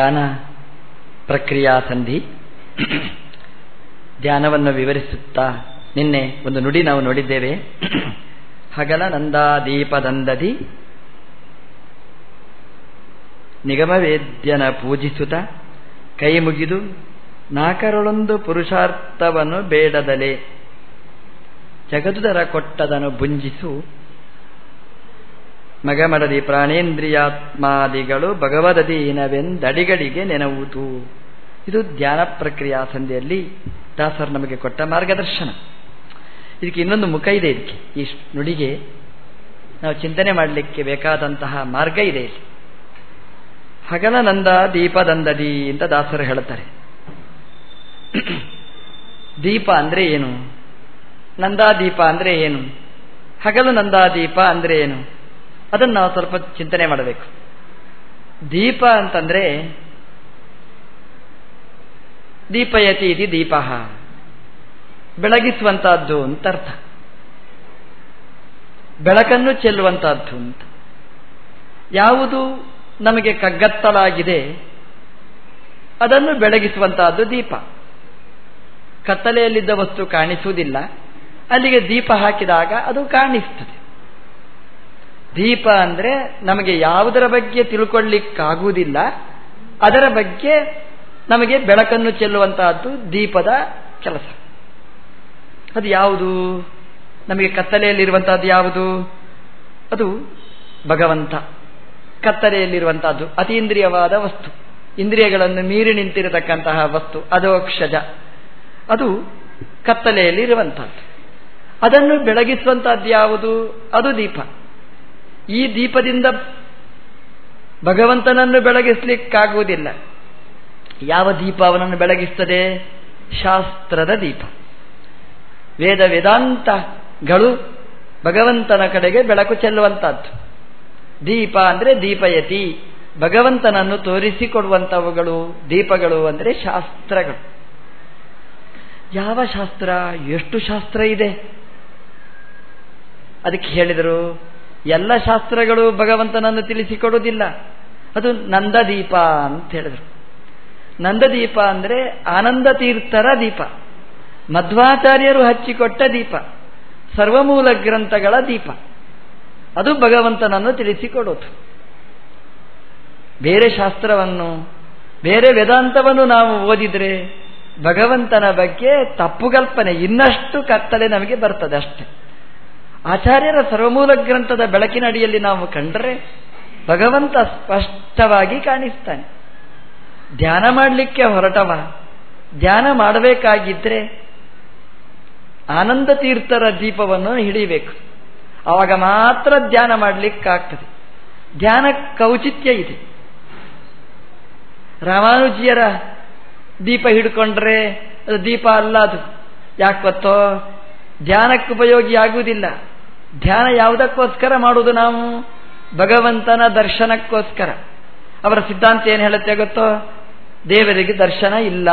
ಧ್ಯಾನ ಪ್ರಕ್ರಿಯಾ ಸಂಧಿ. ಧ್ಯಾನವನ್ನು ವಿವರಿಸುತ್ತಾ ನಿನ್ನೆ ಒಂದು ನುಡಿ ನಾವು ನೋಡಿದ್ದೇವೆ. ಹಗಲ ನಂದಾದೀಪದಂದದಿ ನಿಗಮವೇದ್ಯನ ಪೂಜಿಸುತ್ತ ಕೈ ಮುಗಿದು ನಾಕರೊಳೊಂದು ಪುರುಷಾರ್ಥವನ್ನು ಬೇಡದಲೆ. ಜಗದುದರ ಕೊಟ್ಟದನು ಬುಂಜಿಸು ಮಗಮಡದಿ ಪ್ರಾಣೇಂದ್ರಿಯಾತ್ಮಾದಿಗಳು ಭಗವದಧೀನವೆಂದಡಿಗಳಿಗೆ ನೆನವುದು. ಇದು ಧ್ಯಾನ ಪ್ರಕ್ರಿಯಾ ಸಂಧಿಯಲ್ಲಿ ದಾಸರು ನಮಗೆ ಕೊಟ್ಟ ಮಾರ್ಗದರ್ಶನ. ಇದಕ್ಕೆ ಇನ್ನೊಂದು ಮುಖ ಇದೆ ಇದಕ್ಕೆ. ಈ ನುಡಿಗೆ ನಾವು ಚಿಂತನೆ ಮಾಡಲಿಕ್ಕೆ ಬೇಕಾದಂತಹ ಮಾರ್ಗ ಇದೆ ಇಲ್ಲಿ. ಹಗಲ ನಂದ ದೀಪದಂದದಿ ಅಂತ ದಾಸರು ಹೇಳುತ್ತಾರೆ. ದೀಪ ಅಂದ್ರೆ ಏನು? ನಂದಾದೀಪ ಅಂದ್ರೆ ಏನು? ಹಗಲು ನಂದಾದೀಪ ಅಂದ್ರೆ ಏನು? ಅದನ್ನು ನಾವು ಸ್ವಲ್ಪ ಚಿಂತನೆ ಮಾಡಬೇಕು. ದೀಪ ಅಂತಂದ್ರೆ, ದೀಪಯತಿ ಇದು ದೀಪ. ಬೆಳಗಿಸುವಂತಹದ್ದು ಅಂತ ಅರ್ಥ. ಬೆಳಕನ್ನು ಚೆಲ್ಲುವಂತಹದ್ದು ಅಂತ. ಯಾವುದು ನಮಗೆ ಕಗ್ಗತ್ತಲಾಗಿದೆ, ಅದನ್ನು ಬೆಳಗಿಸುವಂತಹದ್ದು ದೀಪ. ಕತ್ತಲೆಯಲ್ಲಿದ್ದ ವಸ್ತು ಕಾಣಿಸುವುದಿಲ್ಲ, ಅಲ್ಲಿಗೆ ದೀಪ ಹಾಕಿದಾಗ ಅದು ಕಾಣಿಸ್ತದೆ. ದೀಪ ಅಂದರೆ ನಮಗೆ ಯಾವುದರ ಬಗ್ಗೆ ತಿಳ್ಕೊಳ್ಳಿಕ್ಕಾಗುವುದಿಲ್ಲ. ಅದರ ಬಗ್ಗೆ ನಮಗೆ ಬೆಳಕನ್ನು ಚೆಲ್ಲುವಂತಹದ್ದು ದೀಪದ ಕೆಲಸ. ಅದು ಯಾವುದು? ನಮಗೆ ಕತ್ತಲೆಯಲ್ಲಿರುವಂತಹದ್ದು ಯಾವುದು? ಅದು ಭಗವಂತ. ಕತ್ತಲೆಯಲ್ಲಿರುವಂತಹದ್ದು ಅತೀಂದ್ರಿಯವಾದ ವಸ್ತು. ಇಂದ್ರಿಯಗಳನ್ನು ಮೀರಿ ನಿಂತಿರತಕ್ಕಂತಹ ವಸ್ತು ಅದೋಕ್ಷಜ ಅದು ಕತ್ತಲೆಯಲ್ಲಿ ಇರುವಂತಹದ್ದು ಅದನ್ನು ಬೆಳಗಿಸುವಂತಹದ್ದು ಯಾವುದು? ಅದು ದೀಪ. ಈ ದೀಪದಿಂದ ಭಗವಂತನನ್ನು ಬೆಳಗಿಸ್ಲಿಕ್ಕಾಗುವುದಿಲ್ಲ. ಯಾವ ದೀಪ ಅವನನ್ನು ಬೆಳಗಿಸ್ತದೆ? ಶಾಸ್ತ್ರದ ದೀಪ. ವೇದ ವೇದಾಂತಗಳು ಭಗವಂತನ ಕಡೆಗೆ ಬೆಳಕು ಚೆಲ್ಲುವಂತಹದ್ದು. ದೀಪ ಅಂದರೆ ದೀಪಯತಿ. ಭಗವಂತನನ್ನು ತೋರಿಸಿಕೊಡುವಂಥವುಗಳು ದೀಪಗಳು ಅಂದರೆ ಶಾಸ್ತ್ರಗಳು. ಯಾವ ಶಾಸ್ತ್ರ? ಎಷ್ಟು ಶಾಸ್ತ್ರ ಇದೆ? ಅದಕ್ಕೆ ಹೇಳಿದರು ಎಲ್ಲ ಶಾಸ್ತ್ರಗಳು ಭಗವಂತನನ್ನು ತಿಳಿಸಿಕೊಡುವುದಿಲ್ಲ. ಅದು ನಂದದೀಪ ಅಂತ ಹೇಳಿದರು. ನಂದದೀಪ ಅಂದರೆ ಆನಂದ ತೀರ್ಥರ ದೀಪ. ಮಧ್ವಾಚಾರ್ಯರು ಹಚ್ಚಿಕೊಟ್ಟ ದೀಪ. ಸರ್ವಮೂಲ ಗ್ರಂಥಗಳ ದೀಪ. ಅದು ಭಗವಂತನನ್ನು ತಿಳಿಸಿಕೊಡೋದು. ಬೇರೆ ಶಾಸ್ತ್ರವನ್ನು, ಬೇರೆ ವೇದಾಂತವನ್ನು ನಾವು ಓದಿದರೆ ಭಗವಂತನ ಬಗ್ಗೆ ತಪ್ಪು ಕಲ್ಪನೆ ಇನ್ನಷ್ಟು ಕತ್ತಲೆ ನಮಗೆ ಬರ್ತದೆ ಅಷ್ಟೆ. ಆಚಾರ್ಯರ ಸರ್ವಮೂಲ ಗ್ರಂಥದ ಬೆಳಕಿನ ಅಡಿಯಲ್ಲಿ ನಾವು ಕಂಡರೆ ಭಗವಂತ ಸ್ಪಷ್ಟವಾಗಿ ಕಾಣಿಸ್ತಾನೆ. ಧ್ಯಾನ ಮಾಡಲಿಕ್ಕೆ ಹೊರಟವ. ಧ್ಯಾನ ಮಾಡಬೇಕಾಗಿದ್ರೆ ಆನಂದ ತೀರ್ಥರ ದೀಪವನ್ನು ಹಿಡಿಬೇಕು ಆವಾಗ ಮಾತ್ರ ಧ್ಯಾನ ಮಾಡಲಿಕ್ಕಾಗ್ತದೆ. ಧ್ಯಾನ ಕೌಚಿತ್ಯ ಇದೆ. ರಾಮಾನುಜಿಯರ ದೀಪ ಹಿಡ್ಕೊಂಡ್ರೆ ಅದು ದೀಪ ಅಲ್ಲ ಅದು. ಯಾಕೆ ಗೊತ್ತೋ ಧ್ಯಾನಕ್ಕೆ ಉಪಯೋಗಿ ಆಗುವುದಿಲ್ಲ ಧ್ಯಾನ ಯಾವುದಕ್ಕೋಸ್ಕರ ಮಾಡುವುದು ನಾವು? ಭಗವಂತನ ದರ್ಶನಕ್ಕೋಸ್ಕರ. ಅವರ ಸಿದ್ಧಾಂತ ಏನು ಹೇಳುತ್ತೆ ಗೊತ್ತೋ? ದೇವರಿಗೆ ದರ್ಶನ ಇಲ್ಲ.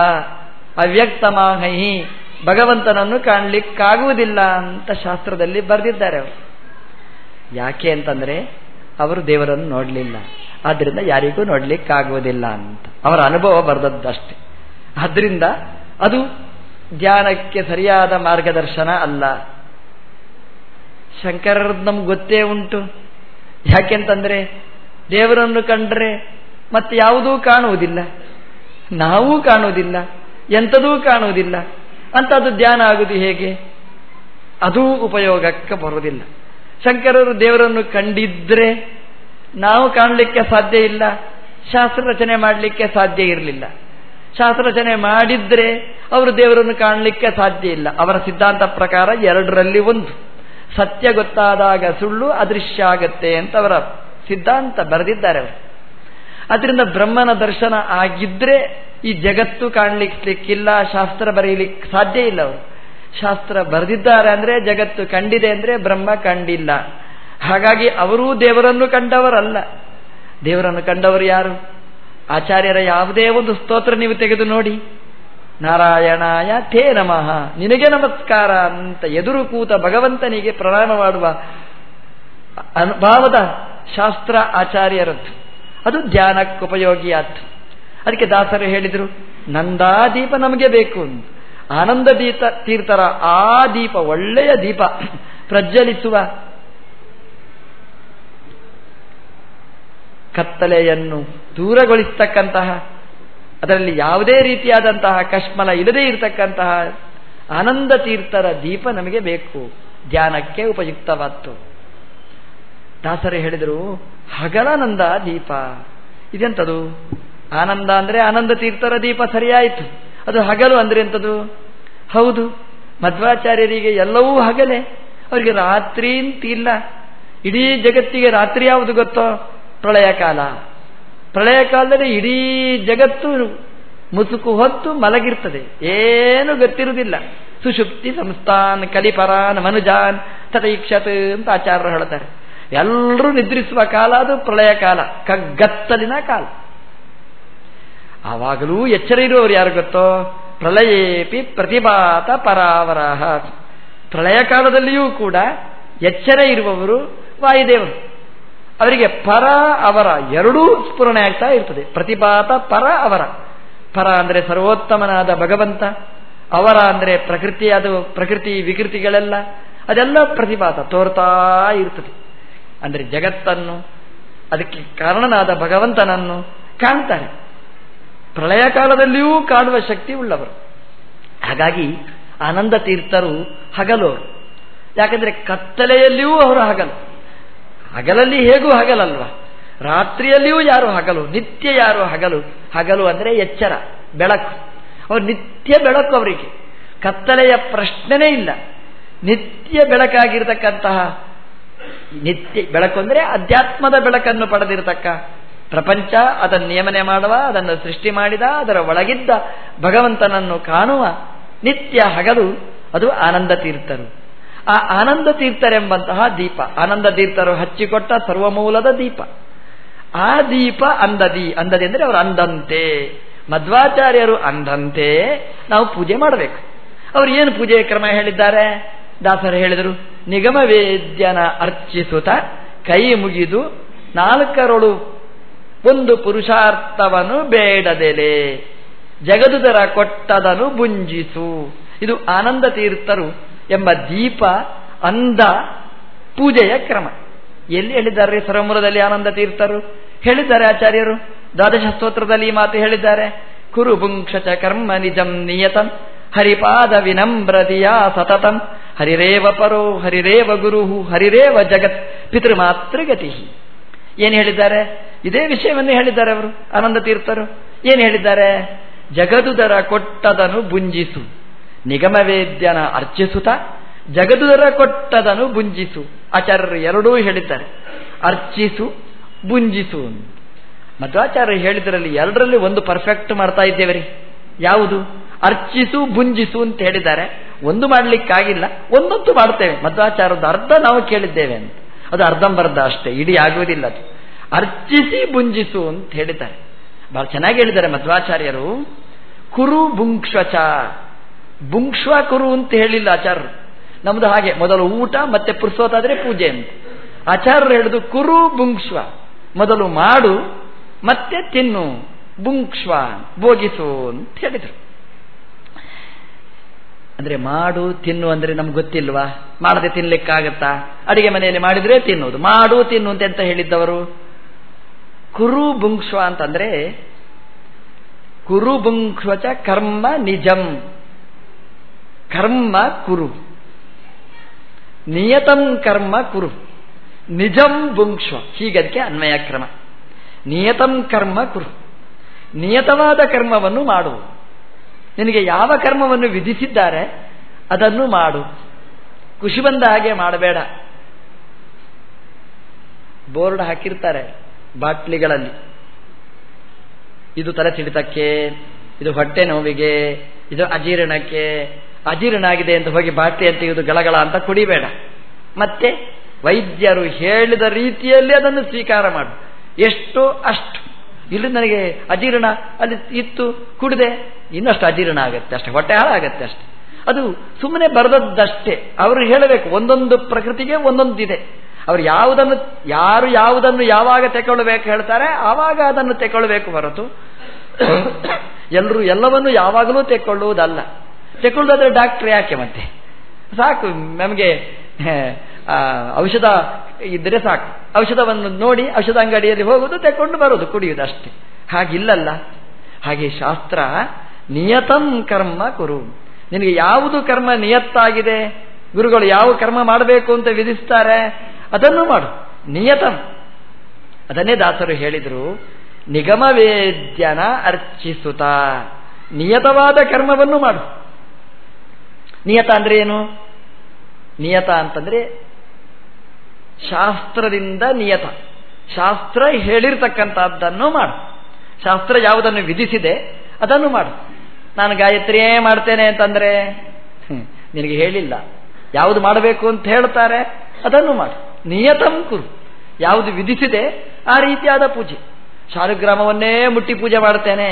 ಅವ್ಯಕ್ತಮಾಹಿ ಭಗವಂತನನ್ನು ಕಾಣಲಿಕ್ಕಾಗುವುದಿಲ್ಲ ಅಂತ ಶಾಸ್ತ್ರದಲ್ಲಿ ಬರೆದಿದ್ದಾರೆ ಅವರು. ಯಾಕೆ ಅಂತಂದ್ರೆ ಅವರು ದೇವರನ್ನು ನೋಡಲಿಲ್ಲ. ಆದ್ರಿಂದ ಯಾರಿಗೂ ನೋಡ್ಲಿಕ್ಕಾಗುವುದಿಲ್ಲ ಅಂತ. ಅವರ ಅನುಭವ ಬರೆದದ್ದಷ್ಟೇ. ಆದ್ರಿಂದ ಅದು ಧ್ಯಾನಕ್ಕೆ ಸರಿಯಾದ ಮಾರ್ಗದರ್ಶನ ಅಲ್ಲ. ಶಂಕರರದ್ದು ನಮ್ಗೆ ಗೊತ್ತೇ ಉಂಟು. ಯಾಕೆಂತಂದ್ರೆ ದೇವರನ್ನು ಕಂಡ್ರೆ ಮತ್ತೆ ಯಾವುದೂ ಕಾಣುವುದಿಲ್ಲ. ನಾವೂ ಕಾಣುವುದಿಲ್ಲ. ಎಂಥದೂ ಕಾಣುವುದಿಲ್ಲ. ಅಂತ ಅದು ಧ್ಯಾನ ಆಗುವುದು ಹೇಗೆ? ಅದೂ ಉಪಯೋಗಕ್ಕೆ ಬರುವುದಿಲ್ಲ. ಶಂಕರರು ದೇವರನ್ನು ಕಂಡಿದ್ರೆ ನಾವು ಕಾಣಲಿಕ್ಕೆ ಸಾಧ್ಯ ಇಲ್ಲ. ಶಾಸ್ತ್ರ ರಚನೆ ಮಾಡಲಿಕ್ಕೆ ಸಾಧ್ಯ ಇರಲಿಲ್ಲ. ಶಾಸ್ತ್ರ ರಚನೆ ಮಾಡಿದ್ರೆ ಅವರು ದೇವರನ್ನು ಕಾಣಲಿಕ್ಕೆ ಸಾಧ್ಯ ಇಲ್ಲ. ಅವರ ಸಿದ್ಧಾಂತ ಪ್ರಕಾರ ಎರಡರಲ್ಲಿ ಒಂದು. ಸತ್ಯ ಗೊತ್ತಾದಾಗ ಸುಳ್ಳು ಅದೃಶ್ಯ ಆಗತ್ತೆ ಅಂತ ಅವರ ಸಿದ್ಧಾಂತ ಬರೆದಿದ್ದಾರೆ ಅವರು. ಅದರಿಂದ ಬ್ರಹ್ಮನ ದರ್ಶನ ಆಗಿದ್ರೆ ಈ ಜಗತ್ತು ಕಾಣಲಿಕ್ಕಿಲ್ಲ, ಶಾಸ್ತ್ರ ಬರೆಯಲಿಕ್ಕೆ ಸಾಧ್ಯ ಇಲ್ಲ ಅವರು. ಶಾಸ್ತ್ರ ಬರೆದಿದ್ದಾರೆ ಅಂದ್ರೆ ಜಗತ್ತು ಕಂಡಿದೆ ಅಂದ್ರೆ ಬ್ರಹ್ಮ ಕಂಡಿಲ್ಲ. ಹಾಗಾಗಿ ಅವರೂ ದೇವರನ್ನು ಕಂಡವರಲ್ಲ. ದೇವರನ್ನು ಕಂಡವರು ಯಾರು? ಆಚಾರ್ಯರ ಯಾವುದೇ ಒಂದು ಸ್ತೋತ್ರ ನೀವು ತೆಗೆದು ನೋಡಿ. ನಾರಾಯಣಾಯ ಥೇ ನಮಃ. ನಿನಗೆ ನಮಸ್ಕಾರ ಅಂತ ಎದುರು ಕೂತ ಭಗವಂತನಿಗೆ ಪ್ರಣಾಮ ಮಾಡುವ ಅನುಭಾವದ ಶಾಸ್ತ್ರ ಆಚಾರ್ಯರದ್ದು. ಅದು ಧ್ಯಾನಕ್ಕೆ ಉಪಯೋಗಿಯಾದ್ದು ಅದಕ್ಕೆ ದಾಸರು ಹೇಳಿದರು ನಂದಾ ದೀಪ ನಮಗೆ ಬೇಕು ಆನಂದ ದೀಪ ತೀರ್ಥರ ಆ ದೀಪ ಒಳ್ಳೆಯ ದೀಪ ಪ್ರಜ್ವಲಿಸುವ ಕತ್ತಲೆಯನ್ನು ದೂರಗೊಳಿಸತಕ್ಕಂತಹ ಅದರಲ್ಲಿ ಯಾವುದೇ ರೀತಿಯಾದಂತಹ ಕಶ್ಮಲ ಇಲ್ಲದೇ ಇರತಕ್ಕಂತಹ ಆನಂದ ತೀರ್ಥರ ದೀಪ ನಮಗೆ ಬೇಕು. ಧ್ಯಾನಕ್ಕೆ ಉಪಯುಕ್ತವಾತ್ತು ದಾಸರೇ ಹೇಳಿದರು, ಹಗಲಾನಂದ ದೀಪ. ಇದೆಂತದು? ಆನಂದ ಅಂದ್ರೆ ಆನಂದ ತೀರ್ಥರ ದೀಪ ಸರಿಯಾಯಿತು. ಅದು ಹಗಲು ಅಂದ್ರೆ ಎಂಥದು ಹೌದು, ಮಧ್ವಾಚಾರ್ಯರಿಗೆ ಎಲ್ಲವೂ ಹಗಲೇ. ಅವರಿಗೆ ರಾತ್ರಿ ಅಂತಿಲ್ಲ ಇಡೀ ಜಗತ್ತಿಗೆ ರಾತ್ರಿ ಯಾವುದು ಗೊತ್ತೋ? ಪ್ರಳಯ ಕಾಲ. ಪ್ರಳಯ ಕಾಲದಲ್ಲಿ ಇಡೀ ಜಗತ್ತು ಮುಸುಕು ಹೊತ್ತು ಮಲಗಿರ್ತದೆ. ಏನು ಗೊತ್ತಿರುವುದಿಲ್ಲ. ಸುಷುಪ್ತಿ ಸಂಸ್ಥಾನ್, ಕಲಿಪರಾನ್, ಮನುಜಾನ್ ತಥೈಕ್ಷತ್ ಅಂತ ಆಚಾರ್ಯರು ಹೇಳ್ತಾರೆ ಎಲ್ಲರೂ ನಿದ್ರಿಸುವ ಕಾಲ ಅದು ಪ್ರಳಯ ಕಾಲ. ಕಗ್ಗತ್ತಲಿನ ಕಾಲ. ಆವಾಗಲೂ ಎಚ್ಚರ ಇರುವವರು ಯಾರು ಗೊತ್ತೋ? ಪ್ರಳಯೇಪಿ ಪ್ರತಿಭಾತ ಪರಾವರಹ. ಪ್ರಳಯ ಕಾಲದಲ್ಲಿಯೂ ಕೂಡ ಎಚ್ಚರ ಇರುವವರು ವಾಯುದೇವರು. ಅವರಿಗೆ ಪರ ಅವರ ಎರಡೂ ಸ್ಫುರಣೆ ಆಗ್ತಾ ಇರ್ತದೆ. ಪ್ರತಿಪಾತ ಪರ ಅವರ. ಪರ ಅಂದರೆ ಸರ್ವೋತ್ತಮನಾದ ಭಗವಂತ. ಅವರ ಅಂದರೆ ಪ್ರಕೃತಿ, ಅದು ಪ್ರಕೃತಿ ವಿಕೃತಿಗಳೆಲ್ಲ. ಅದೆಲ್ಲ ಪ್ರತಿಪಾತ ತೋರ್ತಾ ಇರ್ತದೆ. ಅಂದರೆ ಜಗತ್ತನ್ನು, ಅದಕ್ಕೆ ಕಾರಣನಾದ ಭಗವಂತನನ್ನು ಕಾಣ್ತಾರೆ. ಪ್ರಳಯ ಕಾಲದಲ್ಲಿಯೂ ಕಾಣುವ ಶಕ್ತಿ ಉಳ್ಳವರು. ಹಾಗಾಗಿ ಆನಂದ ತೀರ್ಥರು ಹಗಲೋರು. ಯಾಕಂದ್ರೆ ಕತ್ತಲೆಯಲ್ಲಿಯೂ ಅವರು ಹಗಲು. ಹಗಲಲ್ಲಿ ಹೇಗೂ ಹಗಲಲ್ವ? ರಾತ್ರಿಯಲ್ಲಿಯೂ ಯಾರು ಹಗಲು? ನಿತ್ಯ ಯಾರು ಹಗಲು? ಹಗಲು ಅಂದರೆ ಎಚ್ಚರ, ಬೆಳಕು. ಅವ್ರು ನಿತ್ಯ ಬೆಳಕು ಅವರಿಗೆ. ಕತ್ತಲೆಯ ಪ್ರಶ್ನೆನೇ ಇಲ್ಲ. ನಿತ್ಯ ಬೆಳಕಾಗಿರ್ತಕ್ಕಂತಹ ನಿತ್ಯ ಬೆಳಕು ಅಂದರೆ ಅಧ್ಯಾತ್ಮದ ಬೆಳಕನ್ನು ಪಡೆದಿರತಕ್ಕ ಪ್ರಪಂಚ, ಅದನ್ನು ನಿಯಮನೆ ಮಾಡುವ, ಅದನ್ನು ಸೃಷ್ಟಿ ಮಾಡಿದ, ಅದರ ಒಳಗಿದ್ದ ಭಗವಂತನನ್ನು ಕಾಣುವ ನಿತ್ಯ ಹಗಲು ಅದು ಆನಂದ ತೀರ್ಥರು. ಆ ಆನಂದ ತೀರ್ಥರೆಂಬಂತಹ ದೀಪ. ಆನಂದ ತೀರ್ಥರು ಹಚ್ಚಿಕೊಟ್ಟ ಸರ್ವಮೂಲದ ದೀಪ. ಆ ದೀಪ ಅಂದದಿ. ಅಂದದಿ ಅಂದರೆ ಅವರು ಅಂದಂತೆ. ಮಧ್ವಾಚಾರ್ಯರು ಅಂದಂತೆ ನಾವು ಪೂಜೆ ಮಾಡಬೇಕು. ಅವರು ಏನು ಪೂಜೆ ಕ್ರಮ ಹೇಳಿದ್ದಾರೆ? ದಾಸರು ಹೇಳಿದರು, ನಿಗಮ ವೇದ್ಯನ ಅರ್ಚಿಸುತ್ತ ಕೈ ಮುಗಿದು ನಾಲ್ಕರೊಳು ಒಂದು ಪುರುಷಾರ್ಥವನ್ನು ಬೇಡದೆಲೆ. ಜಗದುದರ ಕೊಟ್ಟದನು ಬುಂಜಿಸು ಇದು ಆನಂದ ತೀರ್ಥರು ಎಂಬ ದೀಪ, ಅಂದ ಪೂಜೆಯ ಕ್ರಮ. ಎಲ್ಲಿ ಹೇಳಿದ್ದಾರೆ ಸರಮುರದಲ್ಲಿ ಆನಂದ ತೀರ್ಥರು? ಹೇಳಿದ್ದಾರೆ ಆಚಾರ್ಯರು. ದ್ವಾದಶ ಸ್ತೋತ್ರದಲ್ಲಿ ಈ ಮಾತು ಹೇಳಿದ್ದಾರೆ. ಕುರು ಪುಂಕ್ಷಚ ಕರ್ಮ ನಿಜಂ ನಿಯತಂ. ಹರಿಪಾದ ವಿನಮ್ರತಿಯ ಸತತಂ. ಹರಿರೇವ ಪರೋ, ಹರಿರೇವ ಗುರುಹು, ಹರಿರೇವ ಜಗತ್, ಪಿತೃಮಾತೃಗತಿ. ಏನು ಹೇಳಿದ್ದಾರೆ? ಇದೇ ವಿಷಯವನ್ನು ಹೇಳಿದ್ದಾರೆ ಅವರು, ಆನಂದ ತೀರ್ಥರು. ಏನು ಹೇಳಿದ್ದಾರೆ? ಜಗದುದರ ಕೊಟ್ಟದನು ಬುಂಜಿಸು ನಿಗಮವೇದ್ಯನ ಅರ್ಚಿಸುತ್ತ ಜಗದುದರ ಕೊಟ್ಟದನು ಬುಂಜಿಸು ಆಚಾರ್ಯರು ಎರಡೂ ಹೇಳಿದ್ದಾರೆ. ಅರ್ಚಿಸು ಬುಂಜಿಸು ಮಧ್ವಾಚಾರ್ಯರು ಹೇಳಿದ್ರಲ್ಲಿ ಎರಡರಲ್ಲಿ ಒಂದು ಪರ್ಫೆಕ್ಟ್ ಮಾಡ್ತಾ ಇದ್ದೇವೆ ಯಾವುದು? ಅರ್ಚಿಸು ಬುಂಜಿಸು ಅಂತ ಹೇಳಿದ್ದಾರೆ. ಒಂದು ಮಾಡಲಿಕ್ಕಾಗಿಲ್ಲ, ಒಂದೊಂದು ಮಾಡ್ತೇವೆ. ಮಧ್ವಾಚಾರದ ಅರ್ಧ ನಾವು ಕೇಳಿದ್ದೇವೆ ಅಂತ. ಅದು ಅರ್ಧಂಬರ್ಧ ಅಷ್ಟೇ, ಇಡೀ ಆಗುವುದಿಲ್ಲ ಅದು. ಅರ್ಚಿಸಿ ಬುಂಜಿಸು ಅಂತ ಹೇಳಿದ್ದಾರೆ. ಬಹಳ ಚೆನ್ನಾಗಿ ಹೇಳಿದ್ದಾರೆ ಮಧ್ವಾಚಾರ್ಯರು. ಕುರು ಬುಂಕ್ಷಚ ಬುಂಕ್ಷ್ವ ಕುರು ಅಂತ ಹೇಳಿಲ್ಲ ಆಚಾರ್ಯರು. ನಮ್ದು ಹಾಗೆ, ಮೊದಲು ಊಟ, ಮತ್ತೆ ಪುರುಸೋತಾದ್ರೆ ಪೂಜೆ ಅಂತ. ಆಚಾರ್ಯರು ಹೇಳಿದು ಕುರು ಬುಂಕ್ಷ್ವ. ಮೊದಲು ಮಾಡು, ಮತ್ತೆ ತಿನ್ನು, ಬುಂಕ್ಷ್ವ ಭೋಗಿಸು ಅಂತ ಹೇಳಿದರು. ಅಂದ್ರೆ ಮಾಡು, ತಿನ್ನು ಅಂದ್ರೆ ನಮ್ಗೆ ಗೊತ್ತಿಲ್ವಾ? ಮಾಡದೆ ತಿನ್ಲಿಕ್ಕಾಗತ್ತಾ? ಅಡಿಗೆ ಮನೆಯಲ್ಲಿ ಮಾಡಿದ್ರೆ ತಿನ್ನುವುದು. ಮಾಡು, ತಿನ್ನು ಅಂತ ಎಂತ ಹೇಳಿದ್ದವರು? ಕುರು ಬುಂಕ್ಷ್ವ ಅಂತಂದ್ರೆ ಕುರು ಬುಂಕ್ಷ್ವಚ ಕರ್ಮ ನಿಜಂ. ಕರ್ಮ ಕುರು. ನಿಯತಂ ಕರ್ಮ ಕುರು. ನಿಜಂ ಬುಂಕ್ಷ ಹೀಗದಕ್ಕೆ ಅನ್ವಯ ಕ್ರಮ ನಿಯತಂ ಕರ್ಮ ಕುರು. ನಿಯತವಾದ ಕರ್ಮವನ್ನು ಮಾಡು. ನಿನಗೆ ಯಾವ ಕರ್ಮವನ್ನು ವಿಧಿಸಿದ್ದಾರೆ ಅದನ್ನು ಮಾಡು. ಖುಷಿ ಬಂದ ಹಾಗೆ ಮಾಡಬೇಡ. ಬೋರ್ಡ್ ಹಾಕಿರ್ತಾರೆ ಬಾಟ್ಲಿಗಳಲ್ಲಿ. ಇದು ತಲೆ ಸಿಡಿತಕ್ಕೆ ಇದು ಹೊಟ್ಟೆ ನೋವಿಗೆ, ಇದು ಅಜೀರ್ಣಕ್ಕೆ ಅಜೀರ್ಣ ಆಗಿದೆ ಅಂತ ಹೋಗಿ ಬಾಟ್ಲಿ ಅಂತ ಇದು ಗಳಗಳ ಅಂತ ಕುಡಿಬೇಡ. ಮತ್ತೆ ವೈದ್ಯರು ಹೇಳಿದ ರೀತಿಯಲ್ಲಿ ಅದನ್ನು ಸ್ವೀಕಾರ ಮಾಡು. ಎಷ್ಟು ಅಷ್ಟು. ಇಲ್ಲಿ ನನಗೆ ಅಜೀರ್ಣ ಅಲ್ಲಿ ಇತ್ತು, ಕುಡಿದೆ. ಇನ್ನಷ್ಟು ಅಜೀರ್ಣ ಆಗುತ್ತೆ ಅಷ್ಟೇ, ಹೊಟ್ಟೆ ಹಾಳಾಗತ್ತೆ ಅಷ್ಟೆ. ಅದು ಸುಮ್ಮನೆ ಬರೆದದ್ದಷ್ಟೇ. ಅವರು ಹೇಳಬೇಕು, ಒಂದೊಂದು ಪ್ರಕೃತಿಗೆ ಒಂದೊಂದಿದೆ. ಅವರು ಯಾವುದನ್ನು, ಯಾರು ಯಾವುದನ್ನು ಯಾವಾಗ ತೆಗೊಳ್ಬೇಕು ಹೇಳ್ತಾರೆ, ಆವಾಗ ಅದನ್ನು ತೆಗೊಳ್ಬೇಕು ಹೊರತು. ಎಲ್ಲರೂ ಎಲ್ಲವನ್ನು ಯಾವಾಗಲೂ ತೆಕ್ಕೊಳ್ಳುವುದಲ್ಲ ತೆಕ್ಕೊಳ್ಳೋದಾದ್ರೆ ಡಾಕ್ಟರ್ ಯಾಕೆ ಮತ್ತೆ? ಸಾಕು, ನಮಗೆ ಔಷಧ ಇದ್ದರೆ ಸಾಕು. ಔಷಧವನ್ನು ನೋಡಿ ಔಷಧ ಅಂಗಡಿಯಲ್ಲಿ ಹೋಗುದು ತೆಕೊಂಡು ಬರೋದು ಕುಡಿಯುವುದು ಅಷ್ಟೇ. ಹಾಗಿಲ್ಲಲ್ಲ. ಹಾಗೆ ಶಾಸ್ತ್ರ, ನಿಯತಂ ಕರ್ಮ ಕುರು. ನಿನಗೆ ಯಾವುದು ಕರ್ಮ ನಿಯತ್ತಾಗಿದೆ? ಗುರುಗಳು ಯಾವ ಕರ್ಮ ಮಾಡಬೇಕು ಅಂತ ವಿಧಿಸ್ತಾರೆ? ಅದನ್ನು ಮಾಡು. ನಿಯತಂ. ಅದನ್ನೇ ದಾಸರು ಹೇಳಿದರು ನಿಗಮವೇದ್ಯನ ಅರ್ಚಿಸುತ್ತ ನಿಯತವಾದ ಕರ್ಮವನ್ನು ಮಾಡು. ನಿಯತ ಅಂದ್ರೆ ಏನು? ನಿಯತ ಅಂತಂದ್ರೆ ಶಾಸ್ತ್ರದಿಂದ ನಿಯತ. ಶಾಸ್ತ್ರ ಹೇಳಿರ್ತಕ್ಕಂಥದ್ದನ್ನು ಮಾಡು. ಶಾಸ್ತ್ರ ಯಾವುದನ್ನು ವಿಧಿಸಿದೆ ಅದನ್ನು ಮಾಡು. ನಾನು ಗಾಯತ್ರಿಯೇ ಮಾಡ್ತೇನೆ ಅಂತಂದ್ರೆ ನಿನಗೆ ಹೇಳಿಲ್ಲ. ಯಾವುದು ಮಾಡಬೇಕು ಅಂತ ಹೇಳ್ತಾರೆ, ಅದನ್ನು ಮಾಡು. ನಿಯತಂ ಕುರು. ಯಾವುದು ವಿಧಿಸಿದೆ ಆ ರೀತಿಯಾದ ಪೂಜೆ. ಶಾಲುಗ್ರಾಮವನ್ನೇ ಮುಟ್ಟಿ ಪೂಜೆ ಮಾಡ್ತೇನೆ.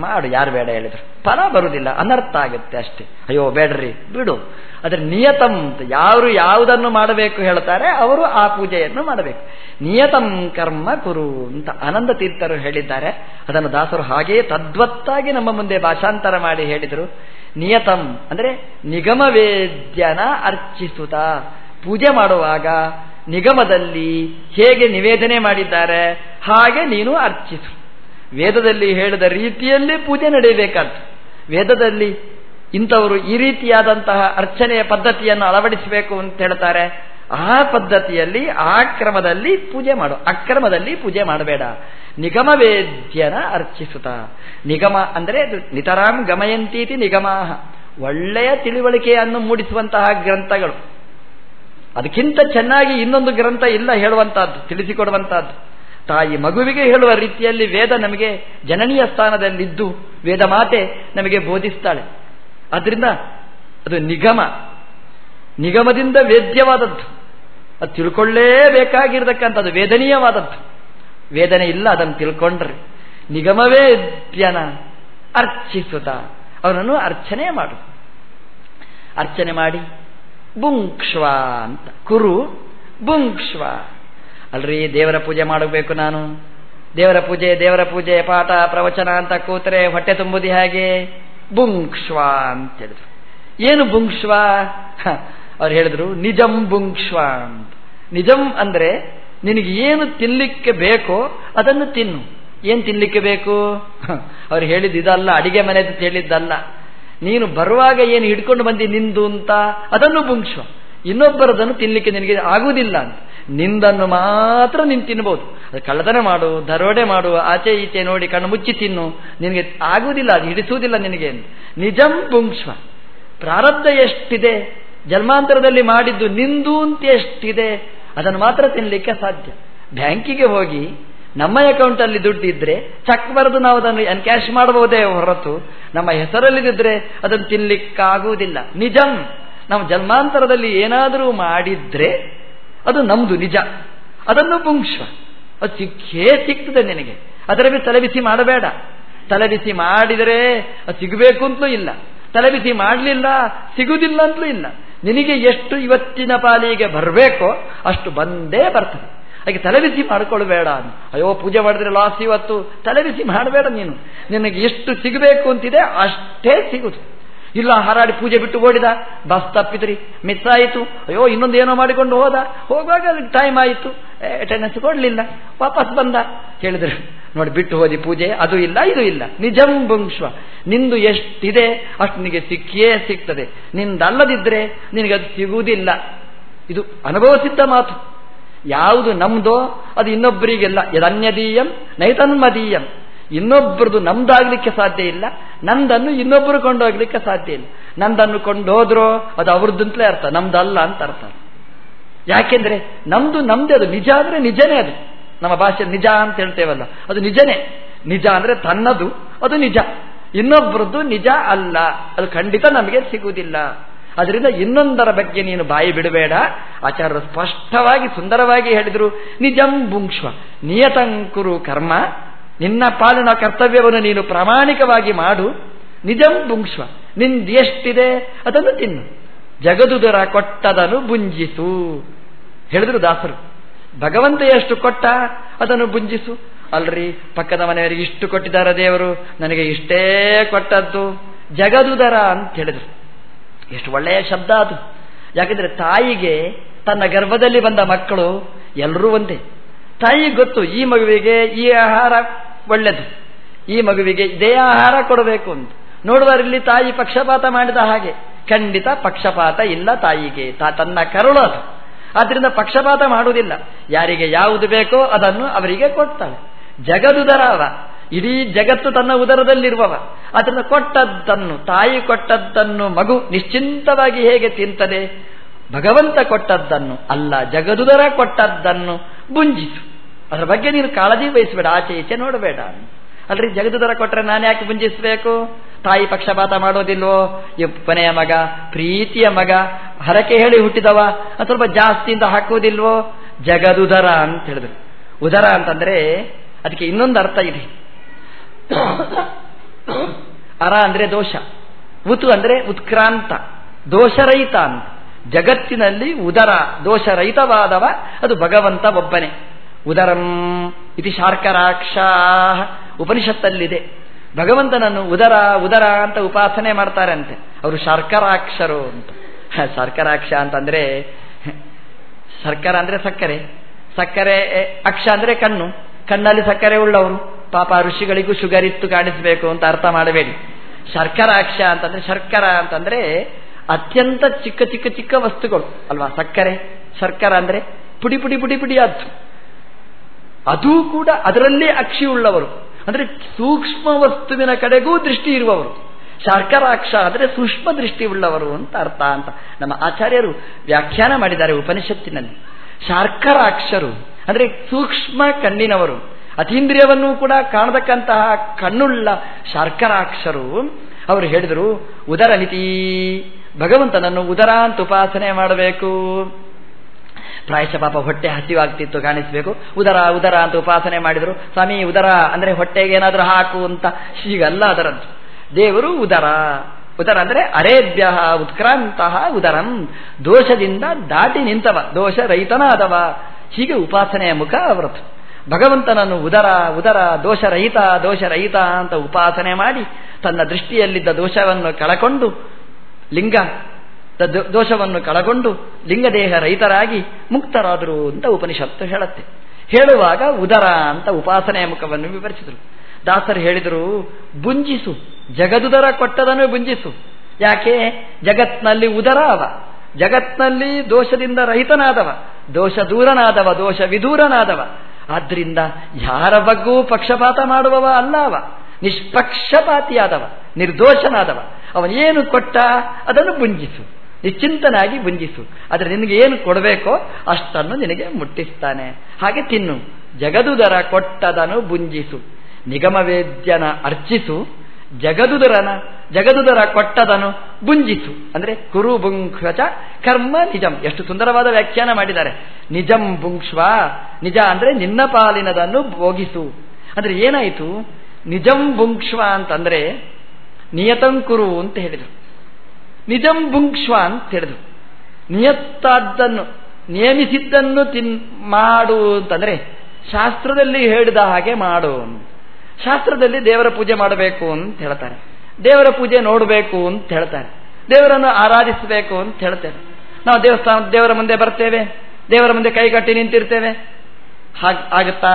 ಮಾಡು, ಯಾರು ಬೇಡ ಹೇಳಿದ್ರು. ಫಲ ಬರುವುದಿಲ್ಲ, ಅನರ್ಥ ಆಗುತ್ತೆ ಅಷ್ಟೇ. ಅಯ್ಯೋ, ಬೇಡ್ರಿ, ಬಿಡು. ಅದ್ರ ನಿಯತಂ ಯಾರು ಯಾವುದನ್ನು ಮಾಡಬೇಕು ಹೇಳ್ತಾರೆ, ಅವರು ಆ ಪೂಜೆಯನ್ನು ಮಾಡಬೇಕು. ನಿಯತಂ ಕರ್ಮ ಕುರು ಅಂತ ಆನಂದ ತೀರ್ಥರು ಹೇಳಿದ್ದಾರೆ. ಅದನ್ನು ದಾಸರು ಹಾಗೆಯೇ ತದ್ವತ್ತಾಗಿ ನಮ್ಮ ಮುಂದೆ ಭಾಷಾಂತರ ಮಾಡಿ ಹೇಳಿದರು. ನಿಯತಂ ಅಂದ್ರೆ ನಿಗಮ ವೇದ್ಯನ ಅರ್ಚಿಸುತ್ತ ಪೂಜೆ ಮಾಡುವಾಗ ನಿಗಮದಲ್ಲಿ ಹೇಗೆ ನಿವೇದನೆ ಮಾಡಿದ್ದಾರೆ, ಹಾಗೆ ನೀನು ಅರ್ಚಿಸು. ವೇದದಲ್ಲಿ ಹೇಳಿದ ರೀತಿಯಲ್ಲೇ ಪೂಜೆ ನಡೆಯಬೇಕಾದ್ದು. ವೇದದಲ್ಲಿ ಇಂಥವರು ಈ ರೀತಿಯಾದಂತಹ ಅರ್ಚನೆಯ ಪದ್ಧತಿಯನ್ನು ಅಳವಡಿಸಬೇಕು ಅಂತ ಹೇಳ್ತಾರೆ. ಆ ಪದ್ಧತಿಯಲ್ಲಿ, ಆ ಕ್ರಮದಲ್ಲಿ ಪೂಜೆ ಮಾಡು, ಅಕ್ರಮದಲ್ಲಿ ಪೂಜೆ ಮಾಡಬೇಡ. ನಿಗಮ ವೇದ್ಯನ ಅರ್ಚಿಸುತ್ತ ನಿಗಮ ಅಂದರೆ ನಿತರಾಂ ಗಮಯಂತೀತಿ ನಿಗಮಾಹ. ಒಳ್ಳೆಯ ತಿಳಿವಳಿಕೆಯನ್ನು ಮೂಡಿಸುವಂತಹ ಗ್ರಂಥಗಳು. ಅದಕ್ಕಿಂತ ಚೆನ್ನಾಗಿ ಇನ್ನೊಂದು ಗ್ರಂಥ ಇಲ್ಲ ಹೇಳುವಂತಹದ್ದು ತಿಳಿಸಿಕೊಡುವಂತಹದ್ದು ತಾಯಿ ಮಗುವಿಗೆ ಹೇಳುವ ರೀತಿಯಲ್ಲಿ ವೇದ ನಮಗೆ ಜನನೀಯ ಸ್ಥಾನದಲ್ಲಿದ್ದು ವೇದ ಮಾತೆ ನಮಗೆ ಬೋಧಿಸ್ತಾಳೆ. ಆದ್ರಿಂದ ಅದು ನಿಗಮ. ನಿಗಮದಿಂದ ವೇದ್ಯವಾದದ್ದು. ಅದು ತಿಳ್ಕೊಳ್ಳೇಬೇಕಾಗಿರ್ತಕ್ಕಂಥದ್ದು, ವೇದನೀಯವಾದದ್ದು. ವೇದನೆ ಇಲ್ಲ, ಅದನ್ನು ತಿಳ್ಕೊಂಡ್ರೆ. ನಿಗಮವೇದ್ಯನ ಅರ್ಚಿಸುತ್ತ ಅವನನ್ನು ಅರ್ಚನೆ ಮಾಡು. ಅರ್ಚನೆ ಮಾಡಿ, ಬುಂಕ್ಷ್ವ ಅಂತ. ಕುರು ಬುಂಕ್ಷ್ವ. ಅಲ್ರಿ, ದೇವರ ಪೂಜೆ ಮಾಡಬೇಕು ನಾನು. ದೇವರ ಪೂಜೆ ದೇವರ ಪೂಜೆ, ಪಾಠ, ಪ್ರವಚನ ಅಂತ ಕೂತರೆ ಹೊಟ್ಟೆ ತುಂಬುದಿ ಹಾಗೆ? ಬುಂಕ್ಷ್ವ ಅಂತ ಹೇಳಿದ್ರು. ಏನು ಬುಂಕ್ಷ್ವ ಅವ್ರು ಹೇಳಿದ್ರು, ನಿಜಂ ಬುಂಕ್ಷ್ವ ಅಂತ. ನಿಜಂ ಅಂದ್ರೆ ನಿನಗೆ ಏನು ತಿನ್ಲಿಕ್ಕೆ ಬೇಕೋ ಅದನ್ನು ತಿನ್ನು. ಏನು ತಿನ್ಲಿಕ್ಕೆ ಬೇಕು? ಅವ್ರು ಹೇಳಿದ್ದು ಇದಲ್ಲ ಅಡಿಗೆ ಮನೆದು ಹೇಳಿದ್ದಲ್ಲ. ನೀನು ಬರುವಾಗ ಏನು ಹಿಡ್ಕೊಂಡು ಬಂದಿ ನಿಂದು ಅಂತ ಅದನ್ನು ಬುಂಕ್ಷ್ವ ಇನ್ನೊಬ್ಬರದನ್ನು ತಿನ್ಲಿಕ್ಕೆ ನಿನಗೆ ಆಗುವುದಿಲ್ಲ ಅಂತ. ನಿಂದನ್ನು ಮಾತ್ರ ನೀನು ತಿನ್ಬಹುದು ಅದು ಕಳ್ಳತನ ಮಾಡು ದರೋಡೆ ಮಾಡು, ಆಚೆ ಈಚೆ ನೋಡಿ ಕಣ್ಣು ಮುಚ್ಚಿ ತಿನ್ನು. ನಿನಗೆ ಆಗುವುದಿಲ್ಲ, ಅದು ಹಿಡಿಸುವುದಿಲ್ಲ ನಿನಗೆ ನಿಜಂ ಪುಂಕ್ಷ್ವ ಪ್ರಾರಬ್ಧ ಎಷ್ಟಿದೆ? ಜನ್ಮಾಂತರದಲ್ಲಿ ಮಾಡಿದ್ದು ನಿಂದು ಅಂತ ಎಷ್ಟಿದೆ? ಅದನ್ನು ಮಾತ್ರ ತಿನ್ನಲಿಕ್ಕೆ ಸಾಧ್ಯ. ಬ್ಯಾಂಕಿಗೆ ಹೋಗಿ ನಮ್ಮ ಅಕೌಂಟಲ್ಲಿ ದುಡ್ಡಿದ್ರೆ ಚೆಕ್ ಬರೆದು ನಾವು ಅದನ್ನು ಎನ್ಕ್ಯಾಶ್ ಮಾಡಬಹುದೇ ಹೊರತು? ನಮ್ಮ ಹೆಸರಲ್ಲಿದ್ದರೆ ಅದನ್ನು ತಿನ್ನಲಿಕ್ಕಾಗುವುದಿಲ್ಲ ನಿಜಂ. ನಾವು ಜನ್ಮಾಂತರದಲ್ಲಿ ಏನಾದರೂ ಮಾಡಿದ್ರೆ ಅದು ನಮ್ದು ನಿಜ. ಅದನ್ನು ಪುಂಕ್ಷ್ವ ಅದು ಸಿಕ್ಕೇ ಸಿಗ್ತದೆ ನಿನಗೆ. ಅದರ ಮೇಲೆ ತಲೆಬಿಸಿ ಮಾಡಬೇಡ. ತಲೆಬಿಸಿ ಮಾಡಿದರೆ ಅದು ಸಿಗಬೇಕು ಅಂತಲೂ ಇಲ್ಲ ತಲೆಬಿಸಿ ಮಾಡಲಿಲ್ಲ ಸಿಗುವುದಿಲ್ಲ ಅಂತಲೂ ಇಲ್ಲ. ನಿನಗೆ ಎಷ್ಟು ಇವತ್ತಿನ ಪಾಲಿಗೆ ಬರಬೇಕೋ ಅಷ್ಟು ಬಂದೇ ಬರ್ತದೆ. ಹಾಗೆ ತಲೆಬಿಸಿ ಮಾಡಿಕೊಳ್ಬೇಡ ಅಯ್ಯೋ, ಪೂಜೆ ಮಾಡಿದ್ರೆ ಲಾಸ್ ಇವತ್ತು. ತಲೆಬಿಸಿ ಮಾಡಬೇಡ ನೀನು. ನಿನಗೆ ಎಷ್ಟು ಸಿಗಬೇಕು ಅಂತಿದೆ ಅಷ್ಟೇ ಸಿಗುದು. ಇಲ್ಲ ಹಾರಾಡಿ ಪೂಜೆ ಬಿಟ್ಟು ಓಡಿದ? ಬಸ್ ತಪ್ಪಿದ್ರಿ. ಮಿಸ್ ಆಯಿತು. ಅಯ್ಯೋ ಇನ್ನೊಂದು ಏನೋ ಮಾಡಿಕೊಂಡು ಹೋದ? ಹೋಗುವಾಗ ಅದಕ್ಕೆ ಟೈಮ್ ಆಯಿತು. ಅಟೆಂಡೆನ್ಸ್ ಕೊಡಲಿಲ್ಲ. ವಾಪಸ್ ಬಂದ. ಹೇಳಿದ್ರು ನೋಡಿ, ಬಿಟ್ಟು ಹೋದಿ ಪೂಜೆ. ಅದು ಇಲ್ಲ, ಇದು ಇಲ್ಲ. ನಿಜಂ ಬುಂಶ್ವ ನಿಂದು ಎಷ್ಟಿದೆ ಅಷ್ಟು ನಿನಗೆ ಸಿಕ್ಕಿಯೇ ಸಿಗ್ತದೆ. ನಿಂದಲ್ಲದಿದ್ರೆ ನಿನಗೆ ಅದು ಸಿಗುವುದಿಲ್ಲ. ಇದು ಅನುಭವಿಸಿದ್ದ ಮಾತು. ಯಾವುದು ನಮ್ದೋ, ಅದು ಇನ್ನೊಬ್ಬರಿಗೆಲ್ಲ. ಯದನ್ಯದೀಯಂ, ನೈತನ್ಮದೀಯಂ. ಇನ್ನೊಬ್ಬರದು ನಮ್ದಾಗ್ಲಿಕ್ಕೆ ಸಾಧ್ಯ ಇಲ್ಲ, ನಂದನ್ನು ಇನ್ನೊಬ್ಬರು ಕೊಂಡೋಗ್ಲಿಕ್ಕೆ ಸಾಧ್ಯ ಇಲ್ಲ. ನಂದನ್ನು ಕೊಂಡೋದ್ರೋ ಅದು ಅವ್ರದ್ದಂತಲೇ ಅರ್ಥ, ನಮ್ದಲ್ಲ ಅಂತ ಅರ್ಥ. ಯಾಕೆಂದ್ರೆ ನಮ್ದು ನಮ್ದೇ, ಅದು ನಿಜ ಅಂದ್ರೆ ನಿಜನೇ ಅದು. ನಮ್ಮ ಭಾಷೆ ನಿಜ ಅಂತ ಹೇಳ್ತೇವಲ್ಲ, ಅದು ನಿಜನೇ. ನಿಜ ಅಂದ್ರೆ ತನ್ನದು, ಅದು ನಿಜ. ಇನ್ನೊಬ್ಬರದ್ದು ನಿಜ ಅಲ್ಲ, ಅದು ಖಂಡಿತ ನಮಗೆ ಸಿಗುವುದಿಲ್ಲ. ಅದರಿಂದ ಇನ್ನೊಂದರ ಬಗ್ಗೆ ನೀನು ಬಾಯಿ ಬಿಡಬೇಡ. ಆಚಾರ್ಯರು ಸ್ಪಷ್ಟವಾಗಿ ಸುಂದರವಾಗಿ ಹೇಳಿದರು, ನಿಜಂ ಬುಂಕ್ಷ್ವ ನಿಯತಂಕುರು ಕರ್ಮ. ನಿನ್ನ ಪಾಲಿನ ಕರ್ತವ್ಯವನ್ನು ನೀನು ಪ್ರಾಮಾಣಿಕವಾಗಿ ಮಾಡು. ನಿಜಂ ನಿಂದು ಎಷ್ಟಿದೆ ಅದನ್ನು ತಿನ್ನು. ಜಗದುದರ ಕೊಟ್ಟದನು ಬುಂಜಿಸು ಹೇಳಿದ್ರು ದಾಸರು. ಭಗವಂತ ಎಷ್ಟು ಕೊಟ್ಟ, ಅದನ್ನು ಬುಂಜಿಸು ಅಲ್ರಿ, ಪಕ್ಕದ ಮನೆಯವರಿಗೆ ಇಷ್ಟು ಕೊಟ್ಟಿದ್ದಾರೆ ದೇವರು. ನನಗೆ ಇಷ್ಟೇ ಕೊಟ್ಟದ್ದು ಜಗದುದರ ಅಂತ ಹೇಳಿದ್ರು. ಎಷ್ಟು ಒಳ್ಳೆಯ ಶಬ್ದ ಅದು. ಯಾಕಂದ್ರೆ ತಾಯಿಗೆ, ತನ್ನ ಗರ್ಭದಲ್ಲಿ ಬಂದ ಮಕ್ಕಳು ಎಲ್ಲರೂ ಒಂದೇ. ತಾಯಿ ಗೊತ್ತು, ಈ ಮಗುವಿಗೆ ಈ ಆಹಾರ ಒಳ್ಳೆದು. ಈ ಮಗುವಿಗೆ ಇದೇ ಆಹಾರ ಕೊಡಬೇಕು ಅಂತ. ನೋಡುವರಲ್ಲಿ ತಾಯಿ ಪಕ್ಷಪಾತ ಮಾಡಿದ ಹಾಗೆ. ಖಂಡಿತ ಪಕ್ಷಪಾತ ಇಲ್ಲ ತಾಯಿಗೆ. ತನ್ನ ಕರುಳು ಅದು. ಆದ್ರಿಂದ ಪಕ್ಷಪಾತ ಮಾಡುವುದಿಲ್ಲ. ಯಾರಿಗೆ ಯಾವುದು ಬೇಕೋ ಅದನ್ನು ಅವರಿಗೆ ಕೊಡ್ತಾಳೆ. ಜಗದುದರ ಅವ ಇಡೀ ಜಗತ್ತು ತನ್ನ ಉದರದಲ್ಲಿರುವವ. ಅದನ್ನು ಕೊಟ್ಟದ್ದನ್ನು, ತಾಯಿ ಕೊಟ್ಟದ್ದನ್ನು ಮಗು ನಿಶ್ಚಿಂತವಾಗಿ ಹೇಗೆ ತಿಂತದೆ? ಭಗವಂತ ಕೊಟ್ಟದ್ದನ್ನು ಅಲ್ಲ, ಜಗದುದರ ಕೊಟ್ಟದ್ದನ್ನು ಬುಂಜಿಸು ಅದರ ಬಗ್ಗೆ ನೀನು ಕಾಳಜಿ ವಹಿಸಬೇಡ ಆಚೆ ಈಚೆ ನೋಡಬೇಡ. ಅಲ್ರಿ, ಜಗದುದರ ಕೊಟ್ಟರೆ ನಾನು ಯಾಕೆ ಪುಂಜಿಸಬೇಕು ತಾಯಿ ಪಕ್ಷಪಾತ ಮಾಡೋದಿಲ್ವೋ? ಈ ಮಗ, ಪ್ರೀತಿಯ ಮಗ, ಹರಕೆ ಹೇಳಿ ಹುಟ್ಟಿದವ ಸ್ವಲ್ಪ ಜಾಸ್ತಿಯಿಂದ ಹಾಕುವುದಿಲ್ವೋ? ಜಗದುದರ ಅಂತ ಹೇಳಿದ್ರು. ಉದರ ಅಂತಂದ್ರೆ ಅದಕ್ಕೆ ಇನ್ನೊಂದು ಅರ್ಥ ಇದೆ. ಅರ ಅಂದ್ರೆ ದೋಷ, ಉತು ಅಂದ್ರೆ ಉತ್ಕ್ರಾಂತ, ದೋಷರಹಿತ ಅಂತ. ಜಗತ್ತಿನಲ್ಲಿ ಉದರ, ದೋಷರಹಿತವಾದವ, ಅದು ಭಗವಂತ ಒಬ್ಬನೇ. ಉದರಂ ಇತಿ ಶಾರ್ಕರಾಕ್ಷ ಉಪನಿಷತ್ತಲ್ಲಿದೆ. ಭಗವಂತನನ್ನು ಉದರ ಉದರ ಅಂತ ಉಪಾಸನೆ ಮಾಡ್ತಾರೆ ಅಂತೆ ಅವರು ಶರ್ಕರಾಕ್ಷರು ಅಂತ. ಶರ್ಕರಾಕ್ಷ ಅಂತಂದ್ರೆ ಸರ್ಕಾರ ಅಂದ್ರೆ ಸಕ್ಕರೆ. ಸಕ್ಕರೆ ಅಕ್ಷ ಅಂದ್ರೆ ಕಣ್ಣು. ಕಣ್ಣಲ್ಲಿ ಸಕ್ಕರೆ ಉಳ್ಳವರು. ಪಾಪ ಋಷಿಗಳಿಗೂ ಶುಗರ್ ಇತ್ತು ಕಾಣಿಸಬೇಕು ಅಂತ ಅರ್ಥ ಮಾಡಬೇಡಿ. ಶರ್ಕರಾಕ್ಷ ಅಂತಂದ್ರೆ ಶರ್ಕರ ಅಂತಂದ್ರೆ ಅತ್ಯಂತ ಚಿಕ್ಕ ಚಿಕ್ಕ ಚಿಕ್ಕ ವಸ್ತುಗಳು. ಅಲ್ವಾ? ಸಕ್ಕರೆ, ಶರ್ಕರ ಅಂದ್ರೆ ಪುಡಿ ಪುಡಿ ಪುಡಿ ಪುಡಿ ಅದು ಅದೂ ಕೂಡ ಅದರಲ್ಲೇ ಅಕ್ಷಿ ಉಳ್ಳವರು ಅಂದ್ರೆ ಸೂಕ್ಷ್ಮ ವಸ್ತುವಿನ ಕಡೆಗೂ ದೃಷ್ಟಿ ಇರುವವರು. ಶರ್ಕರಾಕ್ಷ ಅಂದರೆ ಸೂಕ್ಷ್ಮ ದೃಷ್ಟಿ ಉಳ್ಳವರು ಅಂತ ಅರ್ಥ ಅಂತ. ನಮ್ಮ ಆಚಾರ್ಯರು ವ್ಯಾಖ್ಯಾನ ಮಾಡಿದ್ದಾರೆ ಉಪನಿಷತ್ತಿನಲ್ಲಿ. ಶಾರ್ಕರಾಕ್ಷರು ಅಂದರೆ ಸೂಕ್ಷ್ಮ ಕಣ್ಣಿನವರು. ಅತೀಂದ್ರಿಯವನ್ನು ಕೂಡ ಕಾಣತಕ್ಕಂತಹ ಕಣ್ಣುಳ್ಳ ಶಾರ್ಕರಾಕ್ಷರು ಅವರು ಹೇಳಿದರು ಉದರ ಮಿತಿ ಭಗವಂತನನ್ನು ಉದರ ಅಂತ ಉಪಾಸನೆ ಮಾಡಬೇಕು. ಪ್ರಾಯಶ ಪಾಪ ಹೊಟ್ಟೆ ಹಸಿವಾಗ್ತಿತ್ತು, ಕಾಣಿಸಬೇಕು. ಉದರ ಉದರ ಅಂತ ಉಪಾಸನೆ ಮಾಡಿದರು. ಸ್ವಾಮಿ, ಉದರ ಅಂದರೆ ಹೊಟ್ಟೆಗೆ ಏನಾದರೂ ಹಾಕು ಅಂತ. ಹೀಗಲ್ಲ ಅದರದ್ದು. ದೇವರು ಉದರ. ಉದರ ಅಂದರೆ ಅರೇಭ್ಯ ಉತ್ಕ್ರಾಂತಹ ಉದರಂ. ದೋಷದಿಂದ ದಾಟಿ ನಿಂತವ. ದೋಷ ರಹಿತನಾದವ. ಹೀಗೆ ಉಪಾಸನೆಯ ಮುಖ ಅವರದ್ದು. ಭಗವಂತನನ್ನು ಉದರ ಉದರ ದೋಷರಹಿತ ದೋಷರಹಿತ ಅಂತ ಉಪಾಸನೆ ಮಾಡಿ ತನ್ನ ದೃಷ್ಟಿಯಲ್ಲಿದ್ದ ದೋಷವನ್ನು ಕಳಕೊಂಡು ಲಿಂಗ ದೋಷವನ್ನು ಕಳಗೊಂಡು ಲಿಂಗದೇಹ ರೈತರಾಗಿ ಮುಕ್ತರಾದರು ಅಂತ ಉಪನಿಷತ್ತು ಹೇಳುತ್ತೆ. ಹೇಳುವಾಗ ಉದರ ಅಂತ ಉಪಾಸನೆಯ ಮುಖವನ್ನು ವಿವರಿಸಿದರು. ದಾಸರು ಹೇಳಿದರು ಬುಂಜಿಸು ಜಗದುದರ ಕೊಟ್ಟದನ್ನು ಬುಂಜಿಸು ಯಾಕೆ? ಜಗತ್ನಲ್ಲಿ ಉದರ ಅವ. ಜಗತ್ನಲ್ಲಿ ದೋಷದಿಂದ ರಹಿತನಾದವ. ದೋಷ ದೂರನಾದವ, ದೋಷ ವಿದೂರನಾದವ. ಆದ್ದರಿಂದ ಯಾರ ಬಗ್ಗೂ ಪಕ್ಷಪಾತ ಮಾಡುವವ ಅಲ್ಲ ನಿಷ್ಪಕ್ಷಪಾತಿಯಾದವ, ನಿರ್ದೋಷನಾದವ. ಅವನೇನು ಕೊಟ್ಟ ಅದನ್ನು ಬುಂಜಿಸು ನಿಶ್ಚಿಂತನಾಗಿ ಬುಂಜಿಸು ಆದರೆ ನಿನಗೆ ಏನು ಕೊಡಬೇಕೋ ಅಷ್ಟನ್ನು ನಿನಗೆ ಮುಟ್ಟಿಸ್ತಾನೆ. ಹಾಗೆ ತಿನ್ನು. ಜಗದುದರ ಕೊಟ್ಟದನು ಬುಂಜಿಸು ನಿಗಮವೇದ್ಯನ ಅರ್ಚಿಸು. ಜಗದುದರನ, ಜಗದುದರ ಕೊಟ್ಟದನು ಬುಂಜಿಸು ಅಂದ್ರೆ ಕುರು ಬುಂಕ್ಷ ಕರ್ಮ ನಿಜಂ. ಎಷ್ಟು ಸುಂದರವಾದ ವ್ಯಾಖ್ಯಾನ ಮಾಡಿದ್ದಾರೆ. ನಿಜಂ ಬುಂಕ್ಷ್ವ ನಿಜ ಅಂದ್ರೆ ನಿನ್ನ ಪಾಲಿನದನ್ನು ಭೋಗಿಸು. ಅಂದ್ರೆ ಏನಾಯಿತು? ನಿಜಂ ಬುಂಕ್ಷ್ವ ಅಂತಂದ್ರೆ ನಿಯತಂಕುರು ಅಂತ ಹೇಳಿದರು. ನಿಜಂ ಬುಂಕ್ಷ್ವ ಅಂತ ಹೇಳಿದ್ರು. ನಿಯತ್ತಾದ್ದನ್ನು, ನಿಯಮಿಸಿದ್ದನ್ನು ತಿನ್, ಮಾಡು ಅಂತಂದ್ರೆ ಶಾಸ್ತ್ರದಲ್ಲಿ ಹೇಳಿದ ಹಾಗೆ ಮಾಡು ಶಾಸ್ತ್ರದಲ್ಲಿ ದೇವರ ಪೂಜೆ ಮಾಡಬೇಕು ಅಂತ ಹೇಳ್ತಾರೆ. ದೇವರ ಪೂಜೆ ನೋಡಬೇಕು ಅಂತ ಹೇಳ್ತಾರೆ. ದೇವರನ್ನು ಆರಾಧಿಸಬೇಕು ಅಂತ ಹೇಳ್ತೇವೆ ನಾವು ದೇವಸ್ಥಾನ ದೇವರ ಮುಂದೆ ಬರ್ತೇವೆ, ದೇವರ ಮುಂದೆ ಕೈಗಟ್ಟಿ ನಿಂತಿರ್ತೇವೆ. ಹಾಗೆ, ಆಗುತ್ತಾ?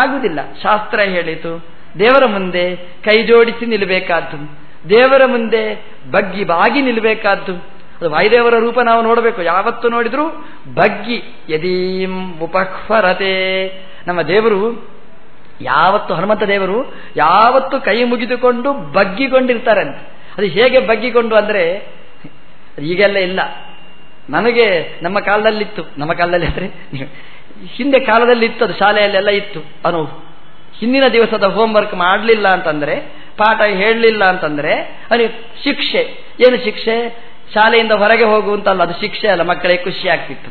ಆಗುವುದಿಲ್ಲ. ಶಾಸ್ತ್ರ ಹೇಳಿತು, ದೇವರ ಮುಂದೆ ಕೈ ಜೋಡಿಸಿ ನಿಲ್ಲಬೇಕಾದ್ದು. ದೇವರ ಮುಂದೆ ಬಗ್ಗಿ ಬಾಗಿ ನಿಲ್ಲಬೇಕಾದ್ದು ಅದು ವಾಯುದೇವರ ರೂಪ ನಾವು ನೋಡಬೇಕು. ಯಾವತ್ತು ನೋಡಿದ್ರು ಬಗ್ಗಿ, ಯದೀಂ ಉಪಕ್ವರತೆ ನಮ್ಮ ದೇವರು, ಯಾವತ್ತು ಹನುಮಂತ ದೇವರು, ಯಾವತ್ತು ಕೈ ಮುಗಿದುಕೊಂಡು ಬಗ್ಗಿಕೊಂಡಿರ್ತಾರೆ ಅದು ಹೇಗೆ ಬಗ್ಗಿಕೊಂಡು ಅಂದ್ರೆ ಈಗೆಲ್ಲ ಇಲ್ಲ. ನನಗೆ ನಮ್ಮ ಕಾಲದಲ್ಲಿತ್ತು. ನಮ್ಮ ಕಾಲದಲ್ಲಿ ಅಂದರೆ, ಹಿಂದೆ ಕಾಲದಲ್ಲಿ ಇತ್ತು ಅದು ಶಾಲೆಯಲ್ಲೆಲ್ಲ ಇತ್ತು. ಅನು ಹಿಂದಿನ ದಿವಸದ ಹೋಮ್ವರ್ಕ್ ಮಾಡಲಿಲ್ಲ ಅಂತಂದ್ರೆ ಪಾಠ ಹೇಳಲಿಲ್ಲ ಅಂತಂದ್ರೆ ಅಲ್ಲಿ ಶಿಕ್ಷೆ. ಏನು ಶಿಕ್ಷೆ? ಶಾಲೆಯಿಂದ ಹೊರಗೆ ಹೋಗುವಂತಲ್ಲ ಅದು ಶಿಕ್ಷೆ ಅಲ್ಲ ಮಕ್ಕಳಿಗೆ ಖುಷಿ ಆಗ್ತಿತ್ತು.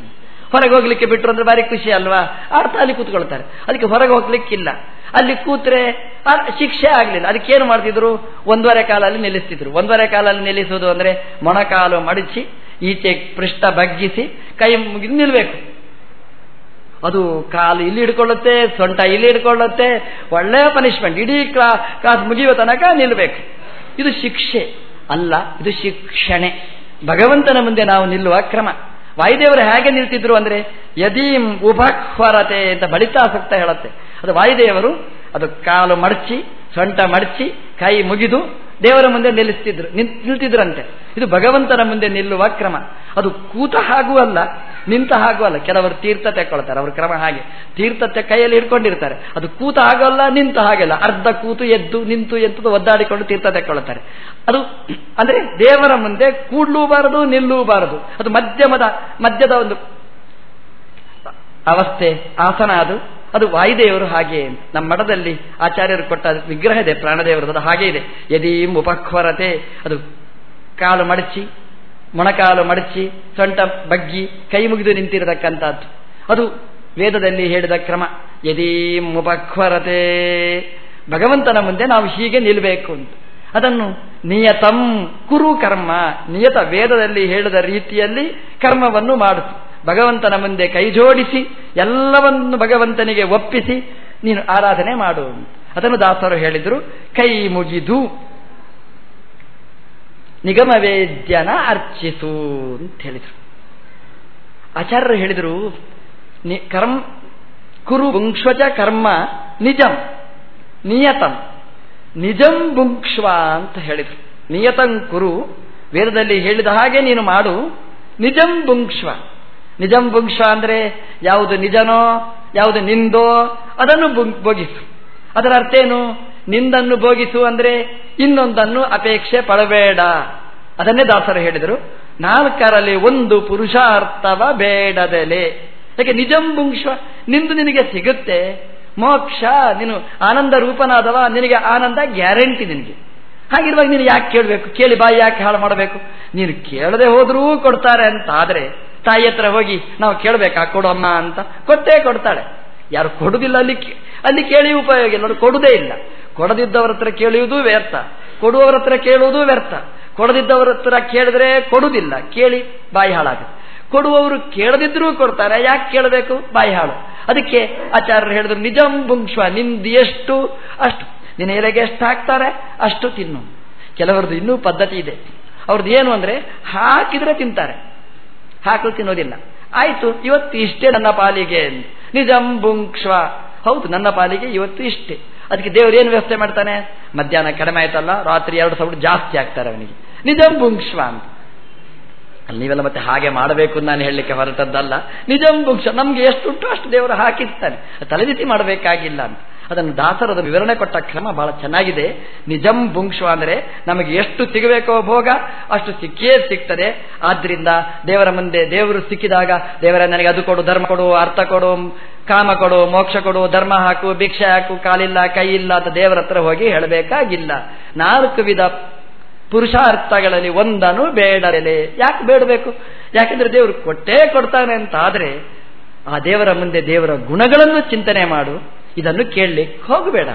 ಹೊರಗೆ ಹೋಗ್ಲಿಕ್ಕೆ ಬಿಟ್ಟರು ಅಂದ್ರೆ ಬಾರಿ ಖುಷಿ ಅಲ್ವಾ? ಅರ್ಥ, ಅಲ್ಲಿ ಕೂತ್ಕೊಳ್ತಾರೆ. ಅದಕ್ಕೆ ಹೊರಗೆ ಹೋಗ್ಲಿಕ್ಕಿಲ್ಲ. ಅಲ್ಲಿ ಕೂತ್ರೆ ಶಿಕ್ಷೆ ಆಗಲಿಲ್ಲ. ಅದಕ್ಕೆ ಏನು ಮಾಡ್ತಿದ್ರು? ಒಂದೂವರೆ ಕಾಲಲ್ಲಿ ನಿಲ್ಲಿಸ್ತಿದ್ರು. ಒಂದೂವರೆ ಕಾಲಲ್ಲಿ ನಿಲ್ಲಿಸುವುದು ಅಂದ್ರೆ ಮೊಣಕಾಲು ಮಡಚಿ, ಈಚೆ ಪೃಷ್ಠ ಬಗ್ಗಿಸಿ, ಕೈ ಮುಗಿದು ನಿಲ್ಬೇಕು. ಅದು ಕಾಲು ಇಲ್ಲಿ ಹಿಡ್ಕೊಳ್ಳುತ್ತೆ, ಸೊಂಟ ಇಲ್ಲಿ ಹಿಡ್ಕೊಳ್ಳುತ್ತೆ, ಒಳ್ಳೆಯ ಪನಿಷ್ಮೆಂಟ್ ಇಡೀ ಕ್ಲಾ ಕ್ಲಾಸ್ ಮುಗಿಯುವ ತನಕ ನಿಲ್ಲಬೇಕು ಇದು ಶಿಕ್ಷೆ ಅಲ್ಲ, ಇದು ಶಿಕ್ಷಣೆ. ಭಗವಂತನ ಮುಂದೆ ನಾವು ನಿಲ್ಲುವ ಕ್ರಮ. ವಾಯುದೇವರು ಹೇಗೆ ನಿಲ್ತಿದ್ರು ಅಂದ್ರೆ, ಯದೀಂ ಉಭಕ್ವರತೆ ಅಂತ ಬಳಿತಾಸಕ್ತ ಹೇಳುತ್ತೆ. ಅದು ವಾಯುದೇವರು, ಅದು ಕಾಲು ಮಡಚಿ, ಸೊಂಟ ಮಡಚಿ, ಕೈ ಮುಗಿದು ದೇವರ ಮುಂದೆ ನಿಲ್ಲಿಸ್ತಿದ್ರು ನಿಲ್ತಿದ್ರಂತೆ. ಇದು ಭಗವಂತನ ಮುಂದೆ ನಿಲ್ಲುವ ಕ್ರಮ. ಅದು ಕೂತ ಹಾಗೂ ಅಲ್ಲ, ನಿಂತ ಹಾಗೂ ಅಲ್ಲ. ಕೆಲವರು ತೀರ್ಥ ತೆಕ್ಕೊಳ್ತಾರೆ, ಅವ್ರ ಕ್ರಮ ಹಾಗೆ. ತೀರ್ಥತೆ ಕೈಯಲ್ಲಿ ಇಟ್ಕೊಂಡಿರ್ತಾರೆ ಅದು ಕೂತ ಹಾಗಲ್ಲ ನಿಂತ ಹಾಗೆಲ್ಲ ಅರ್ಧ ಕೂತು ಎದ್ದು, ನಿಂತು ಎದ್ದು ಒದ್ದಾಡಿಕೊಂಡು ತೀರ್ಥ ತೆಕ್ಕೊಳ್ತಾರೆ. ಅದು ಅಂದ್ರೆ ದೇವರ ಮುಂದೆ ಕೂಡ್ಲೂಬಾರದು, ನಿಲ್ಲೂಬಾರದು. ಅದು ಮಧ್ಯಮದ, ಮಧ್ಯದ ಒಂದು ಅವಸ್ಥೆ, ಆಸನ ಅದು. ಅದು ವಾಯುದೇವರು ಹಾಗೆ. ನಮ್ಮ ಮಠದಲ್ಲಿ ಆಚಾರ್ಯರು ಕೊಟ್ಟ ವಿಗ್ರಹ ಇದೆ ಪ್ರಾಣದೇವರು ಅದು ಹಾಗೆ ಇದೆ. ಯದೀಂ ಉಪಕ್ವರತೆ, ಅದು ಕಾಲು ಮಡಚಿ, ಮೊಣಕಾಲು ಮಡಚಿ, ಸೊಂಟ ಬಗ್ಗಿ, ಕೈ ಮುಗಿದು ನಿಂತಿರತಕ್ಕಂಥದ್ದು. ಅದು ವೇದದಲ್ಲಿ ಹೇಳಿದ ಕ್ರಮ. ಯದೀಂ ಉಪಕ್ವರತೆ. ಭಗವಂತನ ಮುಂದೆ ನಾವು ಹೀಗೆ ನಿಲ್ಲಬೇಕು ಅಂತ. ಅದನ್ನು ನಿಯತಂ ಕುರು ಕರ್ಮ ನಿಯತ ವೇದದಲ್ಲಿ ಹೇಳಿದ ರೀತಿಯಲ್ಲಿ ಕರ್ಮವನ್ನು ಮಾಡುತ್ತೆ. ಭಗವಂತನ ಮುಂದೆ ಕೈ ಜೋಡಿಸಿ, ಎಲ್ಲವನ್ನು ಭಗವಂತನಿಗೆ ಒಪ್ಪಿಸಿ, ನೀನು ಆರಾಧನೆ ಮಾಡು ಅದನ್ನು ದಾಸರು ಹೇಳಿದರು, ಕೈ ಮುಗಿದು, ನಿಗಮವೇದ್ಯನ ಅರ್ಚಿಸು ಅಂತ ಹೇಳಿದರು. ಆಚಾರ್ಯರು ಹೇಳಿದರು ಕರ್ಮ, ಕುರು ಬುಂಕ್ಷ್ವಚ ಕರ್ಮ ನಿಜಂ, ನಿಯತಂ. ನಿಜಂ ಬುಂಕ್ಷ್ವ ಅಂತ ಹೇಳಿದರು. ನಿಯತಂ ಕುರು, ವೇದದಲ್ಲಿ ಹೇಳಿದ ಹಾಗೆ ನೀನು ಮಾಡು, ನಿಜಂ ಬುಂಕ್ಷ್ವ ನಿಜಂ ಬುಂಕ್ಷ ಅಂದ್ರೆ ಯಾವುದು ನಿಜನೋ, ಯಾವುದು ನಿಂದೋ, ಅದನ್ನು ಭೋಗಿಸು. ಅದರ ಅರ್ಥ ಏನು? ನಿಂದನ್ನು ಭೋಗಿಸು ಅಂದ್ರೆ ಇನ್ನೊಂದನ್ನು ಅಪೇಕ್ಷೆ ಪಡಬೇಡ. ಅದನ್ನೇ ದಾಸರು ಹೇಳಿದರು. ನಾಲ್ಕರಲ್ಲಿ ಒಂದು ಪುರುಷಾರ್ಥವ ಬೇಡದಲೆ. ಯಾಕೆ ನಿಜಂ ಬುಂಕ್ಷ್ವ ನಿಂದು ನಿನಗೆ ಸಿಗುತ್ತೆ. ಮೋಕ್ಷ, ನೀನು ಆನಂದ ರೂಪನಾದವ, ನಿನಗೆ ಆನಂದ ಗ್ಯಾರಂಟಿ ನಿನಗೆ. ಹಾಗಿರುವಾಗ ನೀನು ಯಾಕೆ ಕೇಳಬೇಕು? ಕೇಳಿ, ಬಾಯಿ ಯಾಕೆ ಹಾಳು ಮಾಡಬೇಕು? ನೀನು ಕೇಳದೆ ಹೋದರೂ ಕೊಡ್ತಾರೆ ಅಂತ ಆದರೆ ತಾಯಿ ಹತ್ರ ಹೋಗಿ, ನಾವು ಕೇಳಬೇಕಾ? ಕೊಡಮ್ಮ ಅಂತ ಕೊಟ್ಟೇ ಕೊಡ್ತಾಳೆ. ಯಾರು ಕೊಡುದಿಲ್ಲ ಅಲ್ಲಿ ಅಲ್ಲಿ ಕೇಳಿ ಉಪಯೋಗ ಇಲ್ಲ. ಕೊಡೋದೇ ಇಲ್ಲ. ಕೊಡದಿದ್ದವರ ಹತ್ರ ಕೇಳುವುದು ವ್ಯರ್ಥ. ಕೊಡುವವರ ಹತ್ರ ಕೇಳುವುದು ವ್ಯರ್ಥ. ಕೊಡದಿದ್ದವರ ಹತ್ರ ಕೇಳಿದ್ರೆ ಕೊಡುವುದಿಲ್ಲ. ಕೇಳಿ ಬಾಯಿ ಹಾಳಾಗುತ್ತೆ. ಕೊಡುವವರು ಕೇಳದಿದ್ರೂ ಕೊಡ್ತಾರೆ. ಯಾಕೆ ಕೇಳಬೇಕು? ಬಾಯಿ ಹಾಳು. ಅದಕ್ಕೆ ಆಚಾರ್ಯರು ಹೇಳಿದ್ರು, ನಿಜಂ ಬುಂಕ್ಷ್ವ ನಿಂದು ಎಷ್ಟು? ಅಷ್ಟು. ನಿನ್ನ ಎಲೆಗೆ ಎಷ್ಟು ಹಾಕ್ತಾರೆ? ಅಷ್ಟು ತಿನ್ನು. ಕೆಲವರದ್ದು ಇನ್ನೂ ಪದ್ಧತಿ ಇದೆ. ಅವ್ರದ್ದು ಏನು ಅಂದ್ರೆ, ಹಾಕಿದ್ರೆ ತಿಂತಾರೆ. ಹಾಕಲು ತಿನ್ನೋದಿಲ್ಲ ಆಯಿತು, ಇವತ್ತು ಇಷ್ಟೇ ನನ್ನ ಪಾಲಿಗೆ ನಿಜಂ ಹೌದು, ನನ್ನ ಪಾಲಿಗೆ ಇವತ್ತು ಇಷ್ಟೇ. ಅದಕ್ಕೆ ದೇವರು ಏನು ವ್ಯವಸ್ಥೆ ಮಾಡ್ತಾನೆ? ಮಧ್ಯಾಹ್ನ ಕಡಿಮೆ ಆಯ್ತಲ್ಲ, ರಾತ್ರಿ ಎರಡು ಸಾವಿರ ಜಾಸ್ತಿ ಆಗ್ತಾರೆ ಅವನಿಗೆ. ನಿಜಂ ಅಂತ. ಅಲ್ಲಿ ನೀವೆಲ್ಲ ಮತ್ತೆ ಹಾಗೆ ಮಾಡಬೇಕು ನಾನು ಹೇಳಲಿಕ್ಕೆ ಹೊರಟದ್ದಲ್ಲ. ನಿಜಂ ಬುಂಕ್ಷ ನಮ್ಗೆ ಎಷ್ಟುಂಟು ಅಷ್ಟು ದೇವರು ಹಾಕಿರ್ತಾನೆ. ತಲೆದಿತಿ ಮಾಡಬೇಕಾಗಿಲ್ಲ ಅಂತ. ಅದನ್ನು ದಾಸರದ ವಿವರಣೆ ಕೊಟ್ಟ ಕ್ರಮ ಬಹಳ ಚೆನ್ನಾಗಿದೆ. ನಿಜಂ ಬುಂಕ್ಷ ಅಂದರೆ ನಮಗೆ ಎಷ್ಟು ಸಿಗಬೇಕೋ ಭೋಗ, ಅಷ್ಟು ಸಿಕ್ಕೇ ಸಿಗ್ತದೆ. ಆದ್ರಿಂದ ದೇವರ ಮುಂದೆ ದೇವರು ಸಿಕ್ಕಿದಾಗ ದೇವರ ನನಗೆ ಅದು ಕೊಡು, ಧರ್ಮ ಕೊಡು, ಅರ್ಥ ಕೊಡು, ಕಾಮ ಕೊಡು, ಮೋಕ್ಷ ಕೊಡು, ಧರ್ಮ ಹಾಕು, ಭಿಕ್ಷೆ ಹಾಕು, ಕಾಲಿಲ್ಲ ಕೈ ಇಲ್ಲ ಅಂತ ದೇವರ ಹತ್ರ ಹೋಗಿ ಹೇಳಬೇಕಾಗಿಲ್ಲ. ನಾಲ್ಕು ವಿಧ ಪುರುಷಾರ್ಥಗಳಲ್ಲಿ ಒಂದನು ಬೇಡಲೆ ಯಾಕೆ ಬೇಡಬೇಕು? ಯಾಕೆಂದ್ರೆ ದೇವರು ಕೊಟ್ಟೇ ಕೊಡ್ತಾನೆ ಅಂತ ಆದ್ರೆ ಆ ದೇವರ ಮುಂದೆ ದೇವರ ಗುಣಗಳನ್ನು ಚಿಂತನೆ ಮಾಡು. ಇದನ್ನು ಕೇಳಲಿಕ್ಕೆ ಹೋಗಬೇಡ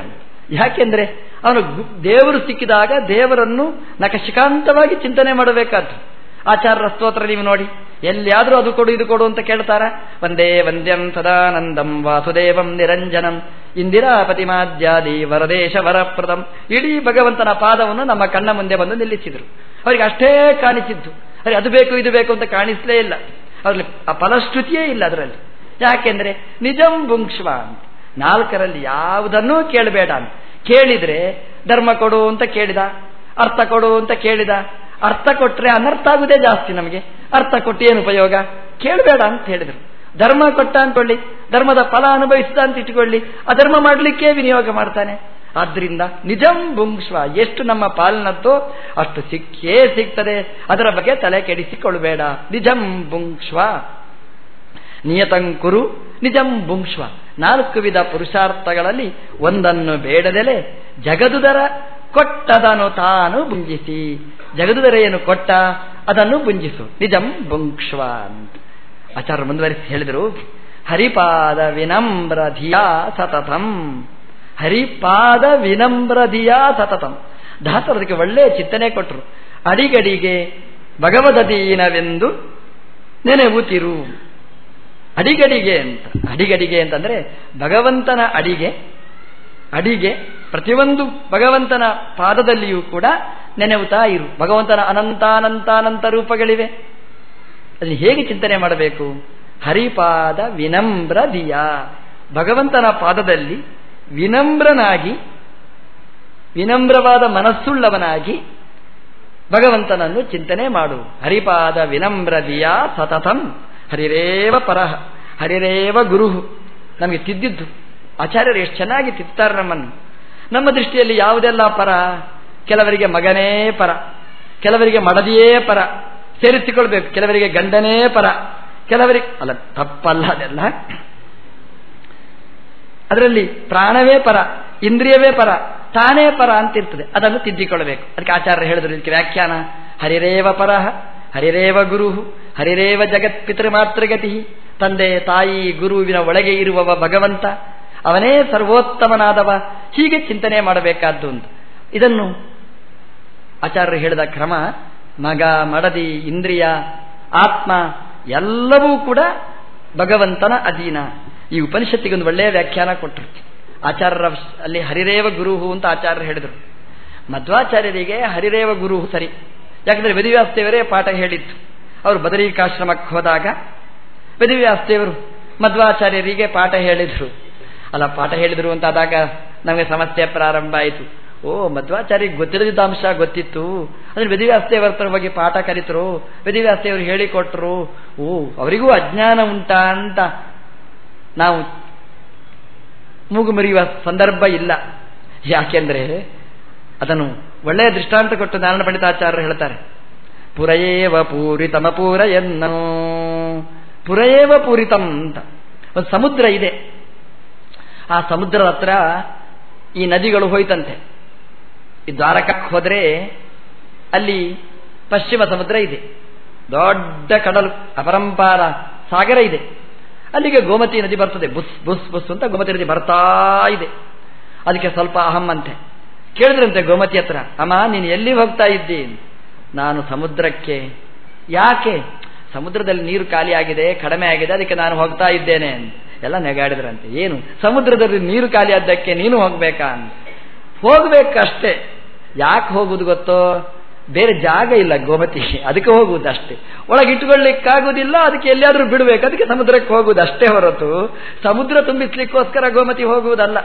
ಯಾಕೆಂದ್ರೆ ಅವನು ದೇವರು ಸಿಕ್ಕಿದಾಗ ದೇವರನ್ನು ನಕಶಿಕಾಂತವಾಗಿ ಚಿಂತನೆ ಮಾಡಬೇಕಾದ್ದು. ಆಚಾರ್ಯರ ಸ್ತೋತ್ರ ನೀವು ನೋಡಿ. ಎಲ್ಲಿಯಾದರೂ ಅದು ಕೊಡು, ಇದು ಕೊಡು ಅಂತ ಕೇಳ್ತಾರ? ವಂದೇ ವಂದ್ಯಂ ಸದಾನಂದಂ ವಾಸುದೇವಂ ನಿರಂಜನಂ ಇಂದಿರಾ ಪತಿಮಾದ್ಯಾದಿ ವರದೇಶ ವರಪ್ರದಂ. ಇಡೀ ಭಗವಂತನ ಪಾದವನ್ನು ನಮ್ಮ ಕಣ್ಣ ಮುಂದೆ ಬಂದು ನಿಲ್ಲಿಸಿದರು. ಅವರಿಗೆ ಅಷ್ಟೇ ಕಾಣಿಸಿದ್ದು. ಅರೆ, ಅದು ಬೇಕು, ಇದು ಬೇಕು ಅಂತ ಕಾಣಿಸ್ಲೇ ಇಲ್ಲ. ಅದ್ರಲ್ಲಿ ಆ ಫಲಶ್ರುತಿಯೇ ಇಲ್ಲ ಅದರಲ್ಲಿ. ಯಾಕೆಂದ್ರೆ ನಿಜಂ ಬುಂಕ್ಷ್ವ ಅಂತ. ನಾಲ್ಕರಲ್ಲಿ ಯಾವುದನ್ನೂ ಕೇಳಬೇಡ ಅಂತ. ಕೇಳಿದ್ರೆ ಧರ್ಮ ಕೊಡು ಅಂತ ಕೇಳಿದ, ಅರ್ಥ ಕೊಡು ಅಂತ ಕೇಳಿದ, ಅರ್ಥ ಕೊಟ್ಟರೆ ಅನರ್ಥ ಆಗುದೇ ಜಾಸ್ತಿ ನಮಗೆ. ಅರ್ಥ ಕೊಟ್ಟು ಏನು ಉಪಯೋಗ? ಕೇಳಬೇಡ ಅಂತ ಹೇಳಿದರು. ಧರ್ಮ ಕೊಟ್ಟ ಅನ್ಕೊಳ್ಳಿ, ಧರ್ಮದ ಫಲ ಅನುಭವಿಸಿದ ಅಂತ ಇಟ್ಟುಕೊಳ್ಳಿ ಅಧರ್ಮ ಮಾಡಲಿಕ್ಕೆ ವಿನಿಯೋಗ ಮಾಡ್ತಾನೆ. ಆದ್ರಿಂದ ನಿಜಂ ಬುಂಕ್ಷ್ವ ಎಷ್ಟು ನಮ್ಮ ಪಾಲನದ್ದು ಅಷ್ಟು ಸಿಕ್ಕೇ ಸಿಗ್ತದೆ. ಅದರ ಬಗ್ಗೆ ತಲೆ ಕೆಡಿಸಿಕೊಳ್ಳಬೇಡ. ನಿಜಂ ಬುಂಕ್ಷ್ವ ನಿಯತಂಕುರು ನಿಜಂ ಬುಂಶ್ವ ನಾಲ್ಕು ವಿಧ ಪುರುಷಾರ್ಥಗಳಲ್ಲಿ ಒಂದನ್ನು ಬೇಡದೆಲೆ ಜಗದುದರ ಕೊಟ್ಟದನು ತಾನು ಬುಂಜಿಸಿ ಜಗದುದರ ಏನು ಕೊಟ್ಟ ಅದನ್ನು ಬುಂಜಿಸು ನಿಜಂ ಬುಂಕ್ಷ್ವ ಅಂತ. ಆಚಾರ್ಯ ಮುಂದುವರಿಸಿ ಹೇಳಿದರು, ಹರಿಪಾದ ವಿನಮ್ರ ಧಿಯಾ ಸತತಂ. ಹರಿಪಾದ ವಿನಮ್ರ ಧಿಯಾ ಸತತಂ. ದಾಸರದಕ್ಕೆ ಒಳ್ಳೆಯ ಚಿಂತನೆ ಕೊಟ್ಟರು. ಅಡಿಗಡಿಗೆ ಭಗವದೀನವೆಂದು ನೆನೆವುತಿರು ಅಡಿಗಡಿಗೆ ಅಂತ. ಅಡಿಗಡಿಗೆ ಅಂತಂದ್ರೆ ಭಗವಂತನ ಅಡಿಗೆ ಅಡಿಗೆ ಪ್ರತಿಯೊಂದು ಭಗವಂತನ ಪಾದದಲ್ಲಿಯೂ ಕೂಡ ನೆನೆವುತ್ತಾ ಇರು. ಭಗವಂತನ ಅನಂತಾನಂತಾನಂತ ರೂಪಗಳಿವೆ. ಅದನ್ನು ಹೇಗೆ ಚಿಂತನೆ ಮಾಡಬೇಕು? ಹರಿಪಾದ ವಿನಮ್ರ ದಿಯ. ಭಗವಂತನ ಪಾದದಲ್ಲಿ ವಿನಮ್ರನಾಗಿ, ವಿನಮ್ರವಾದ ಮನಸ್ಸುಳ್ಳವನಾಗಿ ಭಗವಂತನನ್ನು ಚಿಂತನೆ ಮಾಡು. ಹರಿಪಾದ ವಿನಮ್ರ ದಿಯ ಸತತಂ. ಹರಿರೇವ ಪರಹ ಹರಿರೇವ ಗುರು ನಮಗೆ ತಿದ್ದಿದ್ದು. ಆಚಾರ್ಯರು ಎಷ್ಟು ಚೆನ್ನಾಗಿ ತಿತ್ತಾರೆ ನಮ್ಮನ್ನು. ನಮ್ಮ ದೃಷ್ಟಿಯಲ್ಲಿ ಯಾವುದೆಲ್ಲ ಪರ? ಕೆಲವರಿಗೆ ಮಗನೇ ಪರ. ಕೆಲವರಿಗೆ ಮಡದಿಯೇ ಪರ. ಸೇರಿಸಿಕೊಳ್ಬೇಕು. ಕೆಲವರಿಗೆ ಗಂಡನೇ ಪರ. ಕೆಲವರಿಗೆ, ಅಲ್ಲ, ತಪ್ಪಲ್ಲ ಅದೆಲ್ಲ. ಅದರಲ್ಲಿ ಪ್ರಾಣವೇ ಪರ, ಇಂದ್ರಿಯವೇ ಪರ, ತಾನೇ ಪರ ಅಂತಿರ್ತದೆ. ಅದನ್ನು ತಿದ್ದಿಕೊಳ್ಳಬೇಕು ಅದಕ್ಕೆ ಆಚಾರ್ಯ ಹೇಳಿದ್ರು, ಇದಕ್ಕೆ ವ್ಯಾಖ್ಯಾನ. ಹರಿರೇವ ಪರಹ ಹರಿರೇವ ಗುರು ಹರಿರೇವ ಜಗತ್ ಪಿತೃಮಾತೃಗತಿ, ತಂದೆ ತಾಯಿ ಗುರುವಿನ ಒಳಗೆ ಇರುವವ ಭಗವಂತ, ಅವನೇ ಸರ್ವೋತ್ತಮನಾದವ, ಹೀಗೆ ಚಿಂತನೆ ಮಾಡಬೇಕಾದ್ದು ಇದನ್ನು ಆಚಾರ್ಯರು ಹೇಳಿದ ಕ್ರಮ, ಮಗ, ಮಡದಿ, ಇಂದ್ರಿಯ, ಆತ್ಮ, ಎಲ್ಲವೂ ಕೂಡ ಭಗವಂತನ ಅಧೀನ. ಈ ಉಪನಿಷತ್ತಿಗೆ ಒಂದು ಒಳ್ಳೆಯ ವ್ಯಾಖ್ಯಾನ ಕೊಟ್ಟರು ಆಚಾರ್ಯರ ಅಲ್ಲಿ ಹರಿರೇವ ಗುರುಹು ಅಂತ ಆಚಾರ್ಯರು ಹೇಳಿದರು. ಮಧ್ವಾಚಾರ್ಯರಿಗೆ ಹರಿರೇವ ಗುರುಹು ಸರಿ. ಯಾಕಂದ್ರೆ ವೇದಿವ್ಯಾಸದೇವರೇ ಪಾಠ ಹೇಳಿತ್ತು ಅವರು ಬದರಿಕಾಶ್ರಮಕ್ಕೆ ಹೋದಾಗ ವೇದಿವ್ಯಾಸದೇವರು ಮಧ್ವಾಚಾರ್ಯರಿಗೆ ಪಾಠ ಹೇಳಿದರು. ಅಲ್ಲ, ಪಾಠ ಹೇಳಿದರು ಅಂತ ಆದಾಗ ನಮಗೆ ಸಮಸ್ಯೆ ಪ್ರಾರಂಭ ಆಯಿತು. ಓ, ಮಧ್ವಾಚಾರ್ಯಗೆ ಗೊತ್ತಿರದಿದ್ದ ಅಂಶ ಗೊತ್ತಿತ್ತು. ಅಂದ್ರೆ ವೇದಿವ್ಯಾಸದೇವರ ಬಗ್ಗೆ ಪಾಠ ಕಲಿತರು ವೇದಿವ್ಯಾಸದೇವರು ಹೇಳಿಕೊಟ್ರು. ಓ, ಅವರಿಗೂ ಅಜ್ಞಾನ ಉಂಟಾ ಅಂತ ನಾವು ಮೂಗು ಮುರಿಯುವ ಸಂದರ್ಭ ಇಲ್ಲ. ಯಾಕೆಂದ್ರೆ ಅದನ್ನು ಒಳ್ಳೆಯ ದೃಷ್ಟಾಂತ ಕೊಟ್ಟು ನಾರಾಯಣ ಪಂಡಿತಾಚಾರ್ಯರು ಹೇಳ್ತಾರೆ. ಪುರಯೇವ ಪೂರಿತಮ ಪೂರಯನ್ನೋ. ಪುರಯೇವ ಪೂರಿತಂ ಅಂತ. ಒಂದು ಸಮುದ್ರ ಇದೆ. ಆ ಸಮುದ್ರದ ಹತ್ರ ಈ ನದಿಗಳು ಹೋಯ್ತಂತೆ. ಈ ದ್ವಾರಕಕ್ಕೆ ಹೋದರೆ ಅಲ್ಲಿ ಪಶ್ಚಿಮ ಸಮುದ್ರ ಇದೆ. ದೊಡ್ಡ ಕಡಲು ಅಪರಂಪಾರ ಸಾಗರ ಇದೆ. ಅಲ್ಲಿಗೆ ಗೋಮತಿ ನದಿ ಬರ್ತದೆ. ಬುಸ್ ಬುಸ್ ಬುಸ್ ಅಂತ ಗೋಮತಿ ನದಿ ಬರ್ತಾ ಇದೆ. ಅದಕ್ಕೆ ಸ್ವಲ್ಪ ಅಹಂ ಅಂತೆ. ಕೇಳಿದ್ರಂತೆ ಗೋಮತಿ ಹತ್ರ, ಅಮ್ಮ, ನೀನು ಎಲ್ಲಿ ಹೋಗ್ತಾ ಇದ್ದಿ? ನಾನು ಸಮುದ್ರಕ್ಕೆ. ಯಾಕೆ? ಸಮುದ್ರದಲ್ಲಿ ನೀರು ಖಾಲಿಯಾಗಿದೆ ಕಡಿಮೆ ಆಗಿದೆ, ಅದಕ್ಕೆ ನಾನು ಹೋಗ್ತಾ ಇದ್ದೇನೆ. ಎಲ್ಲ ನೆಗಾಡಿದ್ರಂತೆ. ಏನು? ಸಮುದ್ರದಲ್ಲಿ ನೀರು ಖಾಲಿ ಆದ್ದಕ್ಕೆ ನೀನು ಹೋಗ್ಬೇಕಾ? ಹೋಗ್ಬೇಕಷ್ಟೇ. ಯಾಕೆ ಹೋಗುದು ಗೊತ್ತೋ? ಬೇರೆ ಜಾಗ ಇಲ್ಲ ಗೋಮತಿ, ಅದಕ್ಕೆ ಹೋಗುವುದು ಅಷ್ಟೇ ಒಳಗೆ ಇಟ್ಕೊಳ್ಳಿಕ್ಕಾಗುವುದಿಲ್ಲ ಅದಕ್ಕೆ ಎಲ್ಲಿಯಾದರೂ ಬಿಡಬೇಕು, ಅದಕ್ಕೆ ಸಮುದ್ರಕ್ಕೆ ಹೋಗುವುದು ಅಷ್ಟೇ ಹೊರತು, ಸಮುದ್ರ ತುಂಬಿಸ್ಲಿಕ್ಕೋಸ್ಕರ ಗೋಮತಿ ಹೋಗುವುದಲ್ಲ.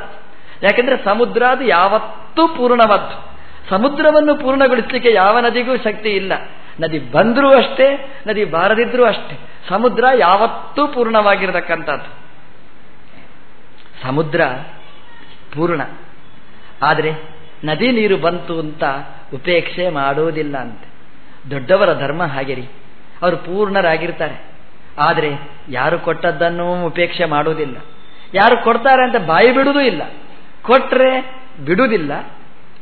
ಯಾಕೆಂದ್ರೆ ಸಮುದ್ರ ಅದು ಯಾವತ್ತೂ ಪೂರ್ಣವದ್ದು. ಸಮುದ್ರವನ್ನು ಪೂರ್ಣಗೊಳಿಸಲಿಕ್ಕೆ ಯಾವ ನದಿಗೂ ಶಕ್ತಿ ಇಲ್ಲ. ನದಿ ಬಂದರೂ ಅಷ್ಟೇ, ನದಿ ಬಾರದಿದ್ರೂ ಅಷ್ಟೇ. ಸಮುದ್ರ ಯಾವತ್ತೂ ಪೂರ್ಣವಾಗಿರತಕ್ಕಂಥದ್ದು. ಸಮುದ್ರ ಪೂರ್ಣ. ಆದರೆ ನದಿ ನೀರು ಬಂತು ಅಂತ ಉಪೇಕ್ಷೆ ಮಾಡುವುದಿಲ್ಲ ಅಂತೆ. ದೊಡ್ಡವರ ಧರ್ಮ ಹಾಗೆರಿ. ಅವರು ಪೂರ್ಣರಾಗಿರ್ತಾರೆ. ಆದರೆ ಯಾರು ಕೊಟ್ಟದ್ದನ್ನು ಉಪೇಕ್ಷೆ ಮಾಡುವುದಿಲ್ಲ. ಯಾರು ಕೊಡ್ತಾರೆ ಅಂತ ಬಾಯಿ ಬಿಡುವುದೂ ಇಲ್ಲ. ಕೊಟ್ರೆ ಬಿಡುವುದಿಲ್ಲ,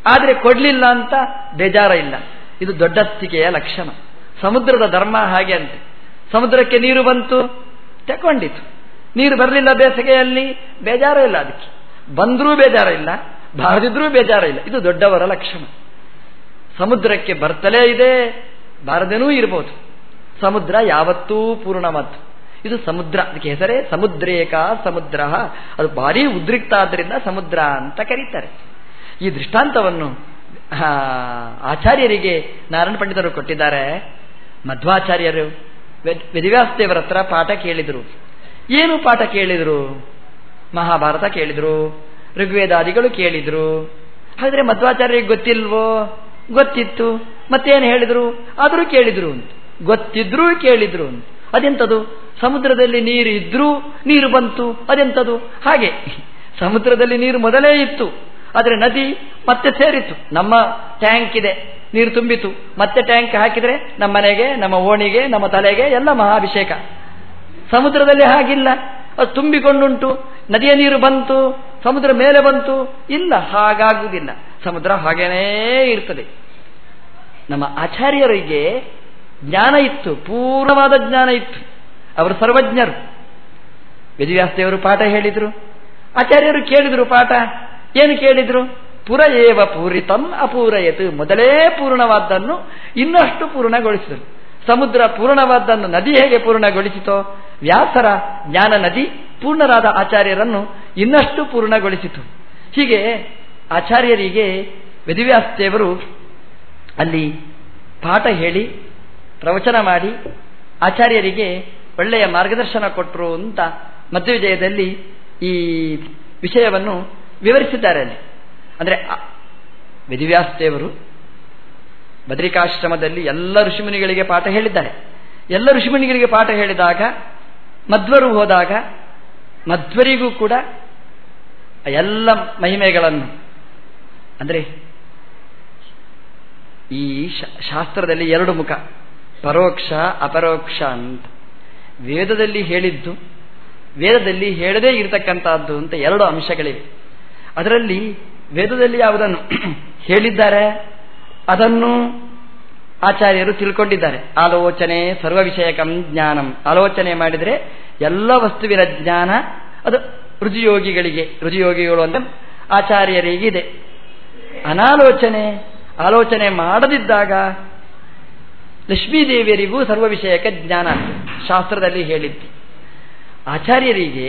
ಆದರೆ ಕೊಡ್ಲಿಲ್ಲ ಅಂತ ಬೇಜಾರ ಇಲ್ಲ ಇದು ದೊಡ್ಡಸ್ತಿಕೆಯ ಲಕ್ಷಣ. ಸಮುದ್ರದ ಧರ್ಮ ಹಾಗೆ ಅಂತೆ. ಸಮುದ್ರಕ್ಕೆ ನೀರು ಬಂತು ತಕೊಂಡಿತು ನೀರು ಬರಲಿಲ್ಲ ಬೇಸಿಗೆಯಲ್ಲಿ, ಬೇಜಾರ ಇಲ್ಲ ಅದಕ್ಕೆ. ಬಂದರೂ ಬೇಜಾರ ಇಲ್ಲ ಬಾರದಿದ್ರೂ ಬೇಜಾರ ಇಲ್ಲ ಇದು ದೊಡ್ಡವರ ಲಕ್ಷಣ. ಸಮುದ್ರಕ್ಕೆ ಬರ್ತಲೇ ಇದೆ, ಬಾರದೇನೂ ಇರಬಹುದು ಸಮುದ್ರ ಯಾವತ್ತೂ ಪೂರ್ಣಮದ್ದು. ಇದು ಸಮುದ್ರ. ಅದಕ್ಕೆ ಹೆಸರೇ ಸಮುದ್ರೇಕ ಸಮುದ್ರ. ಅದು ಭಾರಿ ಉದ್ರಿಕ್ತ ಆದ್ದರಿಂದ ಸಮುದ್ರ ಅಂತ ಕರೀತಾರೆ. ಈ ದೃಷ್ಟಾಂತವನ್ನು ಆಚಾರ್ಯರಿಗೆ ನಾರಾಯಣ ಪಂಡಿತರು ಕೊಟ್ಟಿದ್ದಾರೆ. ಮಧ್ವಾಚಾರ್ಯರು ವೇದಿವ್ಯಾಸದೇವರ ಹತ್ರ ಪಾಠ ಕೇಳಿದರು. ಏನು ಪಾಠ ಕೇಳಿದರು? ಮಹಾಭಾರತ ಕೇಳಿದರು, ಋಗ್ವೇದಾದಿಗಳು ಕೇಳಿದರು. ಹಾಗಾದ್ರೆ ಮಧ್ವಾಚಾರ್ಯರಿಗೆ ಗೊತ್ತಿಲ್ವೋ? ಗೊತ್ತಿತ್ತು. ಮತ್ತೇನು ಹೇಳಿದರು? ಆದರೂ ಕೇಳಿದರು ಅಂತ. ಗೊತ್ತಿದ್ರೂ ಕೇಳಿದರು ಅಂತ. ಅದೆಂತದು? ಸಮುದ್ರದಲ್ಲಿ ನೀರು ಇದ್ರೂ ನೀರು ಬಂತು, ಅದೆಂತದು? ಹಾಗೆ. ಸಮುದ್ರದಲ್ಲಿ ನೀರು ಮೊದಲೇ ಇತ್ತು, ಆದರೆ ನದಿ ಮತ್ತೆ ಸೇರಿತ್ತು. ನಮ್ಮ ಟ್ಯಾಂಕ್ ಇದೆ, ನೀರು ತುಂಬಿತು ಮತ್ತೆ ಟ್ಯಾಂಕ್ ಹಾಕಿದ್ರೆ ನಮ್ಮ ಮನೆಗೆ, ನಮ್ಮ ಓಣಿಗೆ, ನಮ್ಮ ತಲೆಗೆ ಎಲ್ಲ ಮಹಾಭಿಷೇಕ. ಸಮುದ್ರದಲ್ಲಿ ಹಾಗಿಲ್ಲ. ಅದು ತುಂಬಿಕೊಂಡುಂಟು, ನದಿಯ ನೀರು ಬಂತು, ಸಮುದ್ರ ಮೇಲೆ ಬಂತು. ಇಲ್ಲ, ಹಾಗಾಗುವುದಿಲ್ಲ. ಸಮುದ್ರ ಹಾಗೇನೇ ಇರ್ತದೆ. ನಮ್ಮ ಆಚಾರ್ಯರಿಗೆ ಜ್ಞಾನ ಇತ್ತು, ಪೂರ್ಣವಾದ ಜ್ಞಾನ ಇತ್ತು. ಅವರು ಸರ್ವಜ್ಞರು. ವಿಧಿವ್ಯಾಸ್ತೆಯವರು ಪಾಠ ಹೇಳಿದರು. ಆಚಾರ್ಯರು ಕೇಳಿದರು ಪಾಠ. ಏನು ಕೇಳಿದರು? ಪುರ ಏವ ಪೂರಿತಂ ಅಪೂರಯತು. ಮೊದಲೇ ಪೂರ್ಣವಾದ್ದನ್ನು ಇನ್ನಷ್ಟು ಪೂರ್ಣಗೊಳಿಸಿದರು. ಸಮುದ್ರ ಪೂರ್ಣವಾದ್ದನ್ನು ನದಿ ಹೇಗೆ ಪೂರ್ಣಗೊಳಿಸಿತೋ, ವ್ಯಾಸರ ಜ್ಞಾನ ನದಿ ಪೂರ್ಣರಾದ ಆಚಾರ್ಯರನ್ನು ಇನ್ನಷ್ಟು ಪೂರ್ಣಗೊಳಿಸಿತು. ಹೀಗೆ ಆಚಾರ್ಯರಿಗೆ ವಿಧಿವ್ಯಾಸ್ತೆಯವರು ಅಲ್ಲಿ ಪಾಠ ಹೇಳಿ ಪ್ರವಚನ ಮಾಡಿ ಆಚಾರ್ಯರಿಗೆ ಒಳ್ಳೆಯ ಮಾರ್ಗದರ್ಶನ ಕೊಟ್ಟರು ಅಂತ ಮಧ್ವವಿಜಯದಲ್ಲಿ ಈ ವಿಷಯವನ್ನು ವಿವರಿಸಿದ್ದಾರೆ ಅಲ್ಲಿ. ಅಂದರೆ ವಿಧಿವ್ಯಾಸದೇವರು ಎಲ್ಲ ಋಷಿಮುನಿಗಳಿಗೆ ಪಾಠ ಹೇಳಿದ್ದಾರೆ. ಎಲ್ಲ ಋಷಿಮುನಿಗಳಿಗೆ ಪಾಠ ಹೇಳಿದಾಗ, ಮಧ್ವರು ಹೋದಾಗ, ಮಧ್ವರಿಗೂ ಕೂಡ ಎಲ್ಲ ಮಹಿಮೆಗಳನ್ನು, ಅಂದರೆ ಈ ಶಾಸ್ತ್ರದಲ್ಲಿ ಎರಡು ಮುಖ. ಪರೋಕ್ಷ ಅಪರೋಕ್ಷ ಅಂತ. ವೇದದಲ್ಲಿ ಹೇಳಿದ್ದು, ವೇದದಲ್ಲಿ ಹೇಳದೇ ಇರತಕ್ಕಂತಹದ್ದು ಅಂತ ಎರಡು ಅಂಶಗಳಿವೆ. ಅದರಲ್ಲಿ ವೇದದಲ್ಲಿ ಯಾವುದನ್ನು ಹೇಳಿದ್ದಾರೆ, ಅದನ್ನು ಆಚಾರ್ಯರು ತಿಳ್ಕೊಂಡಿದ್ದಾರೆ. ಆಲೋಚನೆ ಸರ್ವ ವಿಷಯಕಂ ಜ್ಞಾನಂ. ಆಲೋಚನೆ ಮಾಡಿದರೆ ಎಲ್ಲ ವಸ್ತುವಿನ ಜ್ಞಾನ, ಅದು ರುಜಿಯೋಗಿಗಳಿಗೆ, ರುಜಿಯೋಗಿಗಳು ಅಂತ ಆಚಾರ್ಯರಿಗಿದೆ ಅನಾಲೋಚನೆ, ಆಲೋಚನೆ ಮಾಡದಿದ್ದಾಗ ಲಕ್ಷ್ಮೀದೇವಿಯರಿಗೂ ಸರ್ವ ವಿಷಯಕ್ಕೆ ಜ್ಞಾನ ಶಾಸ್ತ್ರದಲ್ಲಿ ಹೇಳಿದ್ದು. ಆಚಾರ್ಯರಿಗೆ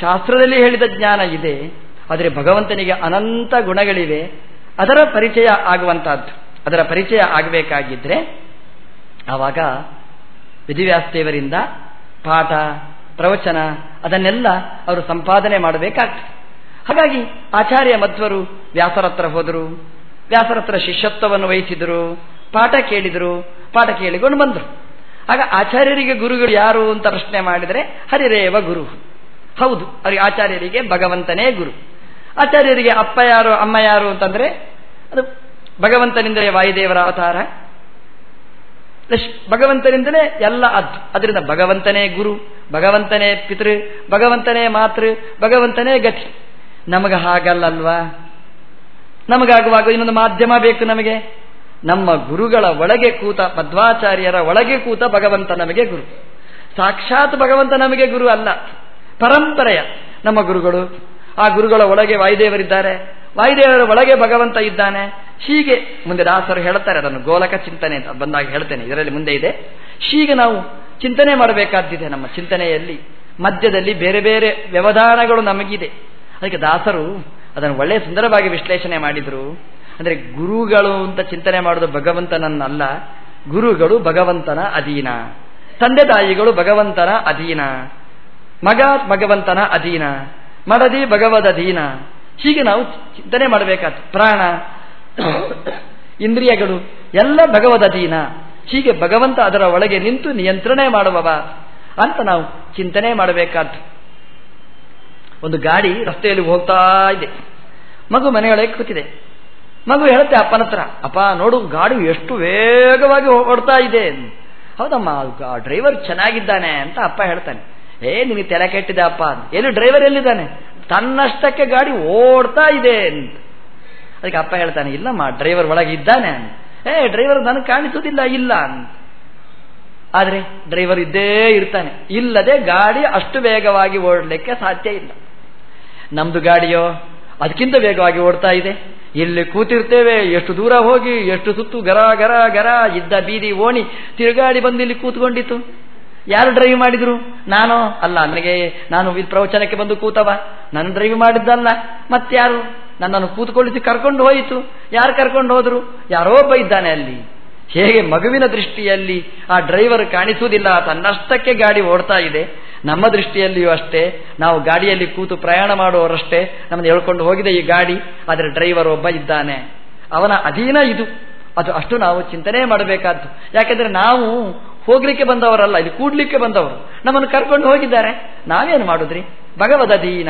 ಶಾಸ್ತ್ರದಲ್ಲಿ ಹೇಳಿದ ಜ್ಞಾನ ಇದೆ, ಆದರೆ ಭಗವಂತನಿಗೆ ಅನಂತ ಗುಣಗಳಿವೆ. ಅದರ ಪರಿಚಯ ಆಗುವಂತಹದ್ದು ಅದರ ಪರಿಚಯ ಆಗಬೇಕಾಗಿದ್ರೆ, ಆವಾಗ ವಿಧಿವ್ಯಾಸದೇವರಿಂದ ಪಾಠ, ಪ್ರವಚನ, ಅದನ್ನೆಲ್ಲ ಅವರು ಸಂಪಾದನೆ ಮಾಡಬೇಕಾಗ್ತದೆ. ಹಾಗಾಗಿ ಆಚಾರ್ಯ ಮಧ್ವರು ವ್ಯಾಸರತ್ರ ಹೋದರು, ವ್ಯಾಸರತ್ರ ಶಿಷ್ಯತ್ವವನ್ನು ವಹಿಸಿದರು ಪಾಠ ಕೇಳಿದರು, ಪಾಠ ಕೇಳಿಕೊಂಡು ಬಂದರು. ಆಗ ಆಚಾರ್ಯರಿಗೆ ಗುರುಗಳು ಯಾರು ಅಂತ ಪ್ರಶ್ನೆ ಮಾಡಿದರೆ, ಹರಿರೇವ ಗುರು. ಹೌದು, ಅವರಿಗೆ ಆಚಾರ್ಯರಿಗೆ ಭಗವಂತನೇ ಗುರು. ಆಚಾರ್ಯರಿಗೆ ಅಪ್ಪ ಯಾರು, ಅಮ್ಮ ಯಾರು ಅಂತಂದರೆ, ಅದು ಭಗವಂತನಿಂದಲೇ ವಾಯುದೇವರ ಅವತಾರ. ಭಗವಂತನಿಂದಲೇ ಎಲ್ಲ ಅದ್ದು ಅದರಿಂದ ಭಗವಂತನೇ ಗುರು, ಭಗವಂತನೇ ಪಿತೃ, ಭಗವಂತನೇ ಮಾತೃ, ಭಗವಂತನೇ ಗತಿ. ನಮಗೆ ಹಾಗಲ್ಲಲ್ವಾ? ನಮಗಾಗುವಾಗ ಇನ್ನೊಂದು ಮಾಧ್ಯಮ ಬೇಕು ನಮಗೆ. ನಮ್ಮ ಗುರುಗಳ ಒಳಗೆ ಕೂತ, ಮಧ್ವಾಚಾರ್ಯರ ಒಳಗೆ ಕೂತ ಭಗವಂತ ನಮಗೆ ಗುರು. ಸಾಕ್ಷಾತ್ ಭಗವಂತ ನಮಗೆ ಗುರು ಅಲ್ಲ, ಪರಂಪರೆಯ ನಮ್ಮ ಗುರುಗಳು. ಆ ಗುರುಗಳ ಒಳಗೆ ವಾಯುದೇವರಿದ್ದಾರೆ. ವಾಯುದೇವರ ಒಳಗೆ ಭಗವಂತ ಇದ್ದಾನೆ. ಹೀಗೆ ಮುಂದೆ ದಾಸರು ಹೇಳ್ತಾರೆ, ಅದನ್ನು ಗೋಲಕ ಚಿಂತನೆ ಅಂತ ಬಂದಾಗ ಹೇಳ್ತೇನೆ, ಇದರಲ್ಲಿ ಮುಂದೆ ಇದೆ. ಹೀಗೆ ನಾವು ಚಿಂತನೆ ಮಾಡಬೇಕಾದ್ದಿದೆ ನಮ್ಮ ಚಿಂತನೆಯಲ್ಲಿ. ಮಧ್ಯದಲ್ಲಿ ಬೇರೆ ಬೇರೆ ವ್ಯವಧಾನಗಳು ನಮಗಿದೆ. ಅದಕ್ಕೆ ದಾಸರು ಅದನ್ನು ಒಳ್ಳೆಯ ಸುಂದರವಾಗಿ ವಿಶ್ಲೇಷಣೆ ಮಾಡಿದರು. ಅಂದರೆ ಗುರುಗಳು ಅಂತ ಚಿಂತನೆ ಮಾಡೋದು ಭಗವಂತನನ್ನಲ್ಲ ಗುರುಗಳು ಭಗವಂತನ ಅಧೀನ. ತಂದೆ ತಾಯಿಗಳು ಭಗವಂತನ ಅಧೀನ. ಮಗ ಭಗವಂತನ ಅಧೀನ. ಮಡದಿ ಭಗವದ್ ಅಧೀನ. ಹೀಗೆ ನಾವು ಚಿಂತನೆ ಮಾಡಬೇಕಾದ ಪ್ರಾಣ, ಇಂದ್ರಿಯಗಳು ಎಲ್ಲ ಭಗವದ್ ಅಧೀನ. ಹೀಗೆ ಭಗವಂತ ಅದರ ಒಳಗೆ ನಿಂತು ನಿಯಂತ್ರಣೆ ಮಾಡುವವ ಅಂತ ನಾವು ಚಿಂತನೆ ಮಾಡಬೇಕಾದ್ದು ಒಂದು ಗಾಡಿ ರಸ್ತೆಯಲ್ಲಿ ಹೋಗ್ತಾ ಇದೆ. ಮಗು ಮನೆಯೊಳಗೆ ಕೂತಿದೆ. ಮಗು ಹೇಳುತ್ತೆ ಅಪ್ಪನ ಹತ್ರ, ಅಪ್ಪ, ನೋಡು, ಗಾಡಿ ಎಷ್ಟು ವೇಗವಾಗಿ ಹೊಡ್ತಾ ಇದೆ. ಹೌದಮ್ಮ ಡ್ರೈವರ್ ಚೆನ್ನಾಗಿದ್ದಾನೆ, ಅಂತ ಅಪ್ಪ ಹೇಳ್ತಾನೆ. ಏ, ನಿನಗೆ ತೆಲೆ ಕೆಟ್ಟಿದೆ ಅಪ್ಪ. ಎಲ್ಲಿ, ಡ್ರೈವರ್ ಎಲ್ಲಿದ್ದಾನೆ? ತನ್ನಷ್ಟಕ್ಕೆ ಗಾಡಿ ಓಡ್ತಾ ಇದೆ, ಅಂತ. ಅದಕ್ಕೆ ಅಪ್ಪ ಹೇಳ್ತಾನೆ, ಇಲ್ಲಮ್ಮ, ಡ್ರೈವರ್ ಒಳಗಿದ್ದಾನೆ. ಏ, ಡ್ರೈವರ್ ನನಗೆ ಕಾಣಿಸುವುದಿಲ್ಲ ಇಲ್ಲ, ಅಂತ. ಆದರೆ ಡ್ರೈವರ್ ಇದ್ದೇ ಇರ್ತಾನೆ. ಇಲ್ಲದೆ ಗಾಡಿ ಅಷ್ಟು ವೇಗವಾಗಿ ಓಡಲಿಕ್ಕೆ ಸಾಧ್ಯ ಇಲ್ಲ. ನಮ್ದು ಗಾಡಿಯೋ, ಅದಕ್ಕಿಂತ ವೇಗವಾಗಿ ಓಡ್ತಾ ಇದೆ. ಇಲ್ಲಿ ಕೂತಿರ್ತೇವೆ, ಎಷ್ಟು ದೂರ ಹೋಗಿ, ಎಷ್ಟು ಸುತ್ತು ಗರ ಗರ ಗರ ಇದ್ದ ಬೀದಿ ಓಣಿ ತಿರುಗಾಡಿ ಬಂದು ಇಲ್ಲಿ ಕೂತ್ಕೊಂಡಿತ್ತು. ಯಾರು ಡ್ರೈವ್ ಮಾಡಿದ್ರು? ನಾನು? ಅಲ್ಲ, ನನಗೆ, ನಾನು ಪ್ರವಚನಕ್ಕೆ ಬಂದು ಕೂತವ. ನಾನು ಡ್ರೈವ್ ಮಾಡಿದ್ದಲ್ಲ. ಮತ್ತಾರು ನನ್ನನ್ನು ಕೂತ್ಕೊಳ್ಳಿಸಿ ಕರ್ಕೊಂಡು ಹೋಯಿತು. ಯಾರು ಕರ್ಕೊಂಡು ಹೋದ್ರು? ಯಾರೋ ಒಬ್ಬ ಇದ್ದಾನೆ ಅಲ್ಲಿ. ಹೇಗೆ ಮಗುವಿನ ದೃಷ್ಟಿಯಲ್ಲಿ ಆ ಡ್ರೈವರ್ ಕಾಣಿಸುವುದಿಲ್ಲ, ತನ್ನಷ್ಟಕ್ಕೆ ಗಾಡಿ ಓಡ್ತಾ ಇದೆ. ನಮ್ಮ ದೃಷ್ಟಿಯಲ್ಲಿಯೂ ಅಷ್ಟೇ, ನಾವು ಗಾಡಿಯಲ್ಲಿ ಕೂತು ಪ್ರಯಾಣ ಮಾಡುವವರಷ್ಟೇ ನಮ್ಮನ್ನು ಹೇಳ್ಕೊಂಡು ಹೋಗಿದೆ ಈ ಗಾಡಿ, ಆದರೆ ಡ್ರೈವರ್ ಒಬ್ಬ ಇದ್ದಾನೆ. ಅವನ ಅಧೀನ ಇದು. ಅದು ಅಷ್ಟು ನಾವು ಚಿಂತನೆ ಮಾಡಬೇಕಾದ್ದು. ಯಾಕೆಂದ್ರೆ ನಾವು ಹೋಗ್ಲಿಕ್ಕೆ ಬಂದವರಲ್ಲ, ಇಲ್ಲಿ ಕೂಡ್ಲಿಕ್ಕೆ ಬಂದವರು. ನಮ್ಮನ್ನು ಕರ್ಕೊಂಡು ಹೋಗಿದ್ದಾರೆ. ನಾವೇನು ಮಾಡುದ್ರಿ? ಭಗವದಧೀನ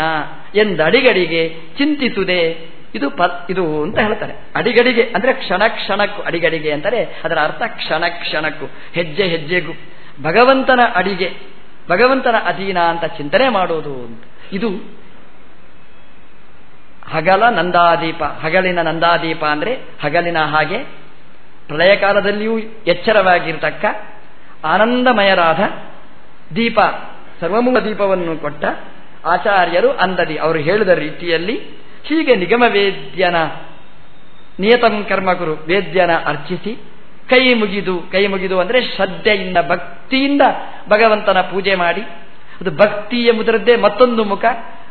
ಎಂದಡಿಗಡಿಗೆ ಚಿಂತಿಸುವುದೇ ಇದು ಪ ಇದು ಅಂತ ಹೇಳ್ತಾರೆ. ಅಡಿಗಡಿಗೆ, ಅಂದ್ರೆ ಕ್ಷಣ ಕ್ಷಣಕ್ಕೂ, ಅಡಿಗಡಿಗೆ ಅಂತಾರೆ ಅದರ ಅರ್ಥ ಕ್ಷಣ ಕ್ಷಣಕ್ಕೂ, ಹೆಜ್ಜೆ ಹೆಜ್ಜೆಗೂ. ಭಗವಂತನ ಅಡಿಗೆ, ಭಗವಂತನ ಅಧೀನ ಅಂತ ಚಿಂತನೆ ಮಾಡೋದು ಇದು ಹಗಲ ನಂದಾದೀಪ, ಹಗಲಿನ ನಂದಾದೀಪ ಅಂದ್ರೆ ಹಗಲಿನ ಹಾಗೆ ಪ್ರಳಯ ಕಾಲದಲ್ಲಿಯೂ ಎಚ್ಚರವಾಗಿರ್ತಕ್ಕ ಆನಂದಮಯರಾದ ದೀಪ, ಸರ್ವಮೂಲ ದೀಪವನ್ನು ಕೊಟ್ಟ ಆಚಾರ್ಯರು ಅಂದದಿ ಅವರು ಹೇಳಿದ ರೀತಿಯಲ್ಲಿ ಹೀಗೆ ನಿಗಮ ವೇದ್ಯನ ನಿಯತಂ ಕರ್ಮಕರು ವೇದ್ಯನ ಅರ್ಚಿಸಿ ಕೈ ಮುಗಿದು ಕೈ ಮುಗಿದು ಅಂದರೆ ಶ್ರದ್ಧೆಯಿಂದ, ಭಕ್ತಿಯಿಂದ ಭಗವಂತನ ಪೂಜೆ ಮಾಡಿ. ಅದು ಭಕ್ತಿ ಎಂಬುದರದ್ದೇ ಮತ್ತೊಂದು ಮುಖ.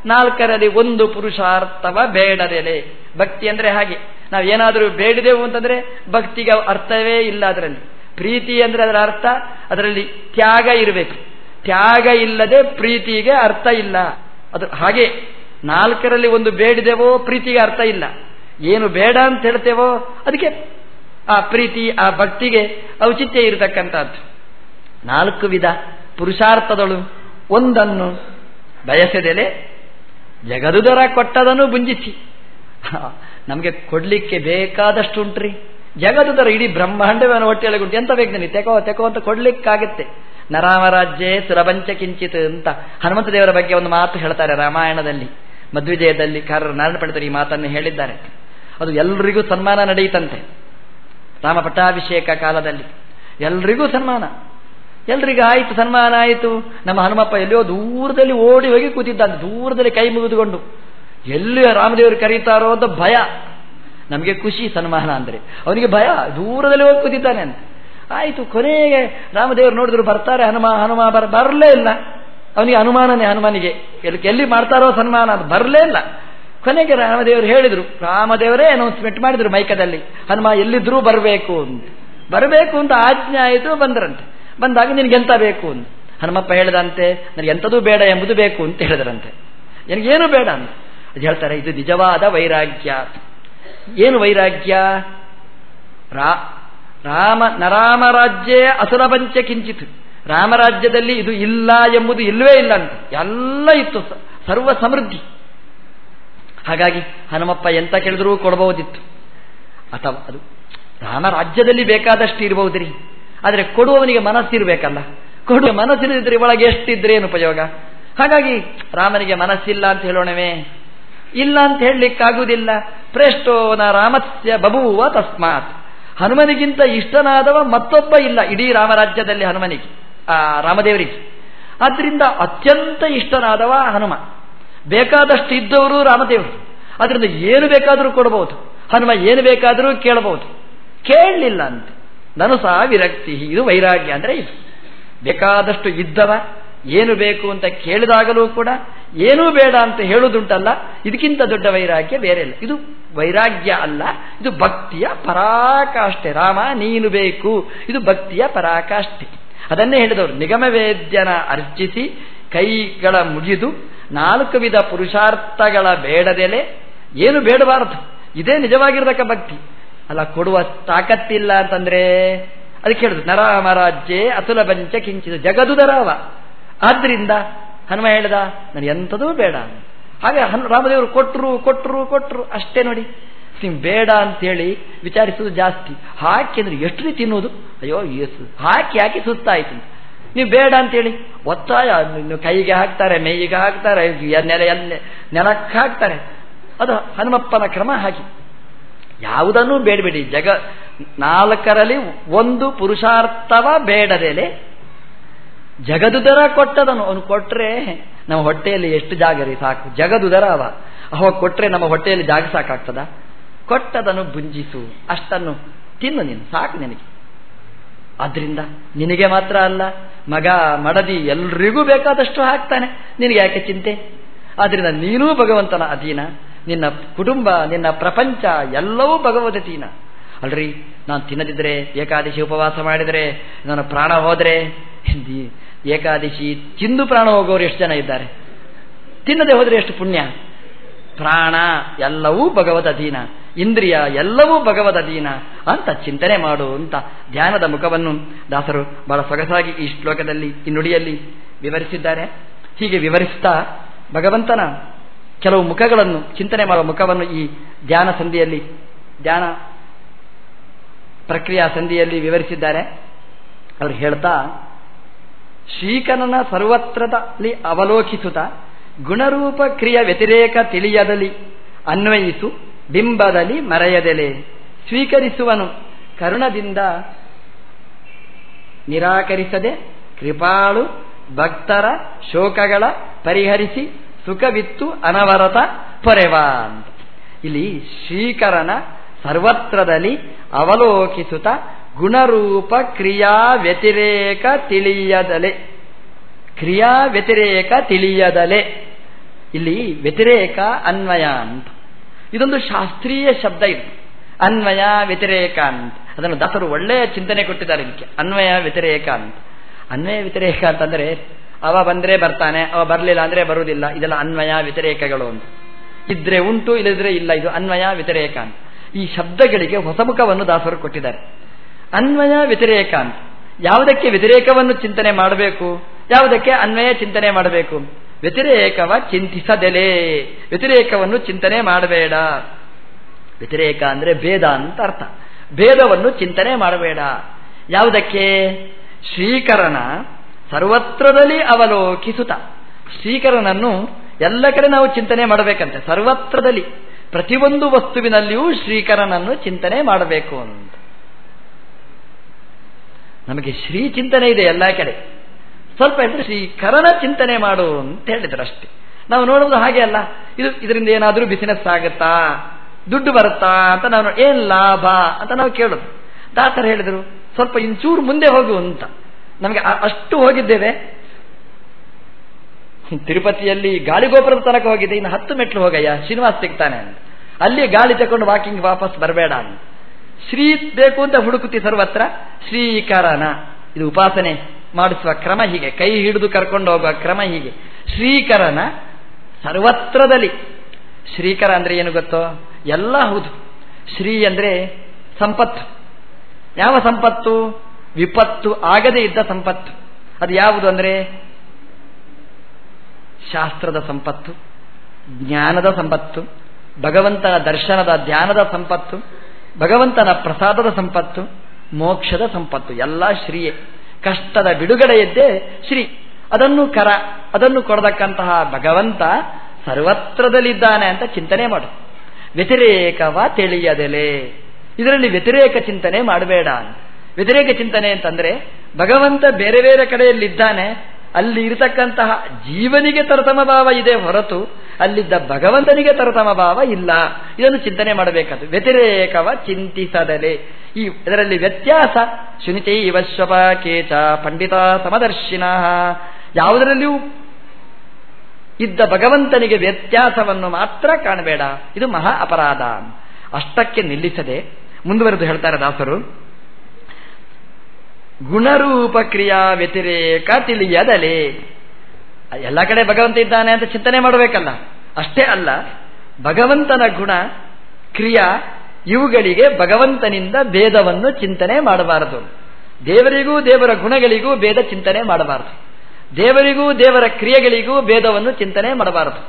ನಾಲ್ಕರಲ್ಲಿ ಒಂದು ಪುರುಷಾರ್ಥವ ಬೇಡದೆಲೆ. ಭಕ್ತಿ ಅಂದರೆ ಹಾಗೆ. ನಾವು ಏನಾದರೂ ಬೇಡಿದೆವು ಅಂತಂದರೆ ಭಕ್ತಿಗೆ ಅರ್ಥವೇ ಇಲ್ಲ ಅದರಲ್ಲಿ. ಪ್ರೀತಿ ಅಂದರೆ ಅದರ ಅರ್ಥ, ಅದರಲ್ಲಿ ತ್ಯಾಗ ಇರಬೇಕು. ತ್ಯಾಗ ಇಲ್ಲದೆ ಪ್ರೀತಿಗೆ ಅರ್ಥ ಇಲ್ಲ. ಅದು ಹಾಗೆ ನಾಲ್ಕರಲ್ಲಿ ಒಂದು ಬೇಡಿದೆವೋ ಪ್ರೀತಿಗೆ ಅರ್ಥ ಇಲ್ಲ. ಏನು ಬೇಡ ಅಂತ ಹೇಳ್ತೇವೋ ಅದಕ್ಕೆ ಆ ಪ್ರೀತಿ, ಆ ಭಕ್ತಿಗೆ ಔಚಿತ್ಯ ಇರತಕ್ಕಂಥದ್ದು. ನಾಲ್ಕು ವಿಧ ಪುರುಷಾರ್ಥದಳು. ಒಂದನ್ನು ಬಯಸದೆಲೆ ಜಗದುದರ ಕೊಟ್ಟದನ್ನು ಬುಂಜಿಸಿ ನಮಗೆ ಕೊಡ್ಲಿಕ್ಕೆ ಬೇಕಾದಷ್ಟು ಉಂಟ್ರಿ ಜಗದುದರ ಇಡೀ ಬ್ರಹ್ಮಾಂಡವನ್ನು ಹೊಟ್ಟೆಯಲ್ಲಿ ಉಂಟು ಎಂತ ಬೇಕು ನನಗೆ ತೆಕೋ ತೆಕೋ ಅಂತ ಕೊಡ್ಲಿಕ್ಕಾಗತ್ತೆ. ನರಾಮರಾಜ್ಯೇ ಸುರಭಂಚ ಕಿಂಚಿತ್ ಅಂತ ಹನುಮಂತ ದೇವರ ಬಗ್ಗೆ ಒಂದು ಮಾತು ಹೇಳ್ತಾರೆ ರಾಮಾಯಣದಲ್ಲಿ. ಮಧ್ವಿಜಯದಲ್ಲಿ ಕಾರರು ನಾರಾಯಣ ಪಂಡಿತರು ಈ ಮಾತನ್ನು ಹೇಳಿದ್ದಾರೆ. ಅದು ಎಲ್ರಿಗೂ ಸನ್ಮಾನ ನಡೆಯಿತಂತೆ. ರಾಮ ಪಟ್ಟಾಭಿಷೇಕ ಕಾಲದಲ್ಲಿ ಎಲ್ರಿಗೂ ಸನ್ಮಾನ. ಎಲ್ರಿಗೂ ಆಯಿತು, ಸನ್ಮಾನ ಆಯಿತು. ನಮ್ಮ ಹನುಮಪ್ಪ ಎಲ್ಲಿಯೋ ದೂರದಲ್ಲಿ ಓಡಿ ಹೋಗಿ ಕೂತಿದ್ದಾನೆ. ದೂರದಲ್ಲಿ ಕೈ ಮುಗಿದುಕೊಂಡು. ಎಲ್ಲಿ ರಾಮದೇವರು ಕರೀತಾರೋ ಅಂತ ಭಯ. ನಮಗೆ ಖುಷಿ ಸನ್ಮಾನ ಅಂದರೆ. ಅವನಿಗೆ ಭಯ. ದೂರದಲ್ಲಿ ಹೋಗಿ ಕೂತಿದ್ದಾನೆ ಅಂತ. ಆಯಿತು, ಕೊನೆಗೆ ರಾಮದೇವರು ನೋಡಿದ್ರು ಬರ್ತಾರೆ, ಹನುಮ ಹನುಮ ಬರ, ಬರಲೇ ಇಲ್ಲ. ಅವನಿಗೆ ಅನುಮಾನನೇ, ಹನುಮಾನಿಗೆ. ಎಲ್ಲಿ ಎಲ್ಲಿ ಮಾಡ್ತಾರೋ ಸನ್ಮಾನ ಅದು ಬರಲೇ ಇಲ್ಲ. ಕೊನೆಗೆ ರಾಮದೇವರು ಹೇಳಿದರು, ರಾಮದೇವರೇ ಅನೌನ್ಸ್ಮೆಂಟ್ ಮಾಡಿದ್ರು ಮೈಕದಲ್ಲಿ. ಹನುಮ, ಎಲ್ಲಿದ್ರೂ ಬರಬೇಕು ಅಂತ. ಬರಬೇಕು ಅಂತ ಆಜ್ಞೆ ಆಯಿತು, ಬಂದರಂತೆ. ಬಂದಾಗ ನಿನಗೆಂತ ಬೇಕು ಅಂತ. ಹನುಮಪ್ಪ ಹೇಳಿದಂತೆ, ನನಗೆ ಎಂಥದೂ ಬೇಡ ಎಂಬುದು ಬೇಕು ಅಂತ ಹೇಳಿದ್ರಂತೆ. ನನಗೇನು ಬೇಡ ಅಂತ? ಅದು ಹೇಳ್ತಾರೆ, ಇದು ನಿಜವಾದ ವೈರಾಗ್ಯ. ಏನು ವೈರಾಗ್ಯ? ರಾ, ರಾಮ ನರಾಮರಾಜ್ಯೇ ಅಸುರಪಂಚ ಕಿಂಚಿತ್. ರಾಮರಾಜ್ಯದಲ್ಲಿ ಇದು ಇಲ್ಲ ಎಂಬುದು ಇಲ್ಲವೇ ಇಲ್ಲ ಅಂತ. ಎಲ್ಲ ಇತ್ತು. ಸರ್ವ ಸಮೃದ್ಧಿ. ಹಾಗಾಗಿ ಹನುಮಪ್ಪ ಎಂತ ಕೇಳಿದ್ರೂ ಕೊಡಬಹುದಿತ್ತು. ಅಥವಾ ಅದು ರಾಮರಾಜ್ಯದಲ್ಲಿ ಬೇಕಾದಷ್ಟು ಇರಬಹುದ್ರಿ. ಆದರೆ ಕೊಡುವವನಿಗೆ ಮನಸ್ಸಿರಬೇಕಲ್ಲ. ಕೊಡುವ ಮನಸ್ಸಿಲ್ಲದಿದ್ರೆ ಒಳಗೆ ಎಷ್ಟಿದ್ರೆ ಏನು ಉಪಯೋಗ? ಹಾಗಾಗಿ ರಾಮನಿಗೆ ಮನಸ್ಸಿಲ್ಲ ಅಂತ ಹೇಳೋಣವೇ. ಇಲ್ಲ ಅಂತ ಹೇಳಲಿಕ್ಕಾಗುವುದಿಲ್ಲ. ಪ್ರೇಷ್ಟೋನ ರಾಮಸ್ಯ ಬಬುವ ತಸ್ಮಾತ್. ಹನುಮನಿಗಿಂತ ಇಷ್ಟನಾದವ ಮತ್ತೊಬ್ಬ ಇಲ್ಲ. ಇಡೀ ರಾಮರಾಜ್ಯದಲ್ಲಿ ಹನುಮನಿಗೆ. ರಾಮದೇವರಿಗೆ ಆದ್ರಿಂದ ಅತ್ಯಂತ ಇಷ್ಟನಾದವ ಹನುಮ. ಬೇಕಾದಷ್ಟು ಇದ್ದವರು ರಾಮದೇವರು. ಅದರಿಂದ ಏನು ಬೇಕಾದರೂ ಕೊಡಬಹುದು. ಹನುಮ ಏನು ಬೇಕಾದರೂ ಕೇಳಬಹುದು. ಕೇಳಲಿಲ್ಲ ಅಂತ. ನಾನು ಸಹ ವಿರಕ್ತಿ. ಇದು ವೈರಾಗ್ಯ ಅಂದರೆ ಇದು. ಬೇಕಾದಷ್ಟು ಇದ್ದವ, ಏನು ಬೇಕು ಅಂತ ಕೇಳಿದಾಗಲೂ ಕೂಡ ಏನೂ ಬೇಡ ಅಂತ ಹೇಳುವುದುಂಟಲ್ಲ, ಇದಕ್ಕಿಂತ ದೊಡ್ಡ ವೈರಾಗ್ಯ ಬೇರೆ ಇಲ್ಲ. ಇದು ವೈರಾಗ್ಯ ಅಲ್ಲ, ಇದು ಭಕ್ತಿಯ ಪರಾಕಾಷ್ಠೆ. ರಾಮ, ನೀನು ಬೇಕು. ಇದು ಭಕ್ತಿಯ ಪರಾಕಾಷ್ಠೆ. ಅದನ್ನೇ ಹೇಳಿದವರು, ನಿಗಮವೇದ್ಯನ ಅರ್ಚಿಸಿ ಕೈಗಳ ಮುಗಿದು ನಾಲ್ಕು ವಿಧ ಪುರುಷಾರ್ಥಗಳ ಬೇಡದೆಲೆ ಏನು ಬೇಡಬಾರದು. ಇದೇ ನಿಜವಾಗಿರತಕ್ಕ ಭಕ್ತಿ. ಅಲ್ಲ, ಕೊಡುವ ತಾಕತ್ತಿಲ್ಲ ಅಂತಂದ್ರೆ, ಅದಕ್ಕೆ ಹೇಳುದು ನರಾಮರಾಜ್ಯೆ ಅತುಲ ಬಂಚ ಕಿಂಚಿದ ಜಗದುದರಾವ. ಆದ್ರಿಂದ ಹನುಮ ಹೇಳಿದ, ನನಗೆ ಎಂಥದೂ ಬೇಡ. ಹಾಗೆ ರಾಮದೇವರು ಕೊಟ್ಟರು ಕೊಟ್ಟರು ಕೊಟ್ಟರು ಅಷ್ಟೇ ನೋಡಿ. ನೀವು ಬೇಡ ಅಂತೇಳಿ ವಿಚಾರಿಸೋದು ಜಾಸ್ತಿ. ಹಾಕಿ ಅಂದ್ರೆ ಎಷ್ಟು ರೀತಿ ತಿನ್ನೋದು ಅಯ್ಯೋ ಎಷ್ಟು ಹಾಕಿ ಹಾಕಿ ಸುಸ್ತಾಯ್ತು ನೀವು ಬೇಡ ಅಂತೇಳಿ. ಒತ್ತಾಯ ಕೈಗೆ ಹಾಕ್ತಾರೆ, ಮೇಯಿಗೆ ಹಾಕ್ತಾರೆ, ನೆಲ ನೆಲಕ್ಕೆ ಹಾಕ್ತಾರೆ. ಅದು ಹನುಮಪ್ಪನ ಕ್ರಮ ಹಾಕಿ ಯಾವುದನ್ನೂ ಬೇಡಬೇಡಿ ಜಗ ನಾಲ್ಕರಲ್ಲಿ ಒಂದು ಪುರುಷಾರ್ಥವ ಬೇಡದೇಲೆ. ಜಗದುದರ ಕೊಟ್ಟದನು. ಅವನು ಕೊಟ್ಟರೆ ನಮ್ಮ ಹೊಟ್ಟೆಯಲ್ಲಿ ಎಷ್ಟು ಜಾಗ ರೀ ಸಾಕು. ಜಗದುದರ ಅವ. ಅವ ಕೊಟ್ಟರೆ ನಮ್ಮ ಹೊಟ್ಟೆಯಲ್ಲಿ ಜಾಗ ಸಾಕಾಗ್ತದ? ಕೊಟ್ಟದನ್ನು ಭುಂಜಿಸು, ಅಷ್ಟನ್ನು ತಿನ್ನು ನೀನು, ಸಾಕು ನಿನಗೆ. ಆದ್ರಿಂದ ನಿನಗೆ ಮಾತ್ರ ಅಲ್ಲ, ಮಗ ಮಡದಿ ಎಲ್ರಿಗೂ ಬೇಕಾದಷ್ಟು ಹಾಕ್ತಾನೆ, ನಿನಗೆ ಯಾಕೆ ಚಿಂತೆ? ಆದ್ರಿಂದ ನೀನೂ ಭಗವಂತನ ಅಧೀನ, ನಿನ್ನ ಕುಟುಂಬ, ನಿನ್ನ ಪ್ರಪಂಚ ಎಲ್ಲವೂ ಭಗವದತೀನ ಅಲ್ರಿ, ನಾನು ತಿನ್ನದಿದ್ರೆ, ಏಕಾದಶಿ ಉಪವಾಸ ಮಾಡಿದರೆ ನಾನು ಪ್ರಾಣ ಹೋದರೆ ಏಕಾದಶಿ ತಿಂದು ಪ್ರಾಣ ಹೋಗೋರು ಎಷ್ಟು ಜನ ಇದ್ದಾರೆ? ತಿನ್ನದೆ ಹೋದರೆ ಎಷ್ಟು ಪುಣ್ಯ? ಪ್ರಾಣ ಎಲ್ಲವೂ ಭಗವದ್ ಅಧೀನ. ಇಂದ್ರಿಯ ಎಲ್ಲವೂ ಭಗವದ್ ಅಧೀನ ಅಂತ ಚಿಂತನೆ ಮಾಡು ಅಂತ ಧ್ಯಾನದ ಮುಖವನ್ನು ದಾಸರು ಬಹಳ ಸೊಗಸಾಗಿ ಈ ಶ್ಲೋಕದಲ್ಲಿ, ಈ ನುಡಿಯಲ್ಲಿ ವಿವರಿಸಿದ್ದಾರೆ. ಹೀಗೆ ವಿವರಿಸ್ತಾ ಭಗವಂತನ ಕೆಲವು ಮುಖಗಳನ್ನು, ಚಿಂತನೆ ಮಾಡುವ ಮುಖವನ್ನು ಈ ಧ್ಯಾನ ಸಂಧಿಯಲ್ಲಿ, ಧ್ಯಾನ ಪ್ರಕ್ರಿಯಾ ಸಂಧಿಯಲ್ಲಿ ವಿವರಿಸಿದ್ದಾರೆ. ಅವರು ಹೇಳ್ತಾ ಶ್ರೀಕರನ ಸರ್ವತ್ರದಲ್ಲಿ ಅವಲೋಕಿಸುತ್ತ ಗುಣರೂಪ ಕ್ರಿಯ ವ್ಯತಿರೇಕ ತಿಳಿಯದಲ್ಲಿ ಅನ್ವಯಿಸು. ಬಿಂಬದಲ್ಲಿ ಮರೆಯದೆಲೆ. ಸ್ವೀಕರಿಸುವನು. ಕರುಣದಿಂದ ನಿರಾಕರಿಸದೆ ಕೃಪಾಳು ಭಕ್ತರ ಶೋಕಗಳ ಪರಿಹರಿಸಿ ಸುಖವಿತ್ತು ಅನವರತ ಪೊರೆವ ಇಲ್ಲಿ ಶ್ರೀಕರನ ಸರ್ವತ್ರದಲ್ಲಿ ಅವಲೋಕಿಸುತ್ತ ಗುಣರೂಪ ಕ್ರಿಯಾ ವ್ಯತಿರೇಕ ತಿಳಿಯದಲೆ. ಕ್ರಿಯಾ ವ್ಯತಿರೇಕ ತಿಳಿಯದಲೆ. ಇಲ್ಲಿ ವ್ಯತಿರೇಕ ಅನ್ವಯ ಅಂತ. ಇದೊಂದು ಶಾಸ್ತ್ರೀಯ ಶಬ್ದ ಇದು. ಅನ್ವಯ, ವ್ಯತಿರೇಕ ಅಂತ. ಅದನ್ನು ದಾಸರು ಒಳ್ಳೆಯ ಚಿಂತನೆ ಕೊಟ್ಟಿದ್ದಾರೆ ಇದಕ್ಕೆ. ಅನ್ವಯ, ವ್ಯತಿರೇಕ ಅಂತ. ಅನ್ವಯ, ವ್ಯತಿರೇಕ ಅಂತಂದ್ರೆ, ಅವ ಬಂದ್ರೆ ಬರ್ತಾನೆ, ಅವ ಬರಲಿಲ್ಲ ಅಂದ್ರೆ ಬರುವುದಿಲ್ಲ. ಇದೆಲ್ಲ ಅನ್ವಯ, ವ್ಯತಿರೇಕಗಳು ಅಂತ. ಇದ್ರೆ ಉಂಟು ಇಲ್ಲದ್ರೆ ಇಲ್ಲ. ಇದು ಅನ್ವಯ, ವ್ಯತಿರೇಕ ಅಂತ. ಈ ಶಬ್ದಗಳಿಗೆ ಹೊಸಮುಖವನ್ನು ದಾಸರು ಕೊಟ್ಟಿದ್ದಾರೆ. ಅನ್ವಯ, ವ್ಯತಿರೇಕ ಅಂತ. ಯಾವುದಕ್ಕೆ ವ್ಯತಿರೇಕವನ್ನು ಚಿಂತನೆ ಮಾಡಬೇಕು? ಯಾವುದಕ್ಕೆ ಅನ್ವಯ ಚಿಂತನೆ ಮಾಡಬೇಕು? ವ್ಯತಿರೇಕವ ಚಿಂತಿಸದೆಲೆ, ವ್ಯತಿರೇಕವನ್ನು ಚಿಂತನೆ ಮಾಡಬೇಡ. ವ್ಯತಿರೇಕ ಅಂದರೆ ಭೇದ ಅಂತ ಅರ್ಥ. ಭೇದವನ್ನು ಚಿಂತನೆ ಮಾಡಬೇಡ. ಯಾವುದಕ್ಕೆ? ಶ್ರೀಕರಣ ಸರ್ವತ್ರದಲ್ಲಿ ಅವಲೋಕಿಸುತ್ತ. ಶ್ರೀಕರನನ್ನು ಎಲ್ಲ ಕಡೆ ನಾವು ಚಿಂತನೆ ಮಾಡಬೇಕಂತೆ. ಸರ್ವತ್ರದಲ್ಲಿ, ಪ್ರತಿಯೊಂದು ವಸ್ತುವಿನಲ್ಲಿಯೂ ಶ್ರೀಕರನನ್ನು ಚಿಂತನೆ ಮಾಡಬೇಕು ಅಂತ. ನಮಗೆ ಶ್ರೀ ಚಿಂತನೆ ಇದೆ ಎಲ್ಲ ಕಡೆ. ಸ್ವಲ್ಪ ಇದ್ರೆ ಶ್ರೀಕರನ ಚಿಂತನೆ ಮಾಡು ಅಂತ ಹೇಳಿದ್ರು ಅಷ್ಟೇ. ನಾವು ನೋಡುವುದು ಹಾಗೆ ಅಲ್ಲ. ಇದು ಇದರಿಂದ ಏನಾದರೂ ಬಿಸಿನೆಸ್ ಆಗುತ್ತಾ? ದುಡ್ಡು ಬರುತ್ತಾ ಅಂತ ನಾವು ಏನ್ ಲಾಭ ಅಂತ ನಾವು ಕೇಳೋದು. ಡಾಕ್ಟರ್ ಹೇಳಿದರು, ಸ್ವಲ್ಪ ಇಂಚೂರು ಮುಂದೆ ಹೋಗು ಅಂತ. ನಮಗೆ ಅಷ್ಟು ಹೋಗಿದ್ದೇವೆ. ತಿರುಪತಿಯಲ್ಲಿ ಗಾಳಿಗೋಪುರದ ತನಕ ಹೋಗಿದೆ ಇನ್ನು ಹತ್ತು ಮೆಟ್ಲು ಹೋಗಯ್ಯ, ಶ್ರೀನಿವಾಸ್ ಸಿಗ್ತಾನೆ ಅಂತ. ಅಲ್ಲಿ ಗಾಳಿ ತಗೊಂಡು ವಾಕಿಂಗ್ ವಾಪಸ್ ಬರಬೇಡ ಅಂತ. ಶ್ರೀ ಬೇಕು ಅಂತ ಹುಡುಕುತ್ತಿ ಸರ್ವತ್ರ ಶ್ರೀಕರನ. ಇದು ಉಪಾಸನೆ. ಮಾಡಿಸುವ ಕ್ರಮ ಹೀಗೆ, ಕೈ ಹಿಡಿದು ಕರ್ಕೊಂಡು ಹೋಗುವ ಕ್ರಮ ಹೀಗೆ. ಶ್ರೀಕರನ ಸರ್ವತ್ರದಲ್ಲಿ. ಶ್ರೀಕರ ಅಂದ್ರೆ ಏನು ಗೊತ್ತೋ? ಎಲ್ಲ ಹೌದು. ಶ್ರೀ ಅಂದ್ರೆ ಸಂಪತ್ತು. ಯಾವ ಸಂಪತ್ತು? ವಿಪತ್ತು ಆಗದೇ ಇದ್ದ ಸಂಪತ್ತು. ಅದು ಯಾವುದು ಅಂದ್ರೆ? ಶಾಸ್ತ್ರದ ಸಂಪತ್ತು, ಜ್ಞಾನದ ಸಂಪತ್ತು, ಭಗವಂತನ ದರ್ಶನದ ಧ್ಯಾನದ ಸಂಪತ್ತು, ಭಗವಂತನ ಪ್ರಸಾದದ ಸಂಪತ್ತು, ಮೋಕ್ಷದ ಸಂಪತ್ತು. ಎಲ್ಲ ಶ್ರೀಯೇ. ಕಷ್ಟದ ಬಿಡುಗಡೆಯದ್ದೇ ಶ್ರೀ. ಅದನ್ನು ಕರ, ಅದನ್ನು ಕೊಡತಕ್ಕಂತಹ ಭಗವಂತ ಸರ್ವತ್ರದಲ್ಲಿದ್ದಾನೆ ಅಂತ ಚಿಂತನೆ ಮಾಡು. ವ್ಯತಿರೇಕವ ತಿಳಿಯದೆಲೆ. ಇದರಲ್ಲಿ ವ್ಯತಿರೇಕ ಚಿಂತನೆ ಮಾಡಬೇಡ ವ್ಯತಿರೇಕ ಚಿಂತನೆ ಅಂತಂದ್ರೆ ಭಗವಂತ ಬೇರೆ ಬೇರೆ ಕಡೆಯಲ್ಲಿದ್ದಾನೆ, ಅಲ್ಲಿ ಇರತಕ್ಕಂತಹ ಜೀವನಿಗೆ ತರತಮ ಭಾವ ಇದೆ ಹೊರತು ಅಲ್ಲಿದ್ದ ಭಗವಂತನಿಗೆ ತರತಮ ಭಾವ ಇಲ್ಲ. ಇದನ್ನು ಚಿಂತನೆ ಮಾಡಬೇಕಾದ ವ್ಯತಿರೇಕವ ಚಿಂತಿಸದಲೆ. ಈ ಇದರಲ್ಲಿ ವ್ಯತ್ಯಾಸ. ಶುನಿತಿ ಇವಶ್ವಪ ಕೇಚ ಪಂಡಿತ ಸಮದರ್ಶಿನ. ಯಾವುದರಲ್ಲಿಯೂ ಇದ್ದ ಭಗವಂತನಿಗೆ ವ್ಯತ್ಯಾಸವನ್ನು ಮಾತ್ರ ಕಾಣಬೇಡ. ಇದು ಮಹಾ ಅಪರಾಧ. ಅಷ್ಟಕ್ಕೆ ನಿಲ್ಲಿಸದೆ ಮುಂದುವರೆದು ಹೇಳ್ತಾರೆ ದಾಸರು. ಗುಣರೂಪ ಕ್ರಿಯಾ ವ್ಯತಿರೇಕ ತಿಳಿಯದಲೆ. ಎಲ್ಲ ಕಡೆ ಭಗವಂತ ಇದ್ದಾನೆ ಅಂತ ಚಿಂತನೆ ಮಾಡಬೇಕಲ್ಲ. ಅಷ್ಟೇ ಅಲ್ಲ, ಭಗವಂತನ ಗುಣ, ಕ್ರಿಯಾ, ಇವುಗಳಿಗೆ ಭಗವಂತನಿಂದ ಭೇದವನ್ನು ಚಿಂತನೆ ಮಾಡಬಾರದು. ದೇವರಿಗೂ ದೇವರ ಗುಣಗಳಿಗೂ ಭೇದ ಚಿಂತನೆ ಮಾಡಬಾರದು. ದೇವರಿಗೂ ದೇವರ ಕ್ರಿಯೆಗಳಿಗೂ ಭೇದವನ್ನು ಚಿಂತನೆ ಮಾಡಬಾರದು.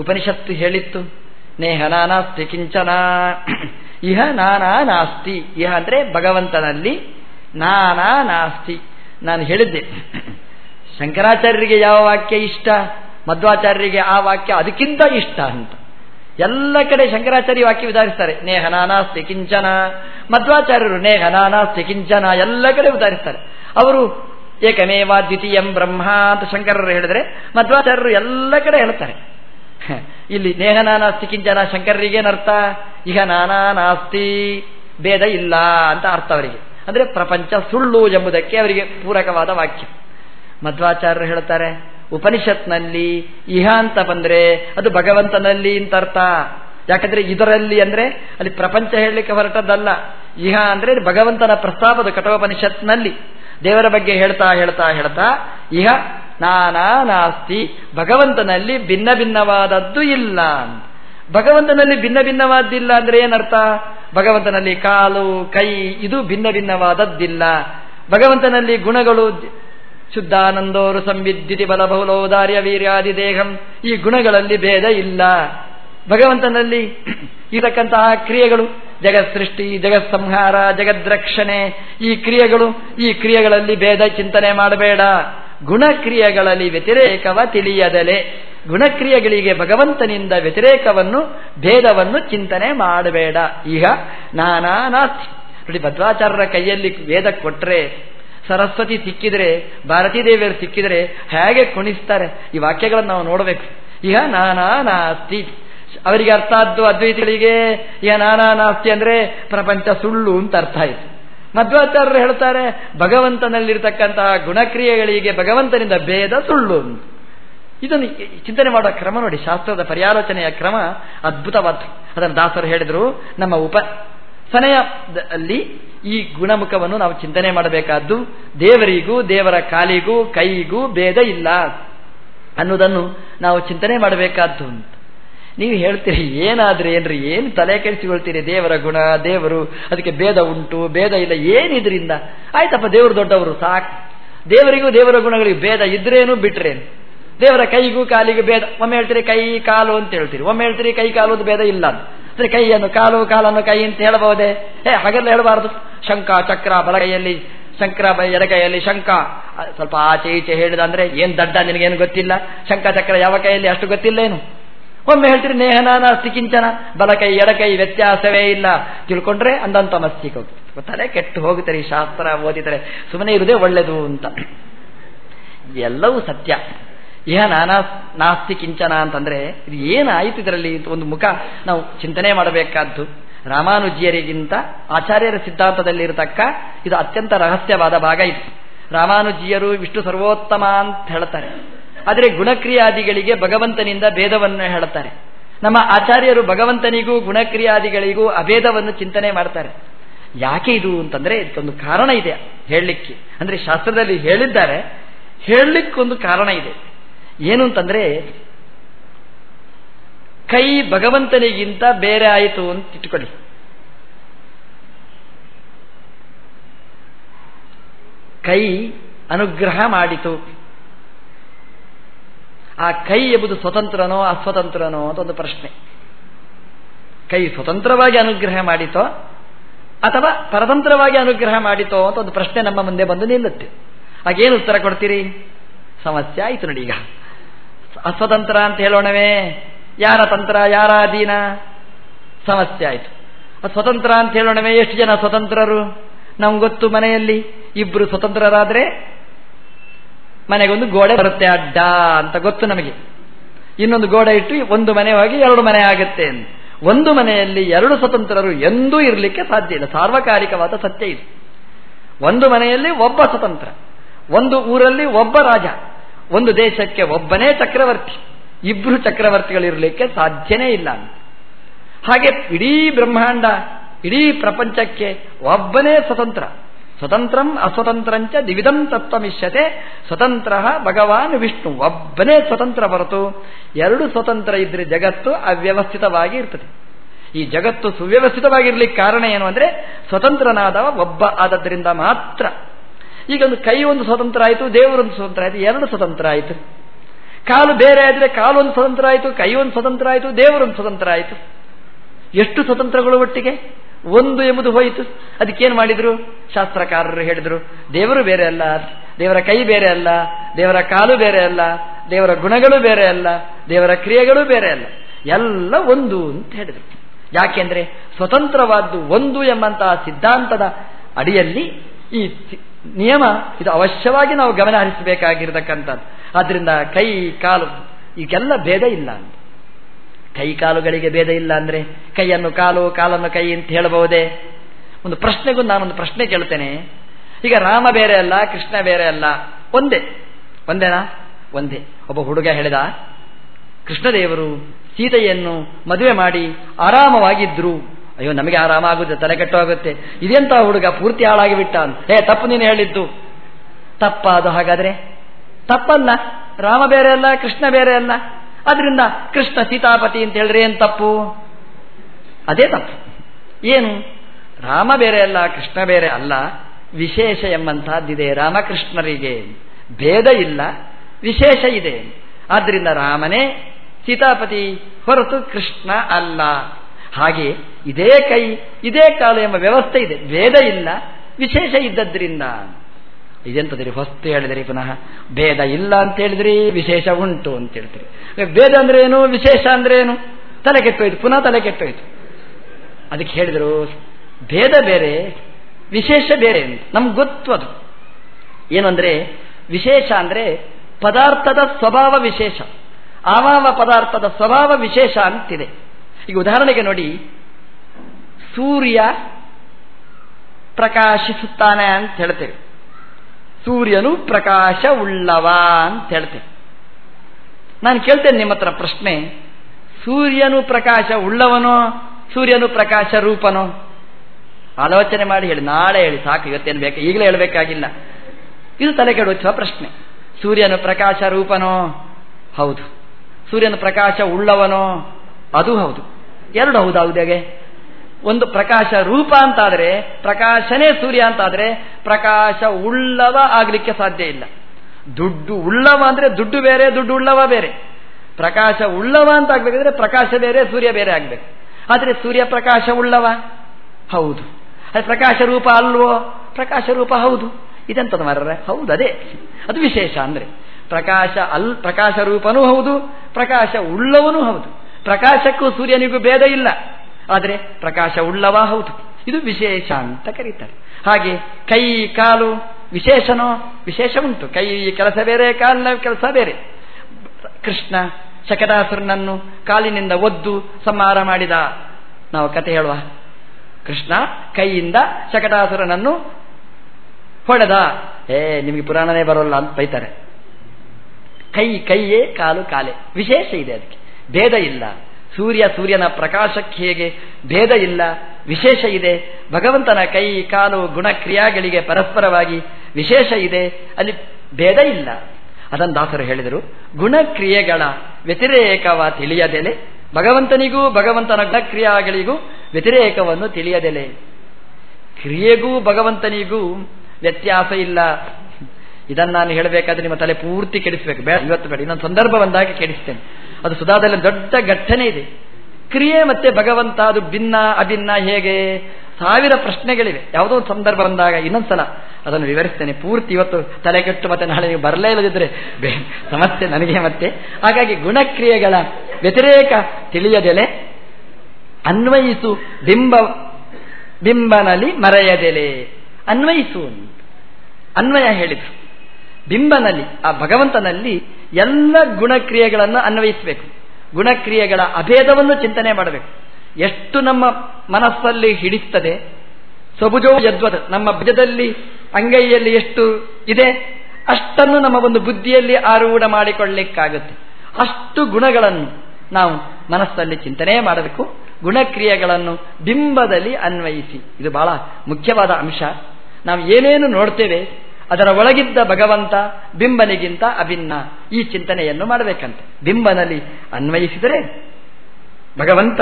ಉಪನಿಷತ್ತು ಹೇಳಿತ್ತು, ನೇಹ ನಾನಾಸ್ತಿ ಕಿಂಚನ, ಇಹ ನಾನಾ ನಾಸ್ತಿ. ಇಹ ಅಂದ್ರೆ ಭಗವಂತನಲ್ಲಿ ನಾನಾ ನಾಸ್ತಿ. ನಾನು ಹೇಳಿದ್ದೆ. ಶಂಕರಾಚಾರ್ಯರಿಗೆ ಯಾವ ವಾಕ್ಯ ಇಷ್ಟ? ಮಧ್ವಾಚಾರ್ಯರಿಗೆ ಆ ವಾಕ್ಯ ಅದಕ್ಕಿಂತ ಇಷ್ಟ ಅಂತ. ಎಲ್ಲ ಕಡೆ ಶಂಕರಾಚಾರ್ಯ ವಾಕ್ಯ ವಿಧಾರಿಸ್ತಾರೆ ನೇಹ ನಾನಾಸ್ತಿ ಕಿಂಚನ. ಮಧ್ವಾಚಾರ್ಯರು ನೇಹ ನಾನಾಸ್ತಿ ಕಿಂಚನ ಎಲ್ಲ ಕಡೆ ವಿಧಾರಿಸ್ತಾರೆ ಅವರು ಏಕಮೇವ ದ್ವಿತೀಯಂ ಬ್ರಹ್ಮ ಅಂತ ಶಂಕರರು ಹೇಳಿದ್ರೆ ಮಧ್ವಾಚಾರ್ಯರು ಎಲ್ಲ ಕಡೆ ಹೇಳ್ತಾರೆ. ಇಲ್ಲಿ ನೇಹ ನಾನಾಸ್ತಿ ಕಿಂಚನ ಶಂಕರರಿಗೇನರ್ಥ ಇಹ ನಾನಾ ನಾಸ್ತಿ ಭೇದ ಇಲ್ಲ ಅಂತ ಅರ್ಥ ಅವರಿಗೆ. ಅಂದ್ರೆ ಪ್ರಪಂಚ ಸುಳ್ಳು ಎಂಬುದಕ್ಕೆ ಅವರಿಗೆ ಪೂರಕವಾದ ವಾಕ್ಯ. ಮಧ್ವಾಚಾರ್ಯರು ಹೇಳ್ತಾರೆ ಉಪನಿಷತ್ನಲ್ಲಿ ಇಹ ಅಂತ ಬಂದ್ರೆ ಅದು ಭಗವಂತನಲ್ಲಿ ಅಂತ ಅರ್ಥ. ಯಾಕಂದ್ರೆ ಇದರಲ್ಲಿ ಅಂದ್ರೆ ಅಲ್ಲಿ ಪ್ರಪಂಚ ಹೇಳಲಿಕ್ಕೆ ಹೊರಟದ್ದಲ್ಲ. ಇಹ ಅಂದ್ರೆ ಭಗವಂತನ ಪ್ರಸ್ತಾಪದ ಕಠೋಪನಿಷತ್ನಲ್ಲಿ. ದೇವರ ಬಗ್ಗೆ ಹೇಳ್ತಾ ಹೇಳ್ತಾ ಹೇಳ್ತಾ, ಇಹ ನಾನಾ ನಾಸ್ತಿ, ಭಗವಂತನಲ್ಲಿ ಭಿನ್ನ ಭಿನ್ನವಾದದ್ದು ಇಲ್ಲ ಭಗವಂತನಲ್ಲಿ ಭಿನ್ನ ಭಿನ್ನವಾದ್ದಿಲ್ಲ ಅಂದ್ರೆ ಏನರ್ಥ? ಭಗವಂತನಲ್ಲಿ ಕಾಲು, ಕೈ, ಇದು ಭಿನ್ನ ಭಿನ್ನವಾದದ್ದಿಲ್ಲ. ಭಗವಂತನಲ್ಲಿ ಗುಣಗಳು ಶುದ್ಧಾನಂದೋರು ಸಂವಿದ್ಯುತಿ ಬಲಬಹುಲೋದಾರ್ಯ ವೀರ್ಯಾದಿ ದೇಹಂ. ಈ ಗುಣಗಳಲ್ಲಿ ಭೇದ ಇಲ್ಲ. ಭಗವಂತನಲ್ಲಿ ಇರತಕ್ಕಂತಹ ಕ್ರಿಯೆಗಳು ಜಗತ್ ಸೃಷ್ಟಿ ಜಗತ್ ಸಂಹಾರ ಜಗದ್ರಕ್ಷಣೆ, ಈ ಕ್ರಿಯೆಗಳು, ಈ ಕ್ರಿಯೆಗಳಲ್ಲಿ ಭೇದ ಚಿಂತನೆ ಮಾಡಬೇಡ. ಗುಣಕ್ರಿಯೆಗಳಲ್ಲಿ ವ್ಯತಿರೇಕವ ತಿಳಿಯದಲೆ. ಗುಣಕ್ರಿಯೆಗಳಿಗೆ ಭಗವಂತನಿಂದ ವ್ಯತಿರೇಕವನ್ನು, ಭೇದವನ್ನು ಚಿಂತನೆ ಮಾಡಬೇಡ. ಈಗ ನಾನಾ ನಾಸ್ತಿ. ನೋಡಿ ಭದ್ರಾಚಾರ್ಯರ ಕೈಯಲ್ಲಿ ವೇದ ಕೊಟ್ರೆ ಸರಸ್ವತಿ ಸಿಕ್ಕಿದರೆ ಭಾರತೀ ದೇವಿಯರು ಸಿಕ್ಕಿದ್ರೆ ಹೇಗೆ ಕುಣಿಸ್ತಾರೆ? ಈ ವಾಕ್ಯಗಳನ್ನು ನಾವು ನೋಡಬೇಕು. ಈಗ ನಾನಾ ನಾಸ್ತಿ. ಅವರಿಗೆ ಅರ್ಥ ಆದ್ದು ಅದ್ವೈತಿಗಳಿಗೆ ಈಗ ನಾನಾ ನಾಸ್ತಿ ಅಂದ್ರೆ ಪ್ರಪಂಚ ಸುಳ್ಳು ಅಂತ ಅರ್ಥ ಆಯ್ತು. ಮಧ್ವಾಚಾರ್ಯರು ಹೇಳ್ತಾರೆ, ಭಗವಂತನಲ್ಲಿರ್ತಕ್ಕಂತಹ ಗುಣಕ್ರಿಯೆಗಳಿಗೆ ಭಗವಂತನಿಂದ ಭೇದ ಸುಳ್ಳು ಅಂತ. ಇದನ್ನು ಚಿಂತನೆ ಮಾಡುವ ಕ್ರಮ ನೋಡಿ, ಶಾಸ್ತ್ರದ ಪರ್ಯಾಲೋಚನೆಯ ಕ್ರಮ ಅದ್ಭುತವಾದ ಅದನ್ನು ದಾಸರು ಹೇಳಿದರು, ನಮ್ಮ ಉಪ ಸನೆಯಲ್ಲಿ ಈ ಗುಣಮುಖವನ್ನು ನಾವು ಚಿಂತನೆ ಮಾಡಬೇಕಾದ್ದು, ದೇವರಿಗೂ, ದೇವರ ಕಾಲಿಗೂ, ಕೈಗೂ ಭೇದ ಇಲ್ಲ ಅನ್ನೋದನ್ನು ನಾವು ಚಿಂತನೆ ಮಾಡಬೇಕಾದ್ದು ಅಂತ ನೀವು ಹೇಳ್ತೀರಿ, ಏನಾದ್ರೆ ಏನ್ರಿ ಏನು ತಲೆ ಕೆಡಿಸಿಕೊಳ್ತೀರಿ? ದೇವರ ಗುಣ, ದೇವರು, ಅದಕ್ಕೆ ಭೇದ ಉಂಟು, ಭೇದ ಇಲ್ಲ, ಏನಿದ್ರಿಂದ? ಆಯ್ತಪ್ಪ, ದೇವರು ದೊಡ್ಡವರು, ಸಾಕು. ದೇವರಿಗೂ ದೇವರ ಗುಣಗಳಿಗೆ ಭೇದ ಇದ್ರೇನು ಬಿಟ್ರೇನು? ದೇವರ ಕೈಗೂ ಕಾಲಿಗೂ ಭೇದ, ಒಮ್ಮೆ ಹೇಳ್ತೀರಿ ಕೈ, ಕಾಲು ಅಂತ ಹೇಳ್ತೀರಿ. ಒಮ್ಮೆ ಹೇಳ್ತೀರಿ ಕೈ, ಕಾಲು ಭೇದ ಇಲ್ಲ ಅಂತ ಅಂದ್ರೆ ಕೈಯನ್ನು ಕಾಲು, ಕಾಲನ್ನು ಕೈ ಅಂತ ಹೇಳಬಹುದೇ? ಏ ಹಾಗೆಲ್ಲ ಹೇಳಬಾರದು. ಶಂಕ ಚಕ್ರ, ಬಲಗೈಯಲ್ಲಿ ಶಂಕರ ಎಡಗೈಯಲ್ಲಿ ಶಂಕ ಸ್ವಲ್ಪ ಆಚೆ ಈಚೆ ಹೇಳಿದ ಅಂದ್ರೆ ಏನ್ ದಡ್ಡ ನಿನಗೇನು ಗೊತ್ತಿಲ್ಲ? ಶಂಕ ಚಕ್ರ ಯಾವ ಕೈಯಲ್ಲಿ ಅಷ್ಟು ಗೊತ್ತಿಲ್ಲ ಏನು ಒಮ್ಮೆ ಹೇಳ್ತೀರಿ ನೇಹನಾನ ಕಿಂಚನ. ಬಲಕೈ ಎಡಕೈ ವ್ಯತ್ಯಾಸವೇ ಇಲ್ಲ. ತಿಳ್ಕೊಂಡ್ರೆ ಅಂದಂತ ಮಸ್ತಿ ಹೋಗ್ತದೆ. ಕೆಟ್ಟು ಹೋಗುತ್ತಾರೆ ಈ ಶಾಸ್ತ್ರ ಓದಿದರೆ. ಸುಮ್ಮನೆ ಇರುವುದೇ ಒಳ್ಳೆದು ಅಂತ. ಎಲ್ಲವೂ ಸತ್ಯ. ಇಹ ನಾನಾ ನಾಸ್ತಿ ಕಿಂಚನ ಅಂತಂದ್ರೆ ಇದು ಏನಾಯಿತು ಇದರಲ್ಲಿ ಒಂದು ಮುಖ ನಾವು ಚಿಂತನೆ ಮಾಡಬೇಕಾದ್ದು. ರಾಮಾನುಜಿಯರಿಗಿಂತ ಆಚಾರ್ಯರ ಸಿದ್ಧಾಂತದಲ್ಲಿರತಕ್ಕ ಇದು ಅತ್ಯಂತ ರಹಸ್ಯವಾದ ಭಾಗ ಇದು. ರಾಮಾನುಜಿಯರು ವಿಷ್ಣು ಸರ್ವೋತ್ತಮ ಅಂತ ಹೇಳ್ತಾರೆ. ಆದರೆ ಗುಣಕ್ರಿಯಾದಿಗಳಿಗೆ ಭಗವಂತನಿಂದ ಭೇದವನ್ನು ಹೇಳ್ತಾರೆ. ನಮ್ಮ ಆಚಾರ್ಯರು ಭಗವಂತನಿಗೂ ಗುಣಕ್ರಿಯಾದಿಗಳಿಗೂ ಅಭೇದವನ್ನು ಚಿಂತನೆ ಮಾಡ್ತಾರೆ. ಯಾಕೆ ಇದು ಅಂತಂದ್ರೆ ಇದಕ್ಕೊಂದು ಕಾರಣ ಇದೆ ಹೇಳಲಿಕ್ಕೆ. ಅಂದ್ರೆ ಶಾಸ್ತ್ರದಲ್ಲಿ ಹೇಳಿದ್ದಾರೆ. ಹೇಳಲಿಕ್ಕೊಂದು ಕಾರಣ ಇದೆ. ಏನು ಅಂತಂದ್ರೆ, ಕೈ ಭಗವಂತನಿಗಿಂತ ಬೇರೆ ಆಯಿತು ಅಂತ ಇಟ್ಕೊಳ್ಳಿ. ಕೈ ಅನುಗ್ರಹ ಮಾಡಿತು. ಆ ಕೈ ಎಂಬುದು ಸ್ವತಂತ್ರನೋ ಅಸ್ವತಂತ್ರನೋ ಅಂತ ಒಂದು ಪ್ರಶ್ನೆ. ಕೈ ಸ್ವತಂತ್ರವಾಗಿ ಅನುಗ್ರಹ ಮಾಡಿತೋ, ಅಥವಾ ಪರತಂತ್ರವಾಗಿ ಅನುಗ್ರಹ ಮಾಡಿತೋ ಅಂತ ಒಂದು ಪ್ರಶ್ನೆ ನಮ್ಮ ಮುಂದೆ ಬಂದು ನಿಲ್ಲುತ್ತೆ. ಹಾಗೇನು ಉತ್ತರ ಕೊಡ್ತೀರಿ? ಸಮಸ್ಯೆ ಆಯಿತು ನೋಡಿ ಈಗ. ಅಸ್ವತಂತ್ರ ಅಂತ ಹೇಳೋಣವೇ? ಯಾರ ತಂತ್ರ, ಯಾರ ಅಧೀನ? ಸಮಸ್ಯೆ ಆಯಿತು. ಸ್ವತಂತ್ರ ಅಂತ ಹೇಳೋಣವೇ? ಎಷ್ಟು ಜನ ಸ್ವತಂತ್ರರು? ನಮ್ಗೆ ಗೊತ್ತು ಮನೆಯಲ್ಲಿ ಇಬ್ರು ಸ್ವತಂತ್ರರಾದ್ರೆ ಮನೆಗೊಂದು ಗೋಡೆ ಬರುತ್ತೆ ಅಡ್ಡ ಅಂತ ಗೊತ್ತು ನಮಗೆ. ಇನ್ನೊಂದು ಗೋಡೆ ಇಟ್ಟು ಒಂದು ಮನೆ ಹೋಗಿ ಎರಡು ಮನೆ ಆಗುತ್ತೆ ಅಂತ. ಒಂದು ಮನೆಯಲ್ಲಿ ಎರಡು ಸ್ವತಂತ್ರರು ಎಂದೂ ಇರಲಿಕ್ಕೆ ಸಾಧ್ಯ ಇಲ್ಲ. ಸಾರ್ವಕಾಲಿಕವಾದ ಸತ್ಯ ಇದು. ಒಂದು ಮನೆಯಲ್ಲಿ ಒಬ್ಬ ಸ್ವತಂತ್ರ. ಒಂದು ಊರಲ್ಲಿ ಒಬ್ಬ ರಾಜ. ಒಂದು ದೇಶಕ್ಕೆ ಒಬ್ಬನೇ ಚಕ್ರವರ್ತಿ, ಇಬ್ರು ಚಕ್ರವರ್ತಿಗಳಿರಲಿಕ್ಕೆ ಸಾಧ್ಯನೇ ಇಲ್ಲ ಹಾಗೆ ಇಡೀ ಬ್ರಹ್ಮಾಂಡ, ಇಡೀ ಪ್ರಪಂಚಕ್ಕೆ ಒಬ್ಬನೇ ಸ್ವತಂತ್ರ. ಸ್ವತಂತ್ರಂ ಅಸ್ವತಂತ್ರಂಚ ದ್ವಿಧಂ ತತ್ವಮಿಷ್ಯತೆ, ಸ್ವತಂತ್ರ ಭಗವಾನ್ ವಿಷ್ಣು, ಒಬ್ಬನೇ ಸ್ವತಂತ್ರ ಹೊರತು ಎರಡು ಸ್ವತಂತ್ರ ಇದ್ರೆ ಜಗತ್ತು ಅವ್ಯವಸ್ಥಿತವಾಗಿ ಇರ್ತದೆ. ಈ ಜಗತ್ತು ಸುವ್ಯವಸ್ಥಿತವಾಗಿರ್ಲಿಕ್ಕೆ ಕಾರಣ ಏನು ಅಂದ್ರೆ ಸ್ವತಂತ್ರನಾದವ ಒಬ್ಬ ಆದದ್ರಿಂದ ಮಾತ್ರ. ಈಗ ಒಂದು ಕೈ ಒಂದು ಸ್ವತಂತ್ರ ಆಯಿತು ದೇವರೊಂದು ಸ್ವತಂತ್ರ ಆಯಿತು, ಎರಡು ಸ್ವತಂತ್ರ ಆಯಿತು. ಕಾಲು ಬೇರೆ ಆದರೆ ಕಾಲು ಒಂದು ಸ್ವತಂತ್ರ ಆಯಿತು, ಕೈ ಒಂದು ಸ್ವತಂತ್ರ ಆಯಿತು ದೇವರೊಂದು ಸ್ವತಂತ್ರ ಆಯಿತು. ಎಷ್ಟು ಸ್ವತಂತ್ರಗಳು ಒಟ್ಟಿಗೆ? ಒಂದು ಎಂಬುದು ಹೋಯಿತು. ಅದಕ್ಕೇನು ಮಾಡಿದರು? ಶಾಸ್ತ್ರಕಾರರು ಹೇಳಿದರು, ದೇವರು ಬೇರೆ ಅಲ್ಲ, ದೇವರ ಕೈ ಬೇರೆ ಅಲ್ಲ, ದೇವರ ಕಾಲು ಬೇರೆ ಅಲ್ಲ, ದೇವರ ಗುಣಗಳು ಬೇರೆ ಅಲ್ಲ, ದೇವರ ಕ್ರಿಯೆಗಳು ಬೇರೆ ಅಲ್ಲ. ಎಲ್ಲ ಒಂದು ಅಂತ ಹೇಳಿದರು. ಯಾಕೆಂದ್ರೆ ಸ್ವತಂತ್ರವಾದ್ದು ಒಂದು ಎಂಬಂತಹ ಸಿದ್ಧಾಂತದ ಅಡಿಯಲ್ಲಿ ಈ ನಿಯಮ, ಇದು ಅವಶ್ಯವಾಗಿ ನಾವು ಗಮನ ಹರಿಸಬೇಕಾಗಿರತಕ್ಕಂಥದ್ದು. ಆದ್ದರಿಂದ ಕೈ, ಕಾಲು, ಈಗೆಲ್ಲ ಭೇದ ಇಲ್ಲ ಅಂತ. ಕೈ, ಕಾಲುಗಳಿಗೆ ಭೇದ ಇಲ್ಲ ಅಂದ್ರೆ ಕೈಯನ್ನು ಕಾಲು, ಕಾಲನ್ನು ಕೈ ಅಂತ ಹೇಳಬಹುದೇ? ಒಂದು ಪ್ರಶ್ನೆಗೂ ನಾನೊಂದು ಪ್ರಶ್ನೆ ಕೇಳ್ತೇನೆ. ಈಗ ರಾಮ ಬೇರೆ ಅಲ್ಲ, ಕೃಷ್ಣ ಬೇರೆ ಅಲ್ಲ, ಒಂದೇ. ಒಂದೇನಾ? ಒಂದೇ. ಒಬ್ಬ ಹುಡುಗ ಹೇಳಿದ, ಕೃಷ್ಣದೇವರು ಸೀತೆಯನ್ನು ಮದುವೆ ಮಾಡಿ ಆರಾಮವಾಗಿದ್ರು. ಅಯ್ಯೋ, ನಮಗೆ ಆರಾಮ ಆಗುತ್ತೆ, ತಲೆ ಕೆಟ್ಟೋಗುತ್ತೆ. ಇದೆಂತ ಹುಡುಗ ಪೂರ್ತಿ ಹಾಳಾಗಿ ಬಿಟ್ಟ ಅಂತ? ಏ, ತಪ್ಪು ನೀನು ಹೇಳಿದ್ದು. ತಪ್ಪ ಅದು ಹಾಗಾದ್ರೆ? ತಪ್ಪಲ್ಲ. ರಾಮ ಬೇರೆ ಅಲ್ಲ, ಕೃಷ್ಣ ಬೇರೆ ಅಲ್ಲ. ಅದರಿಂದ ಕೃಷ್ಣ ಸೀತಾಪತಿ ಅಂತ ಹೇಳಿದ್ರೆ ಏನು ತಪ್ಪು? ಅದೇ ತಪ್ಪು. ಏನು? ರಾಮ ಬೇರೆ ಅಲ್ಲ, ಕೃಷ್ಣ ಬೇರೆ ಅಲ್ಲ. ವಿಶೇಷ ಎಂಬಂತಹದ್ದಿದೆ ರಾಮಕೃಷ್ಣರಿಗೆ. ಭೇದ ಇಲ್ಲ, ವಿಶೇಷ ಇದೆ. ಆದ್ದರಿಂದ ರಾಮನೇ ಸೀತಾಪತಿ ಹೊರತು ಕೃಷ್ಣ ಅಲ್ಲ. ಹಾಗೆ ಇದೇ ಕೈ, ಇದೇ ಕಾಲು ಎಂಬ ವ್ಯವಸ್ಥೆ ಇದೆ. ಭೇದ ಇಲ್ಲ, ವಿಶೇಷ ಇದ್ದದ್ರಿಂದ. ಇದೆಂತದ್ರಿ? ಹೊಸ್ತು ಹೇಳಿದ್ರಿ ಪುನಃ. ಭೇದ ಇಲ್ಲ ಅಂತ ಹೇಳಿದ್ರಿ ವಿಶೇಷ ಉಂಟು ಅಂತ ಹೇಳ್ತೀರಿ ಭೇದ ಅಂದ್ರೆ ಏನು? ವಿಶೇಷ ಅಂದ್ರೆ ಏನು? ತಲೆ ಕೆಟ್ಟೋಯ್ತು. ಪುನಃ ತಲೆ ಕೆಟ್ಟೋಯ್ತು. ಅದಕ್ಕೆ ಹೇಳಿದರು, ಭೇದ ಬೇರೆ, ವಿಶೇಷ ಬೇರೆ ಅಂತ. ನಮ್ಗೆ ಗೊತ್ತು ಅದು. ಏನು ಅಂದ್ರೆ, ವಿಶೇಷ ಅಂದ್ರೆ ಪದಾರ್ಥದ ಸ್ವಭಾವ ವಿಶೇಷ. ಆವಾವ ಪದಾರ್ಥದ ಸ್ವಭಾವ ವಿಶೇಷ ಅಂತಿದೆ. ಈಗ ಉದಾಹರಣೆಗೆ ನೋಡಿ, ಸೂರ್ಯ ಪ್ರಕಾಶಿಸುತ್ತಾನೆ ಅಂತ ಹೇಳ್ತೇವೆ. ಸೂರ್ಯನು ಪ್ರಕಾಶ ಉಳ್ಳವ ಅಂತ ಹೇಳ್ತೇವೆ. ನಾನು ಕೇಳ್ತೇನೆ ನಿಮ್ಮ ಹತ್ರ ಪ್ರಶ್ನೆ, ಸೂರ್ಯನು ಪ್ರಕಾಶ ಉಳ್ಳವನೋ ಸೂರ್ಯನು ಪ್ರಕಾಶ ರೂಪನೋ ಆಲೋಚನೆ ಮಾಡಿ ಹೇಳಿ, ನಾಳೆ ಹೇಳಿ, ಸಾಕು, ಇವತ್ತೇನು ಬೇಕು? ಈಗಲೇ ಹೇಳಬೇಕಾಗಿಲ್ಲ. ಇದು ತಲೆ ಕೆಡುವ ಪ್ರಶ್ನೆ. ಸೂರ್ಯನು ಪ್ರಕಾಶ ರೂಪನೋ ಹೌದು. ಸೂರ್ಯನ ಪ್ರಕಾಶ ಉಳ್ಳವನೋ ಅದು ಹೌದು. ಎರಡು ಹೌದು ಹೌದಾಗೆ ಒಂದು ಪ್ರಕಾಶ ರೂಪ ಅಂತಾದರೆ, ಪ್ರಕಾಶನೇ ಸೂರ್ಯ ಅಂತಾದರೆ, ಪ್ರಕಾಶ ಉಳ್ಳವ ಆಗಲಿಕ್ಕೆ ಸಾಧ್ಯ ಇಲ್ಲ. ದುಡ್ಡು ಉಳ್ಳವ ಅಂದರೆ ದುಡ್ಡು ಬೇರೆ, ದುಡ್ಡು ಉಳ್ಳವ ಬೇರೆ. ಪ್ರಕಾಶ ಉಳ್ಳವ ಅಂತ ಆಗ್ಬೇಕಾದ್ರೆ ಪ್ರಕಾಶ ಬೇರೆ, ಸೂರ್ಯ ಬೇರೆ ಆಗ್ಬೇಕು. ಆದರೆ ಸೂರ್ಯ ಪ್ರಕಾಶ ಉಳ್ಳವ? ಹೌದು. ಅದು ಪ್ರಕಾಶ ರೂಪ ಅಲ್ವೋ? ಪ್ರಕಾಶ ರೂಪ ಹೌದು. ಇದೆಂತದ ಮಾರ ಹೌದು, ಅದೇ. ಅದು ವಿಶೇಷ ಅಂದ್ರೆ, ಪ್ರಕಾಶ ಅಲ್, ಪ್ರಕಾಶ ರೂಪನೂ ಹೌದು, ಪ್ರಕಾಶ ಉಳ್ಳವನೂ ಹೌದು. ಪ್ರಕಾಶಕ್ಕೂ ಸೂರ್ಯನಿಗೂ ಭೇದ ಇಲ್ಲ. ಆದರೆ ಪ್ರಕಾಶ ಉಳ್ಳವ ಹೌದು. ಇದು ವಿಶೇಷ ಅಂತ ಕರೀತಾರೆ. ಹಾಗೆ ಕೈ, ಕಾಲು ವಿಶೇಷನೋ, ವಿಶೇಷ ಉಂಟು. ಕೈ ಕೆಲಸ ಬೇರೆ, ಕಾಲಿನ ಕೆಲಸ ಬೇರೆ. ಕೃಷ್ಣ ಶಕಟಾಸುರನನ್ನು ಕಾಲಿನಿಂದ ಒದ್ದು ಸಂಹಾರ ಮಾಡಿದ. ನಾವು ಕತೆ ಹೇಳುವ. ಕೃಷ್ಣ ಕೈಯಿಂದ ಶಕಟಾಸುರನನ್ನು ಹೊಡೆದ. ಏ, ನಿಮಗೆ ಪುರಾಣನೇ ಬರೋಲ್ಲ ಅಂತ ಬೈತಾರೆ. ಕೈ, ಕೈಯೇ, ಕಾಲು, ಕಾಲೇ. ವಿಶೇಷ ಇದೆ ಅದಕ್ಕೆ. ಭೇದ ಇಲ್ಲ. ಸೂರ್ಯ ಸೂರ್ಯನ ಪ್ರಕಾಶಕ್ಕೆ ಹೇಗೆ ಭೇದ ಇಲ್ಲ. ವಿಶೇಷ ಇದೆ. ಭಗವಂತನ ಕೈ, ಕಾಲು ಗುಣಕ್ರಿಯಾಗಳಿಗೆ ಪರಸ್ಪರವಾಗಿ ವಿಶೇಷ ಇದೆ. ಅಲ್ಲಿ ಭೇದ ಇಲ್ಲ. ಅದನ್ನು ದಾಸರು ಹೇಳಿದರು ಗುಣಕ್ರಿಯೆಗಳ ವ್ಯತಿರೇಕವ ತಿಳಿಯದೆಲೆ. ಭಗವಂತನಿಗೂ, ಭಗವಂತನ ಗುಣಕ್ರಿಯಾಗಳಿಗೂ ವ್ಯತಿರೇಕವನ್ನು ತಿಳಿಯದೆಲೆ. ಕ್ರಿಯೆಗೂ, ಭಗವಂತನಿಗೂ ವ್ಯತ್ಯಾಸ ಇಲ್ಲ. ಇದನ್ನು ನಾನು ಹೇಳಬೇಕಾದ್ರೆ ನಿಮ್ಮ ತಲೆ ಪೂರ್ತಿ ಕೆಡಿಸಬೇಕು. ಬೇಡ, ಇವತ್ತು ಬೇಡ. ಇನ್ನೊಂದು ಸಂದರ್ಭ ಬಂದಾಗ ಕೆಡಿಸ್ತೇನೆ. ಅದು ಸುಧಾದಲ್ಲಿ ದೊಡ್ಡ ಘಟ್ಟನೆ ಇದೆ. ಕ್ರಿಯೆ ಮತ್ತೆ ಭಗವಂತ, ಅದು ಭಿನ್ನ, ಅಭಿನ್ನ, ಹೇಗೆ? ಸಾವಿರ ಪ್ರಶ್ನೆಗಳಿವೆ. ಯಾವುದೋ ಒಂದು ಸಂದರ್ಭ ಬಂದಾಗ ಇನ್ನೊಂದ್ಸಲ ಅದನ್ನು ವಿವರಿಸ್ತೇನೆ. ಪೂರ್ತಿ ಇವತ್ತು ತಲೆ ಕೆಟ್ಟು ಮತ್ತೆ ನಾಳೆ ನೀವು ಬರಲೇ ಇಲ್ಲದಿದ್ರೆ ಸಮಸ್ಯೆ ನನಗೆ ಮತ್ತೆ. ಹಾಗಾಗಿ ಗುಣಕ್ರಿಯೆಗಳ ವ್ಯತಿರೇಕ ತಿಳಿಯದೆಲೆ, ಅನ್ವಯಿಸು ಬಿಂಬ, ಬಿಂಬನಲ್ಲಿ ಮರೆಯದೆಲೆ. ಅನ್ವಯಿಸು ಅನ್ವಯ ಹೇಳಿದ್ರು. ಬಿಂಬನಲ್ಲಿ, ಆ ಭಗವಂತನಲ್ಲಿ ಎಲ್ಲ ಗುಣಕ್ರಿಯೆಗಳನ್ನು ಅನ್ವಯಿಸಬೇಕು. ಗುಣಕ್ರಿಯೆಗಳ ಅಭೇದವನ್ನು ಚಿಂತನೆ ಮಾಡಬೇಕು. ಎಷ್ಟು ನಮ್ಮ ಮನಸ್ಸಲ್ಲಿ ಹಿಡಿಸ್ತದೆ, ಸಬುಜೋ ಯದ್ವದ ನಮ್ಮ ಭುಜದಲ್ಲಿ, ಅಂಗೈಯಲ್ಲಿ ಎಷ್ಟು ಇದೆ, ಅಷ್ಟನ್ನು ನಮ್ಮ ಒಂದು ಬುದ್ಧಿಯಲ್ಲಿ ಆರೂಢ ಮಾಡಿಕೊಳ್ಳಿಕ್ಕಾಗುತ್ತೆ. ಅಷ್ಟು ಗುಣಗಳನ್ನು ನಾವು ಮನಸ್ಸಲ್ಲಿ ಚಿಂತನೆ ಮಾಡಬೇಕು. ಗುಣಕ್ರಿಯೆಗಳನ್ನು ಬಿಂಬದಲ್ಲಿ ಅನ್ವಯಿಸಿ. ಇದು ಬಹಳ ಮುಖ್ಯವಾದ ಅಂಶ. ನಾವು ಏನೇನು ನೋಡ್ತೇವೆ ಅದರ ಒಳಗಿದ್ದ ಭಗವಂತ ಬಿಂಬನಿಗಿಂತ ಅಭಿನ್ನ. ಈ ಚಿಂತನೆಯನ್ನು ಮಾಡಬೇಕಂತೆ. ಬಿಂಬನಲ್ಲಿ ಅನ್ವಯಿಸಿದರೆ ಭಗವಂತ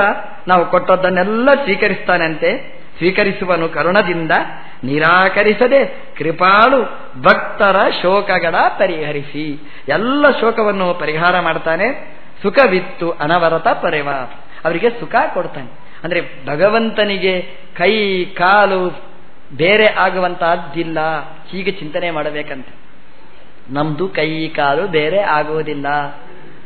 ನಾವು ಕೊಟ್ಟದ್ದನ್ನೆಲ್ಲ ಸ್ವೀಕರಿಸ್ತಾನಂತೆ. ಸ್ವೀಕರಿಸುವನು ಕರುಣದಿಂದ ನಿರಾಕರಿಸದೆ ಕೃಪಾಳು ಭಕ್ತರ ಶೋಕಗಳ ಪರಿಹರಿಸಿ. ಎಲ್ಲ ಶೋಕವನ್ನು ಪರಿಹಾರ ಮಾಡ್ತಾನೆ. ಸುಖವಿತ್ತು ಅನವರತ ಪರಿವಾರ ಅವರಿಗೆ ಸುಖ ಕೊಡ್ತಾನೆ. ಅಂದ್ರೆ ಭಗವಂತನಿಗೆ ಕೈ, ಕಾಲು ಬೇರೆ ಆಗುವಂತಹದ್ದಿಲ್ಲ. ಹೀಗೆ ಚಿಂತನೆ ಮಾಡಬೇಕಂತೆ. ನಮ್ದು ಕೈ ಕಾಲು ಬೇರೆ ಆಗುವುದಿಲ್ಲ.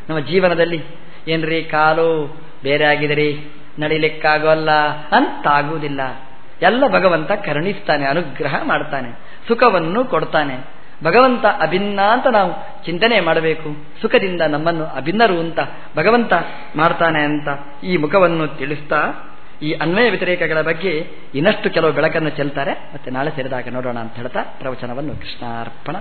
ನಮ್ಮ ಜೀವನದಲ್ಲಿ ಏನ್ರಿ ಕಾಲು ಬೇರೆ ಆಗಿದ್ರಿ, ನಡಿಲಿಕ್ಕಾಗೋಲ್ಲ ಅಂತಾಗುವುದಿಲ್ಲ. ಎಲ್ಲ ಭಗವಂತ ಕರುಣಿಸ್ತಾನೆ, ಅನುಗ್ರಹ ಮಾಡ್ತಾನೆ, ಸುಖವನ್ನು ಕೊಡ್ತಾನೆ. ಭಗವಂತ ಅಭಿನ್ನ ಅಂತ ನಾವು ಚಿಂತನೆ ಮಾಡಬೇಕು. ಸುಖದಿಂದ ನಮ್ಮನ್ನು ಅಭಿನ್ನರು ಅಂತ ಭಗವಂತ ಮಾಡ್ತಾನೆ ಅಂತ ಈ ಮುಖವನ್ನು ತಿಳಿಸ್ತಾ ಈ ಅನ್ವಯ ವ್ಯತಿರೇಕಗಳ ಬಗ್ಗೆ ಇನ್ನಷ್ಟು ಕೆಲವು ಬೆಳಕನ್ನು ಚೆಲ್ತಾರೆ. ಮತ್ತೆ ನಾಳೆ ಸೇರಿದಾಗ ನೋಡೋಣ ಅಂತ ಹೇಳ್ತಾ ಪ್ರವಚನವನ್ನು ಕೃಷ್ಣಾರ್ಪಣ